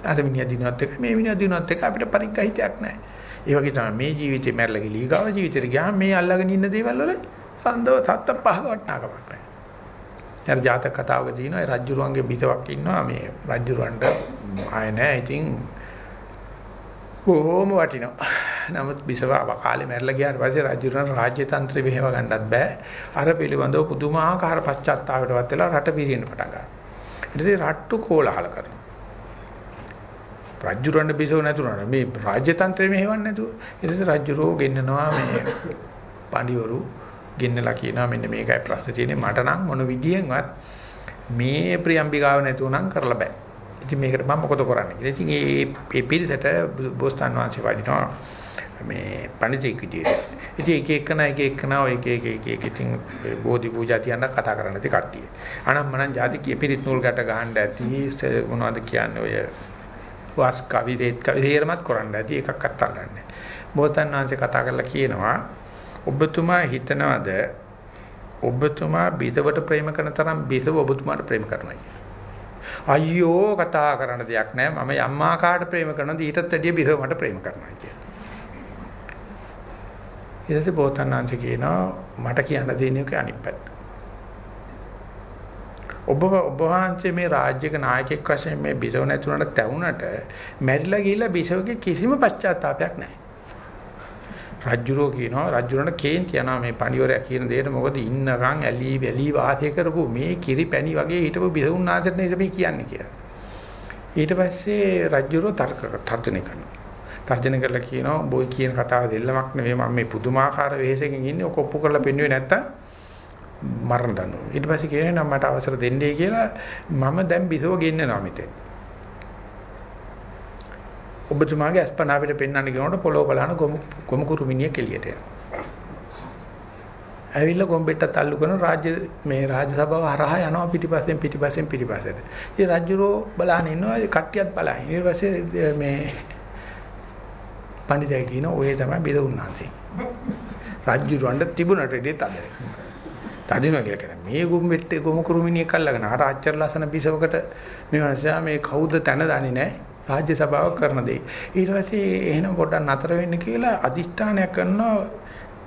අර මිනිහා දිනුවත් එක මේ මිනිහා දිනුවත් එක අපිට පරිග්‍රහිතයක් නැහැ. ඒ වගේ තමයි මේ ජීවිතේ මැරලා ගිලී ගාව ජීවිතේට ගියාම මේ අල්ලගෙන ඉන්න දේවල් වල සඳව තත්ත පහක වටනකමක් නැහැ. හරි ජාතක කතාවක තියෙනවා රජ්ජුරුවන්ගේ බිතවක් ඉන්නවා මේ රජ්ජුරුවන්ට ආය නැහැ. ඉතින් කොහොම වටිනවා. නමුත් බිසව අවකාලේ මැරලා ගියාට පස්සේ රජුරන් රාජ්‍ය තන්ත්‍රය මෙහෙව ගන්නත් බෑ. අර පිළිබඳව පුදුමාකාර පශ්චාත්තාවයටවත් වෙලා රට පිරියෙන්න පටන් ගන්නවා. ඊට පස්සේ රට්ටු කෝලහල කරනවා. රජ්ජුරන්න බිසව නැතුණා මේ රාජ්‍ය තන්ත්‍රය මෙහෙවන්නේ නැතුව ඊට පස්සේ රජ්ජුරෝ ගෙන්නනවා මේ පඬිවරු ගෙන්නලා කියනවා මෙන්න මේකයි ප්‍රශ්නේ තියෙන්නේ මට නම් මොන විදියෙන්වත් මේ ප්‍රියම්බිකාව නැතුණම් කරලා බෑ ඉතින් මේකට මම මොකද කරන්නේ කියලා ඉතින් ඒ ඒ පිළිසෙට බෝසතාන් වහන්සේ වඩිනවා මේ පඬිතෙක් විදියට ඉතින් එක එකන එක එකන ඔය එක එක එක එක ඉතින් බෝධි පූජා තියන්න කතා කරන්න ඇති කට්ටිය අනම්මනම් ಜಾති කිය පිරිත් නූල් ගැට ගහන්න ඇති මොනවද කියන්නේ ඔය වාස් කවි දේත් කවි තේරමත් කරන්න ඇති එකක්වත් අල්ලන්නේ. බෝතන් වහන්සේ කතා කරලා කියනවා ඔබතුමා හිතනවාද ඔබතුමා බිසවට ප්‍රේම කරන තරම් බිසව ඔබතුමාට ප්‍රේම කරනවා අයියෝ කතා කරන්න දෙයක් නැහැ මම අම්මා කාට ප්‍රේම කරනද ඊටත් වැඩිය බිසව මට ප්‍රේම කරනවා කියලා. ඊට පස්සේ බෝතන් වහන්සේ කියනවා මට කියන්න දෙන්නේ අනිත් පැත්ත. ඔබ ඔබ වහන්සේ මේ රාජ්‍යක නායකයෙක් වශයෙන් මේ බිසව නැතුණට තැවුනට මැරිලා ගිහිල්ලා බිසවගේ කිසිම පශ්චාත්තාවයක් නැහැ. රජ්ජුරෝ කියනවා රජ්ජුරන්ට කේන්ති යනවා මේ පණිවරයා කියන දෙයට මොකද ඉන්නකම් ඇලි වැලි වාසය කරපු මේ කිරි පැණි වගේ හිටපු බිසවුන් ආසරනේ මේ කියන්නේ කියලා. ඊට පස්සේ රජ්ජුරෝ තර්ක තර්ජනය කරනවා. තර්ජන කරලා කියනවා උඹ ඔය කියන කතාව දෙල්ලමක් නෙවෙයි මම මේ පුදුමාකාර වෙහෙසකින් ඉන්නේ ඔක ඔප්පු කරලා පෙන්වුවේ නැත්තම් මරණ දඬුවම. ඊට පස්සේ කියනවා මට අවසර දෙන්නේ කියලා මම දැන් බිසව ගෙන්නනවා මෙතෙන්. ඔබතුමාගේ අස්පනා අපිට පෙන්වන්න කියනකොට පොළොව බලන ගොමු ගොමු කුරුමිනිය කෙලියට යනවා. ඇවිල්ලා ගොම්බෙට්ටත් අල්ලු කරන රාජ්‍ය මේ රාජ්‍ය සභාව හරහා යනවා පිටිපස්සෙන් පිටිපස්සෙන් පිටිපස්සට. ඉතින් රජුරෝ බලන ඉන්නවා කට්ටියත් බලන. ඊට පස්සේ මේ පඬිතයි කියන ඔය තමයි බෙද උන්නාන්සේ. රජුරවන්ට තිබුණට ඉතින් තදරේ. තදිනවා කියලා කියන්නේ මේ ගොම්බෙට්ටේ ගොමු කුරුමිනියක් අල්ලගෙන අර අච්චර ලස්සන බිසවකට මේ මනුස්සයා මේ කවුද තැන දන්නේ නැහැ. රාජ්‍ය සභාවක් කරන දෙයි. ඊට පස්සේ එහෙනම් පොඩ්ඩක් නතර වෙන්න කියලා අදිෂ්ඨානයක් කරනවා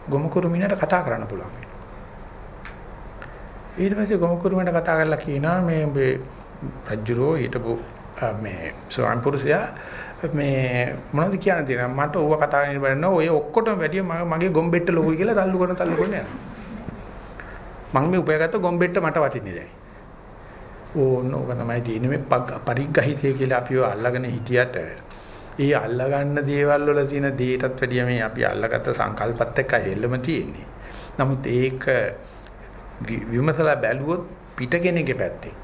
ගොමුකුරුමිනට කතා කරන්න පුළුවන්. ඊට පස්සේ ගොමුකුරුමිනට කතා කරලා කියනවා මේ මේ රජුරෝ හිටපු මේ ස්වාම පුරුෂයා මේ මොනවද කියන්න තියෙනවා මට ඌව කතා කරන්න බැරි ඔය ඔක්කොටම වැඩිය මගේ ගොම්බෙට්ට ලොකුයි කියලා තල්ලු කරන තල්ලු කරන යනවා. මම මේ උපයාගත්ත ගොම්බෙට්ට මට වටින්නේ දැන්. ඕන ඕක තමයි තියෙන්නේ මේ පරිග්‍රහිතය කියලා අපිව අල්ලගෙන හිටියට ඒ අල්ලගන්න දේවල් වල තියෙන දේටත් වැඩිය මේ අපි අල්ලගත්ත සංකල්පත් එක්ක හෙල්ලම තියෙන්නේ. නමුත් ඒක විමසලා බැලුවොත් පිටකෙනෙක්ගේ පැත්තෙන්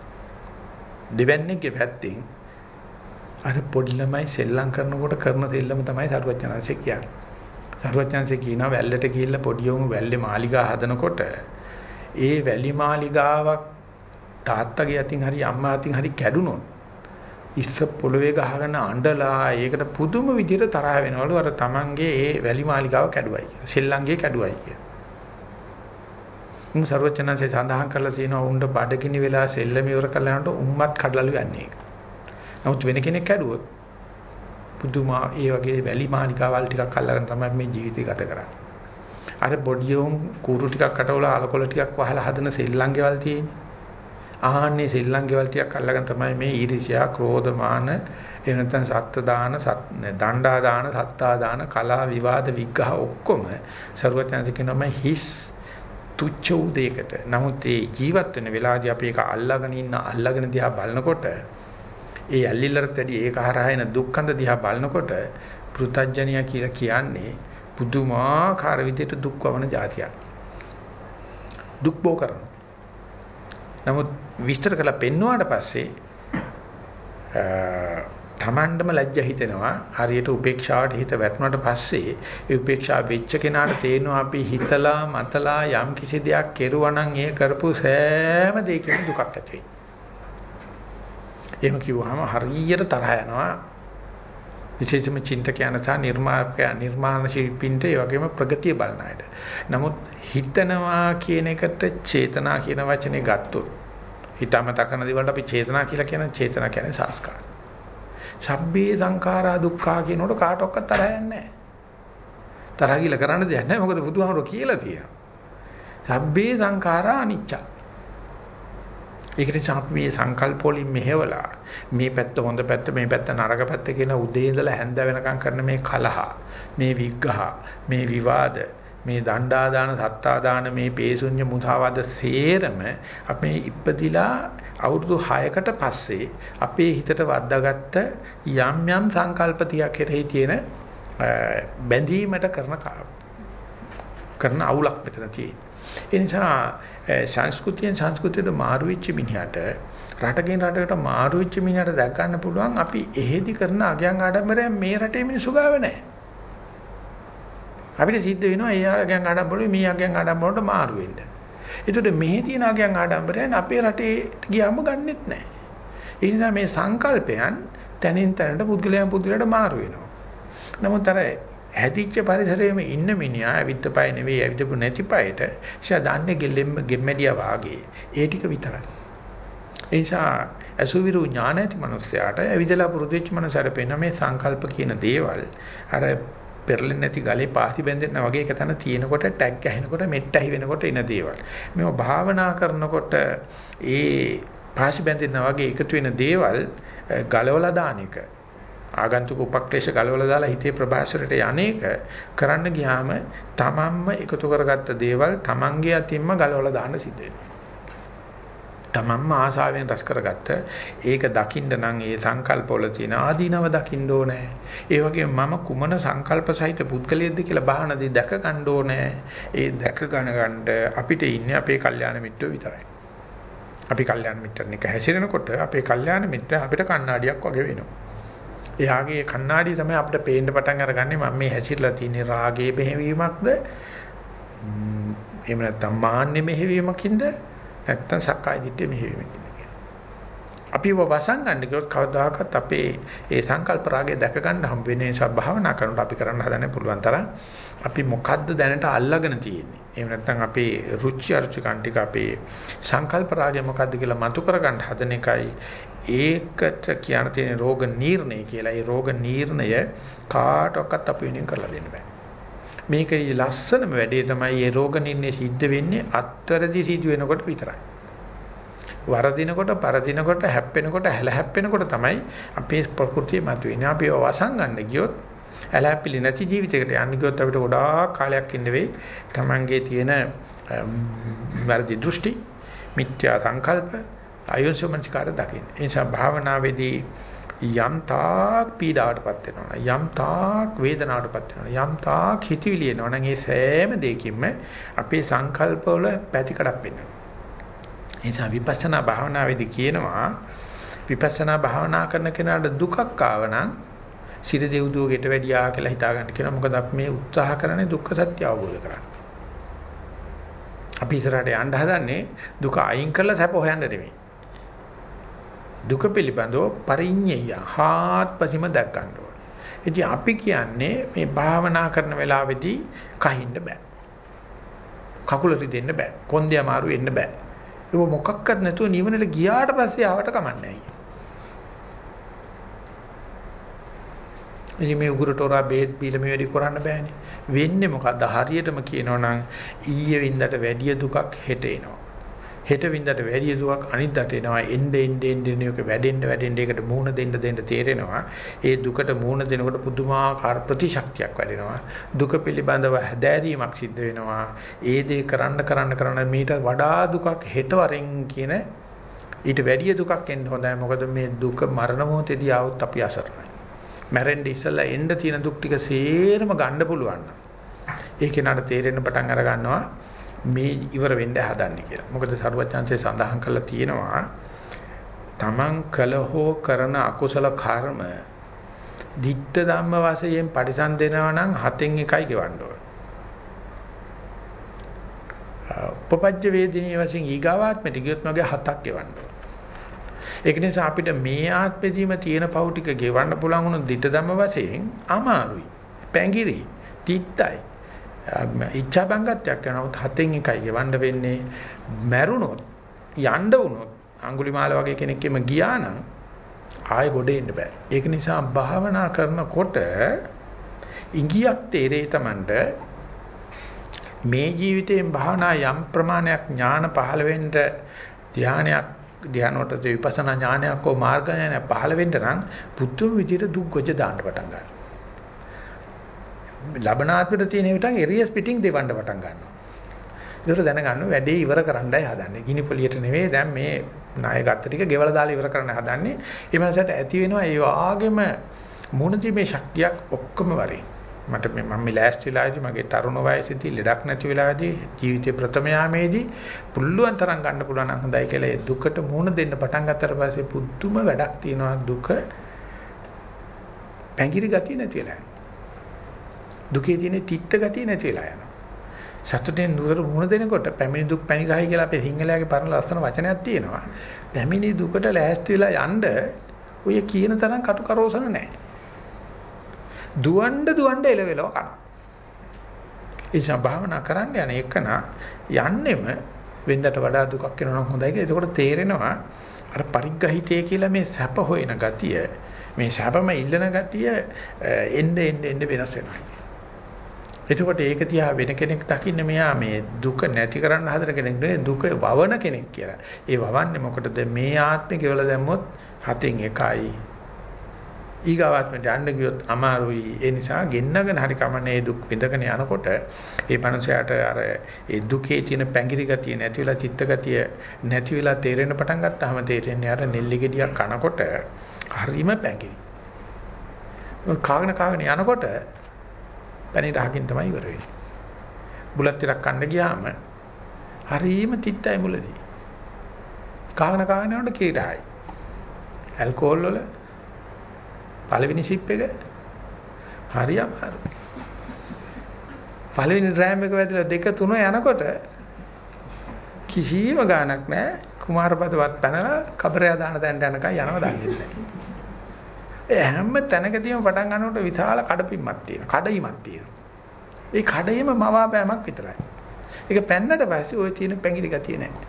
දෙවන්නේගේ පැත්තෙන් අර පොඩි ළමයි සෙල්ලම් කරනකොට කරන දෙල්ලම තමයි සරුවචනanse කියන්නේ. සරුවචනanse කියනවා වැල්ලට ගිහිල්ලා පොඩි උන් වැල්ලේ මාලිගා හදනකොට ඒ වැලි මාලිගාවක් තාත්තගේ අතින් හරි අම්මා අතින් හරි කැඩුනොත් ඉස්ස පොළවේ ගහගෙන අඬලා ඒකට පුදුම විදිහට තරහ වෙනවලු අර තමන්ගේ ඒ වැලි මාලිගාව කැඩුවයි කියලා. සෙල්ලංගේ කැඩුවයි කියලා. උන් ਸਰවචනන්සේ සඳහන් කරලා තියෙනවා උණ්ඩ බඩගිනි වෙලා සෙල්ලම ඉවර කරලා යනකොට උම්මත් කඩලලු යන්නේ. නමුත් වෙන කෙනෙක් කැඩුවොත් පුදුමා ඒ වගේ වැලි මාලිකාවල් ටිකක් අල්ලගෙන තමයි මේ ජීවිතය ගත කරන්නේ. අර බොඩියෝන් කූරු ටිකක් කටවලා අලකොල ටිකක් වහලා හදන සෙල්ලංගේවල් තියෙන්නේ. ආහන්නේ ශ්‍රී ගෙවල් ටිකක් අල්ලගෙන තමයි මේ ඊර්ෂ්‍යා, ක්‍රෝධ, මාන එහෙම නැත්නම් සත්ත්‍ය දාන, දණ්ඩා දාන, සත්තා දාන, කලා විවාද විග්ඝහ ඔක්කොම ਸਰවඥාන්සේ කියනවා හිස් තුච්ච උදේකට. නමුත් ඒ ජීවත් වෙන වෙලාවදී අපි ඒක අල්ලගෙන ඉන්න අල්ලගෙන දිහා බලනකොට ඒ ඇල්ලිල්ලට වැඩි ඒක හරහා එන දුක්ඛන්ද දිහා බලනකොට පෘතජ්ජනිය කියලා කියන්නේ පුදුමාකාර විදිහට දුක් වවන જાතියක්. දුක් බෝ කරන. නමුත් විස්තර කරලා පෙන්වුවාට පස්සේ තමන්ටම ලැජ්ජ හිතෙනවා හරියට උපේක්ෂාවට හිත වැටුණාට පස්සේ ඒ උපේක්ෂා වෙච්ච කෙනාට තේරෙනවා අපි හිතලා මතලා යම් කිසි දෙයක් කෙරුවා නම් ඒ කරපු සෑම දෙයකින් දුකක් ඇති වෙයි. එහෙම කිව්වහම හරියට තරහ යනවා. විශේෂම චින්තකයන් සහ නිර්මාණකයන් නිර්මාණ ශිල්පින්ට ඒ වගේම ප්‍රගතිය බලන අයට. නමුත් හිතනවා කියන එකට චේතනා කියන වචනේ ගත්තොත් හිතමතා කරන දේවල්ට අපි චේතනා කියලා කියන චේතනා කියන්නේ සංස්කාර. සබ්බේ සංඛාරා දුක්ඛා කියනකොට කාටවත් තරහ යන්නේ නැහැ. තරහ කියලා කරන්න දෙයක් නැහැ. මොකද බුදුහාමරෝ කියලා තියෙනවා. සබ්බේ සංඛාරා අනිච්ච. ඒක නිසා අපි මේ සංකල්ප වලින් මෙහෙवला මේ පැත්ත හොඳ පැත්ත මේ පැත්ත නරක පැත්ත කියලා උදේ ඉඳලා හැන්ද වෙනකම් කරන මේ කලහ මේ විග්ඝහ මේ විවාද මේ දණ්ඩා දාන සත්තා දාන මේ පේසුඤ්ඤ මුසාවාද සේරම අපේ ඉපදිලා අවුරුදු 6කට පස්සේ අපේ හිතට වද්දාගත්ත යම් යම් සංකල්ප තියක් කෙරෙහි තියෙන බැඳීමට කරන කරන අවුලක් මෙතන තියෙනවා. ඒ නිසා සංස්කෘතියෙන් සංස්කෘතියට මාරු වෙච්ච මිනිහට රටකින් රටකට මාරු වෙච්ච මිනිහට දැක් ගන්න පුළුවන් අපි එහෙදි කරන අගයන් ආඩම්බරයෙන් මේ රටේ මිනිස්සු ගාව නැහැ. අපිට සිද්ධ වෙනවා ඒ අගයන් ආඩම්බරේ මේ අගයන් ආඩම්බරට මාරු වෙන්න. ඒකට මෙහි තියෙන අගයන් ආඩම්බරයන් අපේ රටේ ගියාම ගන්නෙත් නැහැ. ඒ නිසා මේ සංකල්පයන් තනින් තනට පුද්ගලයන් පුද්ගලයාට මාරු වෙනවා. නමුත් අර හැදිච්ච පරිසරයේම ඉන්න මිනිහා ඇවිත් පය නෙවෙයි ඇවිදපු නැති පයට එයා දන්නේ ගෙල්ලෙම් ගෙම්මැඩියා වාගේ. ඒ ටික විතරයි. ඒ නිසා අසුවිරු ඥාන ඇති මනුස්සයාට ඇවිදලා පුරුදු වෙච්ච මනුස්සයාට පේන මේ සංකල්ප කියන දේවල් අර පෙරලෙන්නේ නැති ගලේ පාසි බැඳෙනා වගේ එක තැන තියෙනකොට ටැග් ගහනකොට මෙට් ඇහි වෙනකොට එන දේවල්. මේව භාවනා කරනකොට ඒ පාසි බැඳෙනා වගේ එකතු වෙන දේවල් ගලවලා දාන එක. ආගන්තුක උපක්ලේශ ගලවලා දාලා හිතේ ප්‍රභාසරයට යන්නේක කරන්න ගියාම තමන්ම එකතු කරගත්ත දේවල් තමන්ගේ අතින්ම ගලවලා දාන්න සිද්ධ වෙනවා. තමන්ම ආසාවෙන් රස කරගත්ත ඒක දකින්න නම් ඒ සංකල්පවල තියෙන ආදීනව දකින්න ඕනේ. ඒ වගේම මම කුමන සංකල්ප සහිත පුද්ගලයෙක්ද කියලා බාහනදී දැක ගන්න ඕනේ. ඒ දැක ගන්න ගන්න අපිට ඉන්නේ අපේ කල්යාණ මිත්‍රයෝ විතරයි. අපි කල්යාණ මිත්‍රන් එක හැසිරෙනකොට අපේ කල්යාණ මිත්‍ර අපිට කණ්ණාඩියක් වගේ වෙනවා. එයාගේ කණ්ණාඩිය තමයි අපිට පේන්න පටන් අරගන්නේ. මම මේ හැසිරලා තියෙන රාගයේ මෙහෙවීමක්ද එහෙම නැත්නම් මාන්නේ මෙහෙවීමකින්ද? නැත්තම් සක්කාය දිට්ඨිය මෙහෙවීමකින් අපි වසන් ගන්න කිව්වොත් කවදාකවත් අපේ ඒ සංකල්ප රාගය දැක ගන්න හම් වෙන නිසා භාවනා කරනකොට අපි කරන්න හදන්නේ පුළුවන් තරම් අපි මොකද්ද දැනට අල්ලගෙන තියෙන්නේ. එහෙම නැත්නම් අපේ රුචි අරුචිකන් ටික අපේ සංකල්ප රාගය මොකද්ද කියලා මතු කර ගන්න හදන එකයි ඒකට කියන තියෙන රෝග නිర్ణය කියලා. ඒ රෝග නිర్ణය කාටවත් අපි වෙනින් කරලා දෙන්න බෑ. මේකේ ලස්සනම වැඩේ තමයි ඒ රෝග නිర్ణය සිද්ධ වෙන්නේ අත්තරදි සිදු වෙනකොට විතරයි. වරදිනකොට පරදිනකොට හැප්පෙනකොට හැල හැප්පෙනකොට තමයි අපේ ප්‍රകൃතිය මතුවෙන්නේ. අපි ඒව වසංගන්න ගියොත් ඇලහැපිලි නැති ජීවිතයකට යන්න ගියොත් අපිට ගොඩාක් කාලයක් ඉන්න වෙයි. Tamange තියෙන වැරදි දෘෂ්ටි, මිත්‍යා සංකල්ප, අයෝසමංචකාර දකින්න. ඒ නිසා භාවනාවේදී යම් තාක් පීඩාවටපත් වෙනවා යම් තාක් වේදනාවටපත් වෙනවා යම් තාක් හිතවිලි එනවා නම් ඒ සෑම දෙයකින්ම අපේ සංකල්පවල පැතිකඩක් වෙනවා ඒ නිසා විපස්සනා භාවනාවේදී කියනවා විපස්සනා භාවනා කරන කෙනාට දුකක් ආව නම් සිර දෙව්දුවකට වැඩියා කියලා හිතා ගන්න කියනවා මොකද අපි මේ උත්සාහ කරන්නේ දුක්ඛ සත්‍ය අවබෝධ කරගන්න. අපි ඉස්සරහට යන්න හදන්නේ දුක අයින් කරලා සැප හොයන්න නෙමෙයි. දුක පිළිබඳව පරිඤ්ඤය හාත්පසීම දැක් ගන්න ඕනේ. ඉතින් අපි කියන්නේ මේ භාවනා කරන වෙලාවේදී කහින්න බෑ. කකුල රිදෙන්න බෑ. කොන්දේ අමාරු වෙන්න බෑ. ඒක මොකක්වත් නැතුව නිවනට ගියාට පස්සේ ආවට කමන්නේ නැහැ. ඉතින් මේ උගුරට හොරා බෙහෙත් බීලා මේ වැඩි කරන්න බෑනේ. වෙන්නේ මොකද්ද? හරියටම කියනවනම් ඊයේ වින්දට වැඩි දුකක් හෙට එනවා. හෙට වින්දට වැඩි දුවක් අනිද්දාට එනවා. එන්න එන්න එන්න එක වැඩෙන්න වැඩෙන්න ඒකට මූණ දෙන්න දෙන්න තේරෙනවා. ඒ දුකට මූණ දෙනකොට පුදුමාකාර ප්‍රතිශක්තියක් වැඩෙනවා. දුක පිළිබඳව හැදෑරීමක් සිද්ධ වෙනවා. ඒ දේ කරන්න කරන්න කරන්න මීට වඩා දුකක් හෙට වරෙන් කියන ඊට වැඩි දුකක් එන්න හොඳයි. මොකද මේ දුක මරණ මොහොතේදී ආවොත් අපි අසරණයි. මැරෙන්න ඉස්සෙල්ලා එන්න තියෙන දුක් ටික සේරම ගන්න පුළුවන්. ඒ කෙනාට තේරෙන්න පටන් අර ගන්නවා මේ ඉවර වෙන්න හදන්නේ කියලා. මොකද සරුවචාන්සේ සඳහන් කරලා තියෙනවා තමන් කළ හෝ කරන අකුසල කර්ම ditta ධම්ම වශයෙන් පරිසම් දෙනවා නම් හතෙන් එකයි ගෙවන්න ඕන. උපපජ්ජ වේදිනිය වශයෙන් ඊගාවාත්මෙට ගියොත් මගේ හතක් ගෙවන්න ඕන. ඒක නිසා අපිට මේ ආත්මෙදීම තියෙන පව් ටික ගෙවන්න පුළුවන් වුණොත් ditta ධම්ම වශයෙන් අමාරුයි. පැංගිරි, තිත්තයි. ඉච්ඡා බංගත්වයක් කරනවොත් හතෙන් එකයි ගෙවන්න වෙන්නේ. මැරුණොත් යන්න වුණොත් අඟුලිමාල වගේ කෙනෙක් එම ගියා නම් ආයෙ ගොඩ එන්න බෑ. ඒක නිසා භාවනා කරනකොට ඉංගියක් තේරේ තමන්ට මේ ජීවිතයෙන් භාවනා යම් ප්‍රමාණයක් ඥාන පහළ වෙන්න ධානයක් ධානවට විපස්සනා ඥානයක් හෝ මාර්ග ඥානයක් පහළ වෙන්න නම් පුදුම විදිහට දුක් ගොජ දාන්න පටන් ගන්නවා. ලබනාත්මයට තියෙන විටන් එරියස් පිටින් දෙවන්න පටන් ගන්නවා. ඒකට දැනගන්න වැඩේ ඉවර කරන්නයි හදන්නේ. ගිනි පොලියට නෙවෙයි දැන් මේ ණය ගත්ත ටික ගෙවලා දාලා ඉවර කරන්න හදන්නේ. ඒ මනසට ඇති වෙනවා ඒ වාගේම මුණදී මේ ශක්තියක් ඔක්කොම වරේ. මට මේ මම මේ ලෑස්ති වෙලාවේදී මගේ තරුණ වයසේදී ලෙඩක් නැති වෙලාවේදී ජීවිතේ ප්‍රථම යාමේදී පුළුවන් තරම් ගන්න පුළුවන් නම් හොඳයි කියලා ඒ දුකට මුහුණ දෙන්න පටන් ගත්තට පස්සේ පුදුම වැඩක් තියෙනවා දුක පැංගිරි ගතිය නැති වෙලා. දුකේ තියෙන තිත්ත ගතිය නැති වෙලා යනවා. සතුටෙන් නුවර මුහුණ දෙනකොට පැමිණි දුක් පැණි රහයි කියලා අපේ සිංහලයාගේ පරණ ලස්සන වචනයක් තියෙනවා. පැමිණි දුකට ලෑස්ති වෙලා යන්න ඔය කියන තරම් කටු කරෝසන නැහැ. දුවන්න දුවන්න එලවෙලව කනවා. ඒ නිසා භාවනා කරන්න යන එකන යන්නෙම වෙන්දට වඩා දුකක් වෙනවා නම් හොඳයි කියලා. එතකොට තේරෙනවා අර පරිග්‍රහිතය කියලා මේ සැප හොයන ගතිය මේ සැපම ඉල්ලන ගතිය එන්න එන්න එන්න වෙනස් වෙනවා. එතකොට ඒක දිහා වෙන කෙනෙක් දකින්න මෙයා මේ දුක නැති කරන්න හදන කෙනෙක් නෙවෙයි දුක වවන කෙනෙක් කියලා. ඒ වවන්නේ මොකටද මේ ආත්මේ කියලා දැම්මොත් හතෙන් එකයි. ඊගාවාත්මට යන්න ගියොත් අමාරුයි. ඒ නිසා ගෙන්නගෙන හරි කමන්නේ දුක් විඳගෙන යනකොට ඒ පණසයට අර ඒ දුකේ තියෙන පැංගිරි ගතිය නැති වෙලා චිත්ත ගතිය නැති වෙලා තේරෙන්න පටන් ගත්තාම තේරෙන්නේ අර නෙල්ලි ගෙඩියක් කනකොට හරිම පැංගිරි. කාගෙන කාගෙන යනකොට පැණි රහකින් තමයි ඉවර වෙන්නේ. බුලත් ටිකක් කන්න ගියාම හරිම තිත්තයි මුලදී. කාගෙන කාගෙන යනකොට කීරහයි. ඇල්කොහොල් වල පළවෙනි සිප් එක හරි අමාරුයි. පළවෙනි ඩ්‍රෑම් එක වැදලා දෙක තුන යනකොට කිසිම ගාණක් නැහැ. කුමාරපදවත් පැනලා කබරය දාන තැනට යනකම් යනවා දන්නේ නැහැ. ඒ හැම තැනකදීම පටන් ගන්නකොට විශාල කඩපින්මක් තියෙනවා. කඩයිමක් තියෙනවා. ඒ කඩයිම මවාපෑමක් විතරයි. ඒක පෙන්නට පස්සේ ওই තියෙන පැංගිලි ගතිය නැහැ.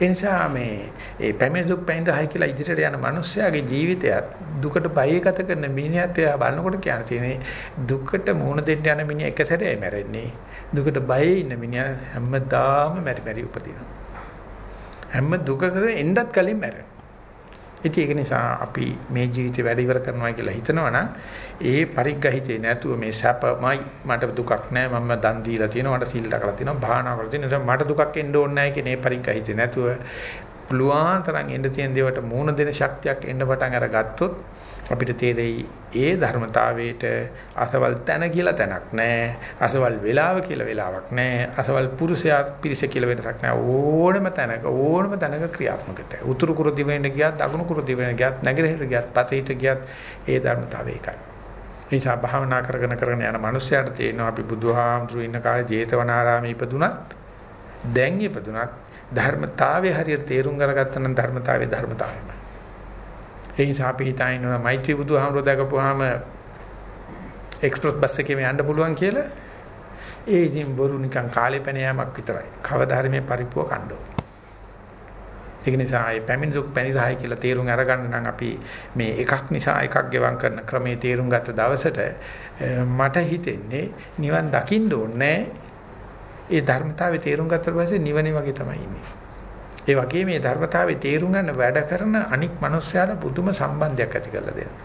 ඒ නිසා මේ ඒ පැමිණි දුක් පැමිණ රහයි කියලා ඉදිරියට යන මිනිස්යාගේ ජීවිතයත් දුකට බය ගත කරන මිනිහත් එයා බලනකොට කියන තියෙන්නේ දුකට මුහුණ දෙන්න යන මිනිහා එක සැරේයි මැරෙන්නේ. දුකට බය ඉන්න මිනිහා හැමදාම මැරි මැරි උපදිනවා. හැම දුකකට එන්නත් කලින් මැරෙනවා. ඉතින් ඒක නිසා අපි මේ ජීවිතේ වැඩ ඉවර කරනවා කියලා හිතනවා නම් ඒ පරිග්‍රහිතේ නැතුව මේ සැපමයි මට දුකක් නැහැ මම දන් දීලා තියෙනවා මට සීල් රැකලා තියෙනවා භාවනා කරලා තියෙනවා. මට දුකක් එන්න ඕනේ නැහැ කියන මේ පරිග්‍රහිතේ නැතුව පුළුවන් තරම් එන්න තියෙන දේවට මූණ දෙන ශක්තියක් එන්න පටන් අරගත්තොත් අපිට තේරෙයි ඒ ධර්මතාවයට අසවල් තැන කියලා තැනක් නැහැ. අසවල් වේලාව කියලා වේලාවක් නැහැ. අසවල් පුරුෂයා පිරිස කියලා වෙනසක් නැහැ. ඕනම තැනක ඕනම තැනක ක්‍රියාත්මකට. උතුරු කුරු දිවෙන්න ගියත් අගුණු කුරු දිවෙන්න ගියත් නැගෙනහිර ගියත් පතේට ගියත් ඒ ධර්මතාවය එකයි. නිසා භාවනා කරගෙන කරගෙන යන මනුස්සයාට තේරෙනවා අපි බුදුහාමුදුරු ඉන්න කාලේ ජේතවනාරාමේ ඉපදුනත් දැන් ඉපදුනත් ධර්මතාවය හරියට තේරුම් අරගත්තා නම් ධර්මතාවය ධර්මතාවයමයි. ඒ නිසා අපි හිතාගෙන මෛත්‍රී බුදුහාමුදුරුවෝ දැකපුවාම එක්ස්ප්‍රස් බස් එකේ යන්න පුළුවන් කියලා ඒ ඉතින් බොරු නිකන් කාලේ පැන යාමක් විතරයි. කවදා හරි මේ පරිප්පුව කණ්ඩෝ. ඒක නිසා මේ පැමිණි දුක් පැනිරහයි කියලා තේරුම් අරගන්න නම් අපි මේ එකක් නිසා එකක් ගෙවම් කරන ක්‍රමයේ තේරුම් ගත්ත දවසට මට හිතෙන්නේ නිවන් දකින්න ඕනේ ඒ ධර්මතාවයේ තේරුම් ගත්තට පස්සේ නිවනේ වගේ තමයි ඉන්නේ. ඒ වගේ මේ ධර්මතාවයේ තේරුම් ගන්න වැඩ කරන අනික් මනුස්සයාට පුදුම සම්බන්ධයක් ඇති කරලා දෙනවා.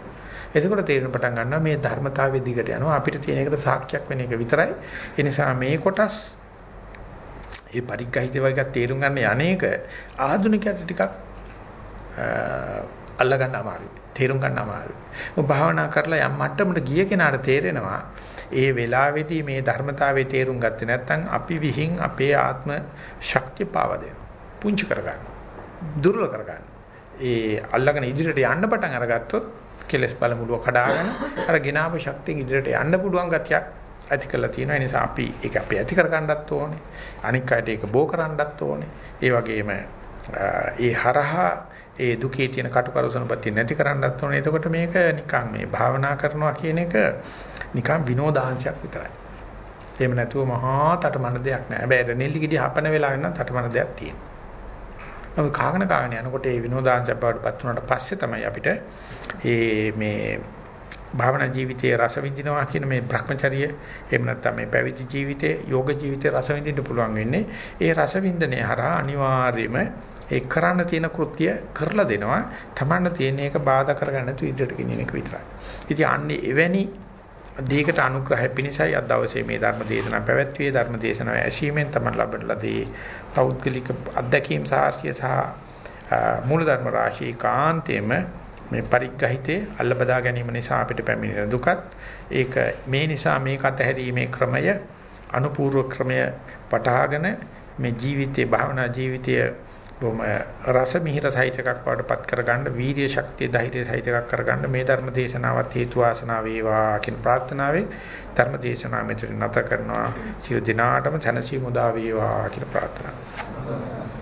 එතකොට තේරෙන පටන් ගන්නවා මේ ධර්මතාවයේ දිගට යනවා අපිට තියෙන එකට සාක්ෂියක් වෙන එක විතරයි. ඒ නිසා මේ කොටස් ඒ පරිග්‍රහිත වගේ තේරුම් ගන්න යන්නේක ආධුනිකයට ටිකක් අල්ල ගන්න අමාරුයි. තේරුම් ගන්න අමාරුයි. ඔබ භාවනා කරලා යම් මට්ටමකට ගිය කෙනාට තේරෙනවා ඒ වෙලාවේදී මේ ධර්මතාවයේ තේරුම් ගත්තේ නැත්නම් අපි විහිං අපේ ආත්ම ශක්තිය පාව දෙනවා. පුංචි කරගන්න. දුර්වල කරගන්න. ඒ අල්ලගෙන ඉදිරියට යන්න පටන් අරගත්තොත් කෙලස් බලමුළුව කඩාගෙන අර ගෙනාව ශක්තියෙන් ඉදිරියට යන්න පුළුවන් ගතියක් ඇති කරලා තියෙනවා. ඒ නිසා අපි ඒක අපි ඇති කරගන්නත් ඕනේ. අනික් අයට ඒක බෝ කරන්නත් ඕනේ. ඒ වගේම ඒ හරහා ඒ දුකේ තියෙන කටුකරුසනපත්ති නැති කරන්නත් ඕනේ. එතකොට මේක නිකන් මේ භාවනා කරනවා කියන එක නිකන් විනෝදාංශයක් විතරයි. එහෙම නැතුව මහා තටමන දෙයක් නෑ. හැබැයි නෙල්ලි ගෙඩි හපන වෙලාවෙ නම් තටමන දෙයක් තියෙනවා. නමුත් කාගෙන කාගෙන යනකොට ඒ විනෝදාංශ බවටපත් වුණාට පස්සේ තමයි අපිට මේ මේ භාවනා ජීවිතයේ රස විඳිනවා කියන මේ Brahmacharya එහෙම නැත්නම් මේ පැවිදි ජීවිතයේ යෝග ජීවිතයේ රස විඳින්න පුළුවන් වෙන්නේ. ඒ රස විඳිනේ හරහා අනිවාර්යයෙන්ම ඒ කරන්න තියෙන කෘත්‍ය කරලා දෙනවා. තමන්න තියෙන එක බාධා කරගන්න නැතුව ඉදිරියට ගෙනියන එක විතරයි. ඉතින් අන්නේ එවැනි දීකට අනුග්‍රහය පිණිසයි අද දවසේ මේ ධර්ම දේශනාව පැවැත්වුවේ. ධර්ම දේශනාව ඇසීමෙන් තමයි ලබන ලදී. පෞද්ගලික අත්දැකීම් සාර්ථ්‍ය සහ මූලධර්ම රාශී කාන්තේම මේ පරිග්‍රහිතේ අල්ල බදා ගැනීම නිසා අපිට පැමිණෙන දුකත් ඒක මේ නිසා මේක අතහැරීමේ ක්‍රමය අනුපූර්ව ක්‍රමය වටහාගෙන මේ ජීවිතේ භාවනා ජීවිතය බොහොම රස මිහිර සහිත එකක් වඩපත් කරගන්න වීර්ය ශක්තිය ධෛර්ය සහිත එකක් කරගන්න මේ ධර්ම දේශනාවත් හේතු වාසනා වේවා කියන ප්‍රාර්ථනාවෙන් ධර්ම දේශනාව මෙතන නැත කරනවා. සියලු දිනාටම සැනසීම උදා වේවා කියලා ප්‍රාර්ථනා කරනවා.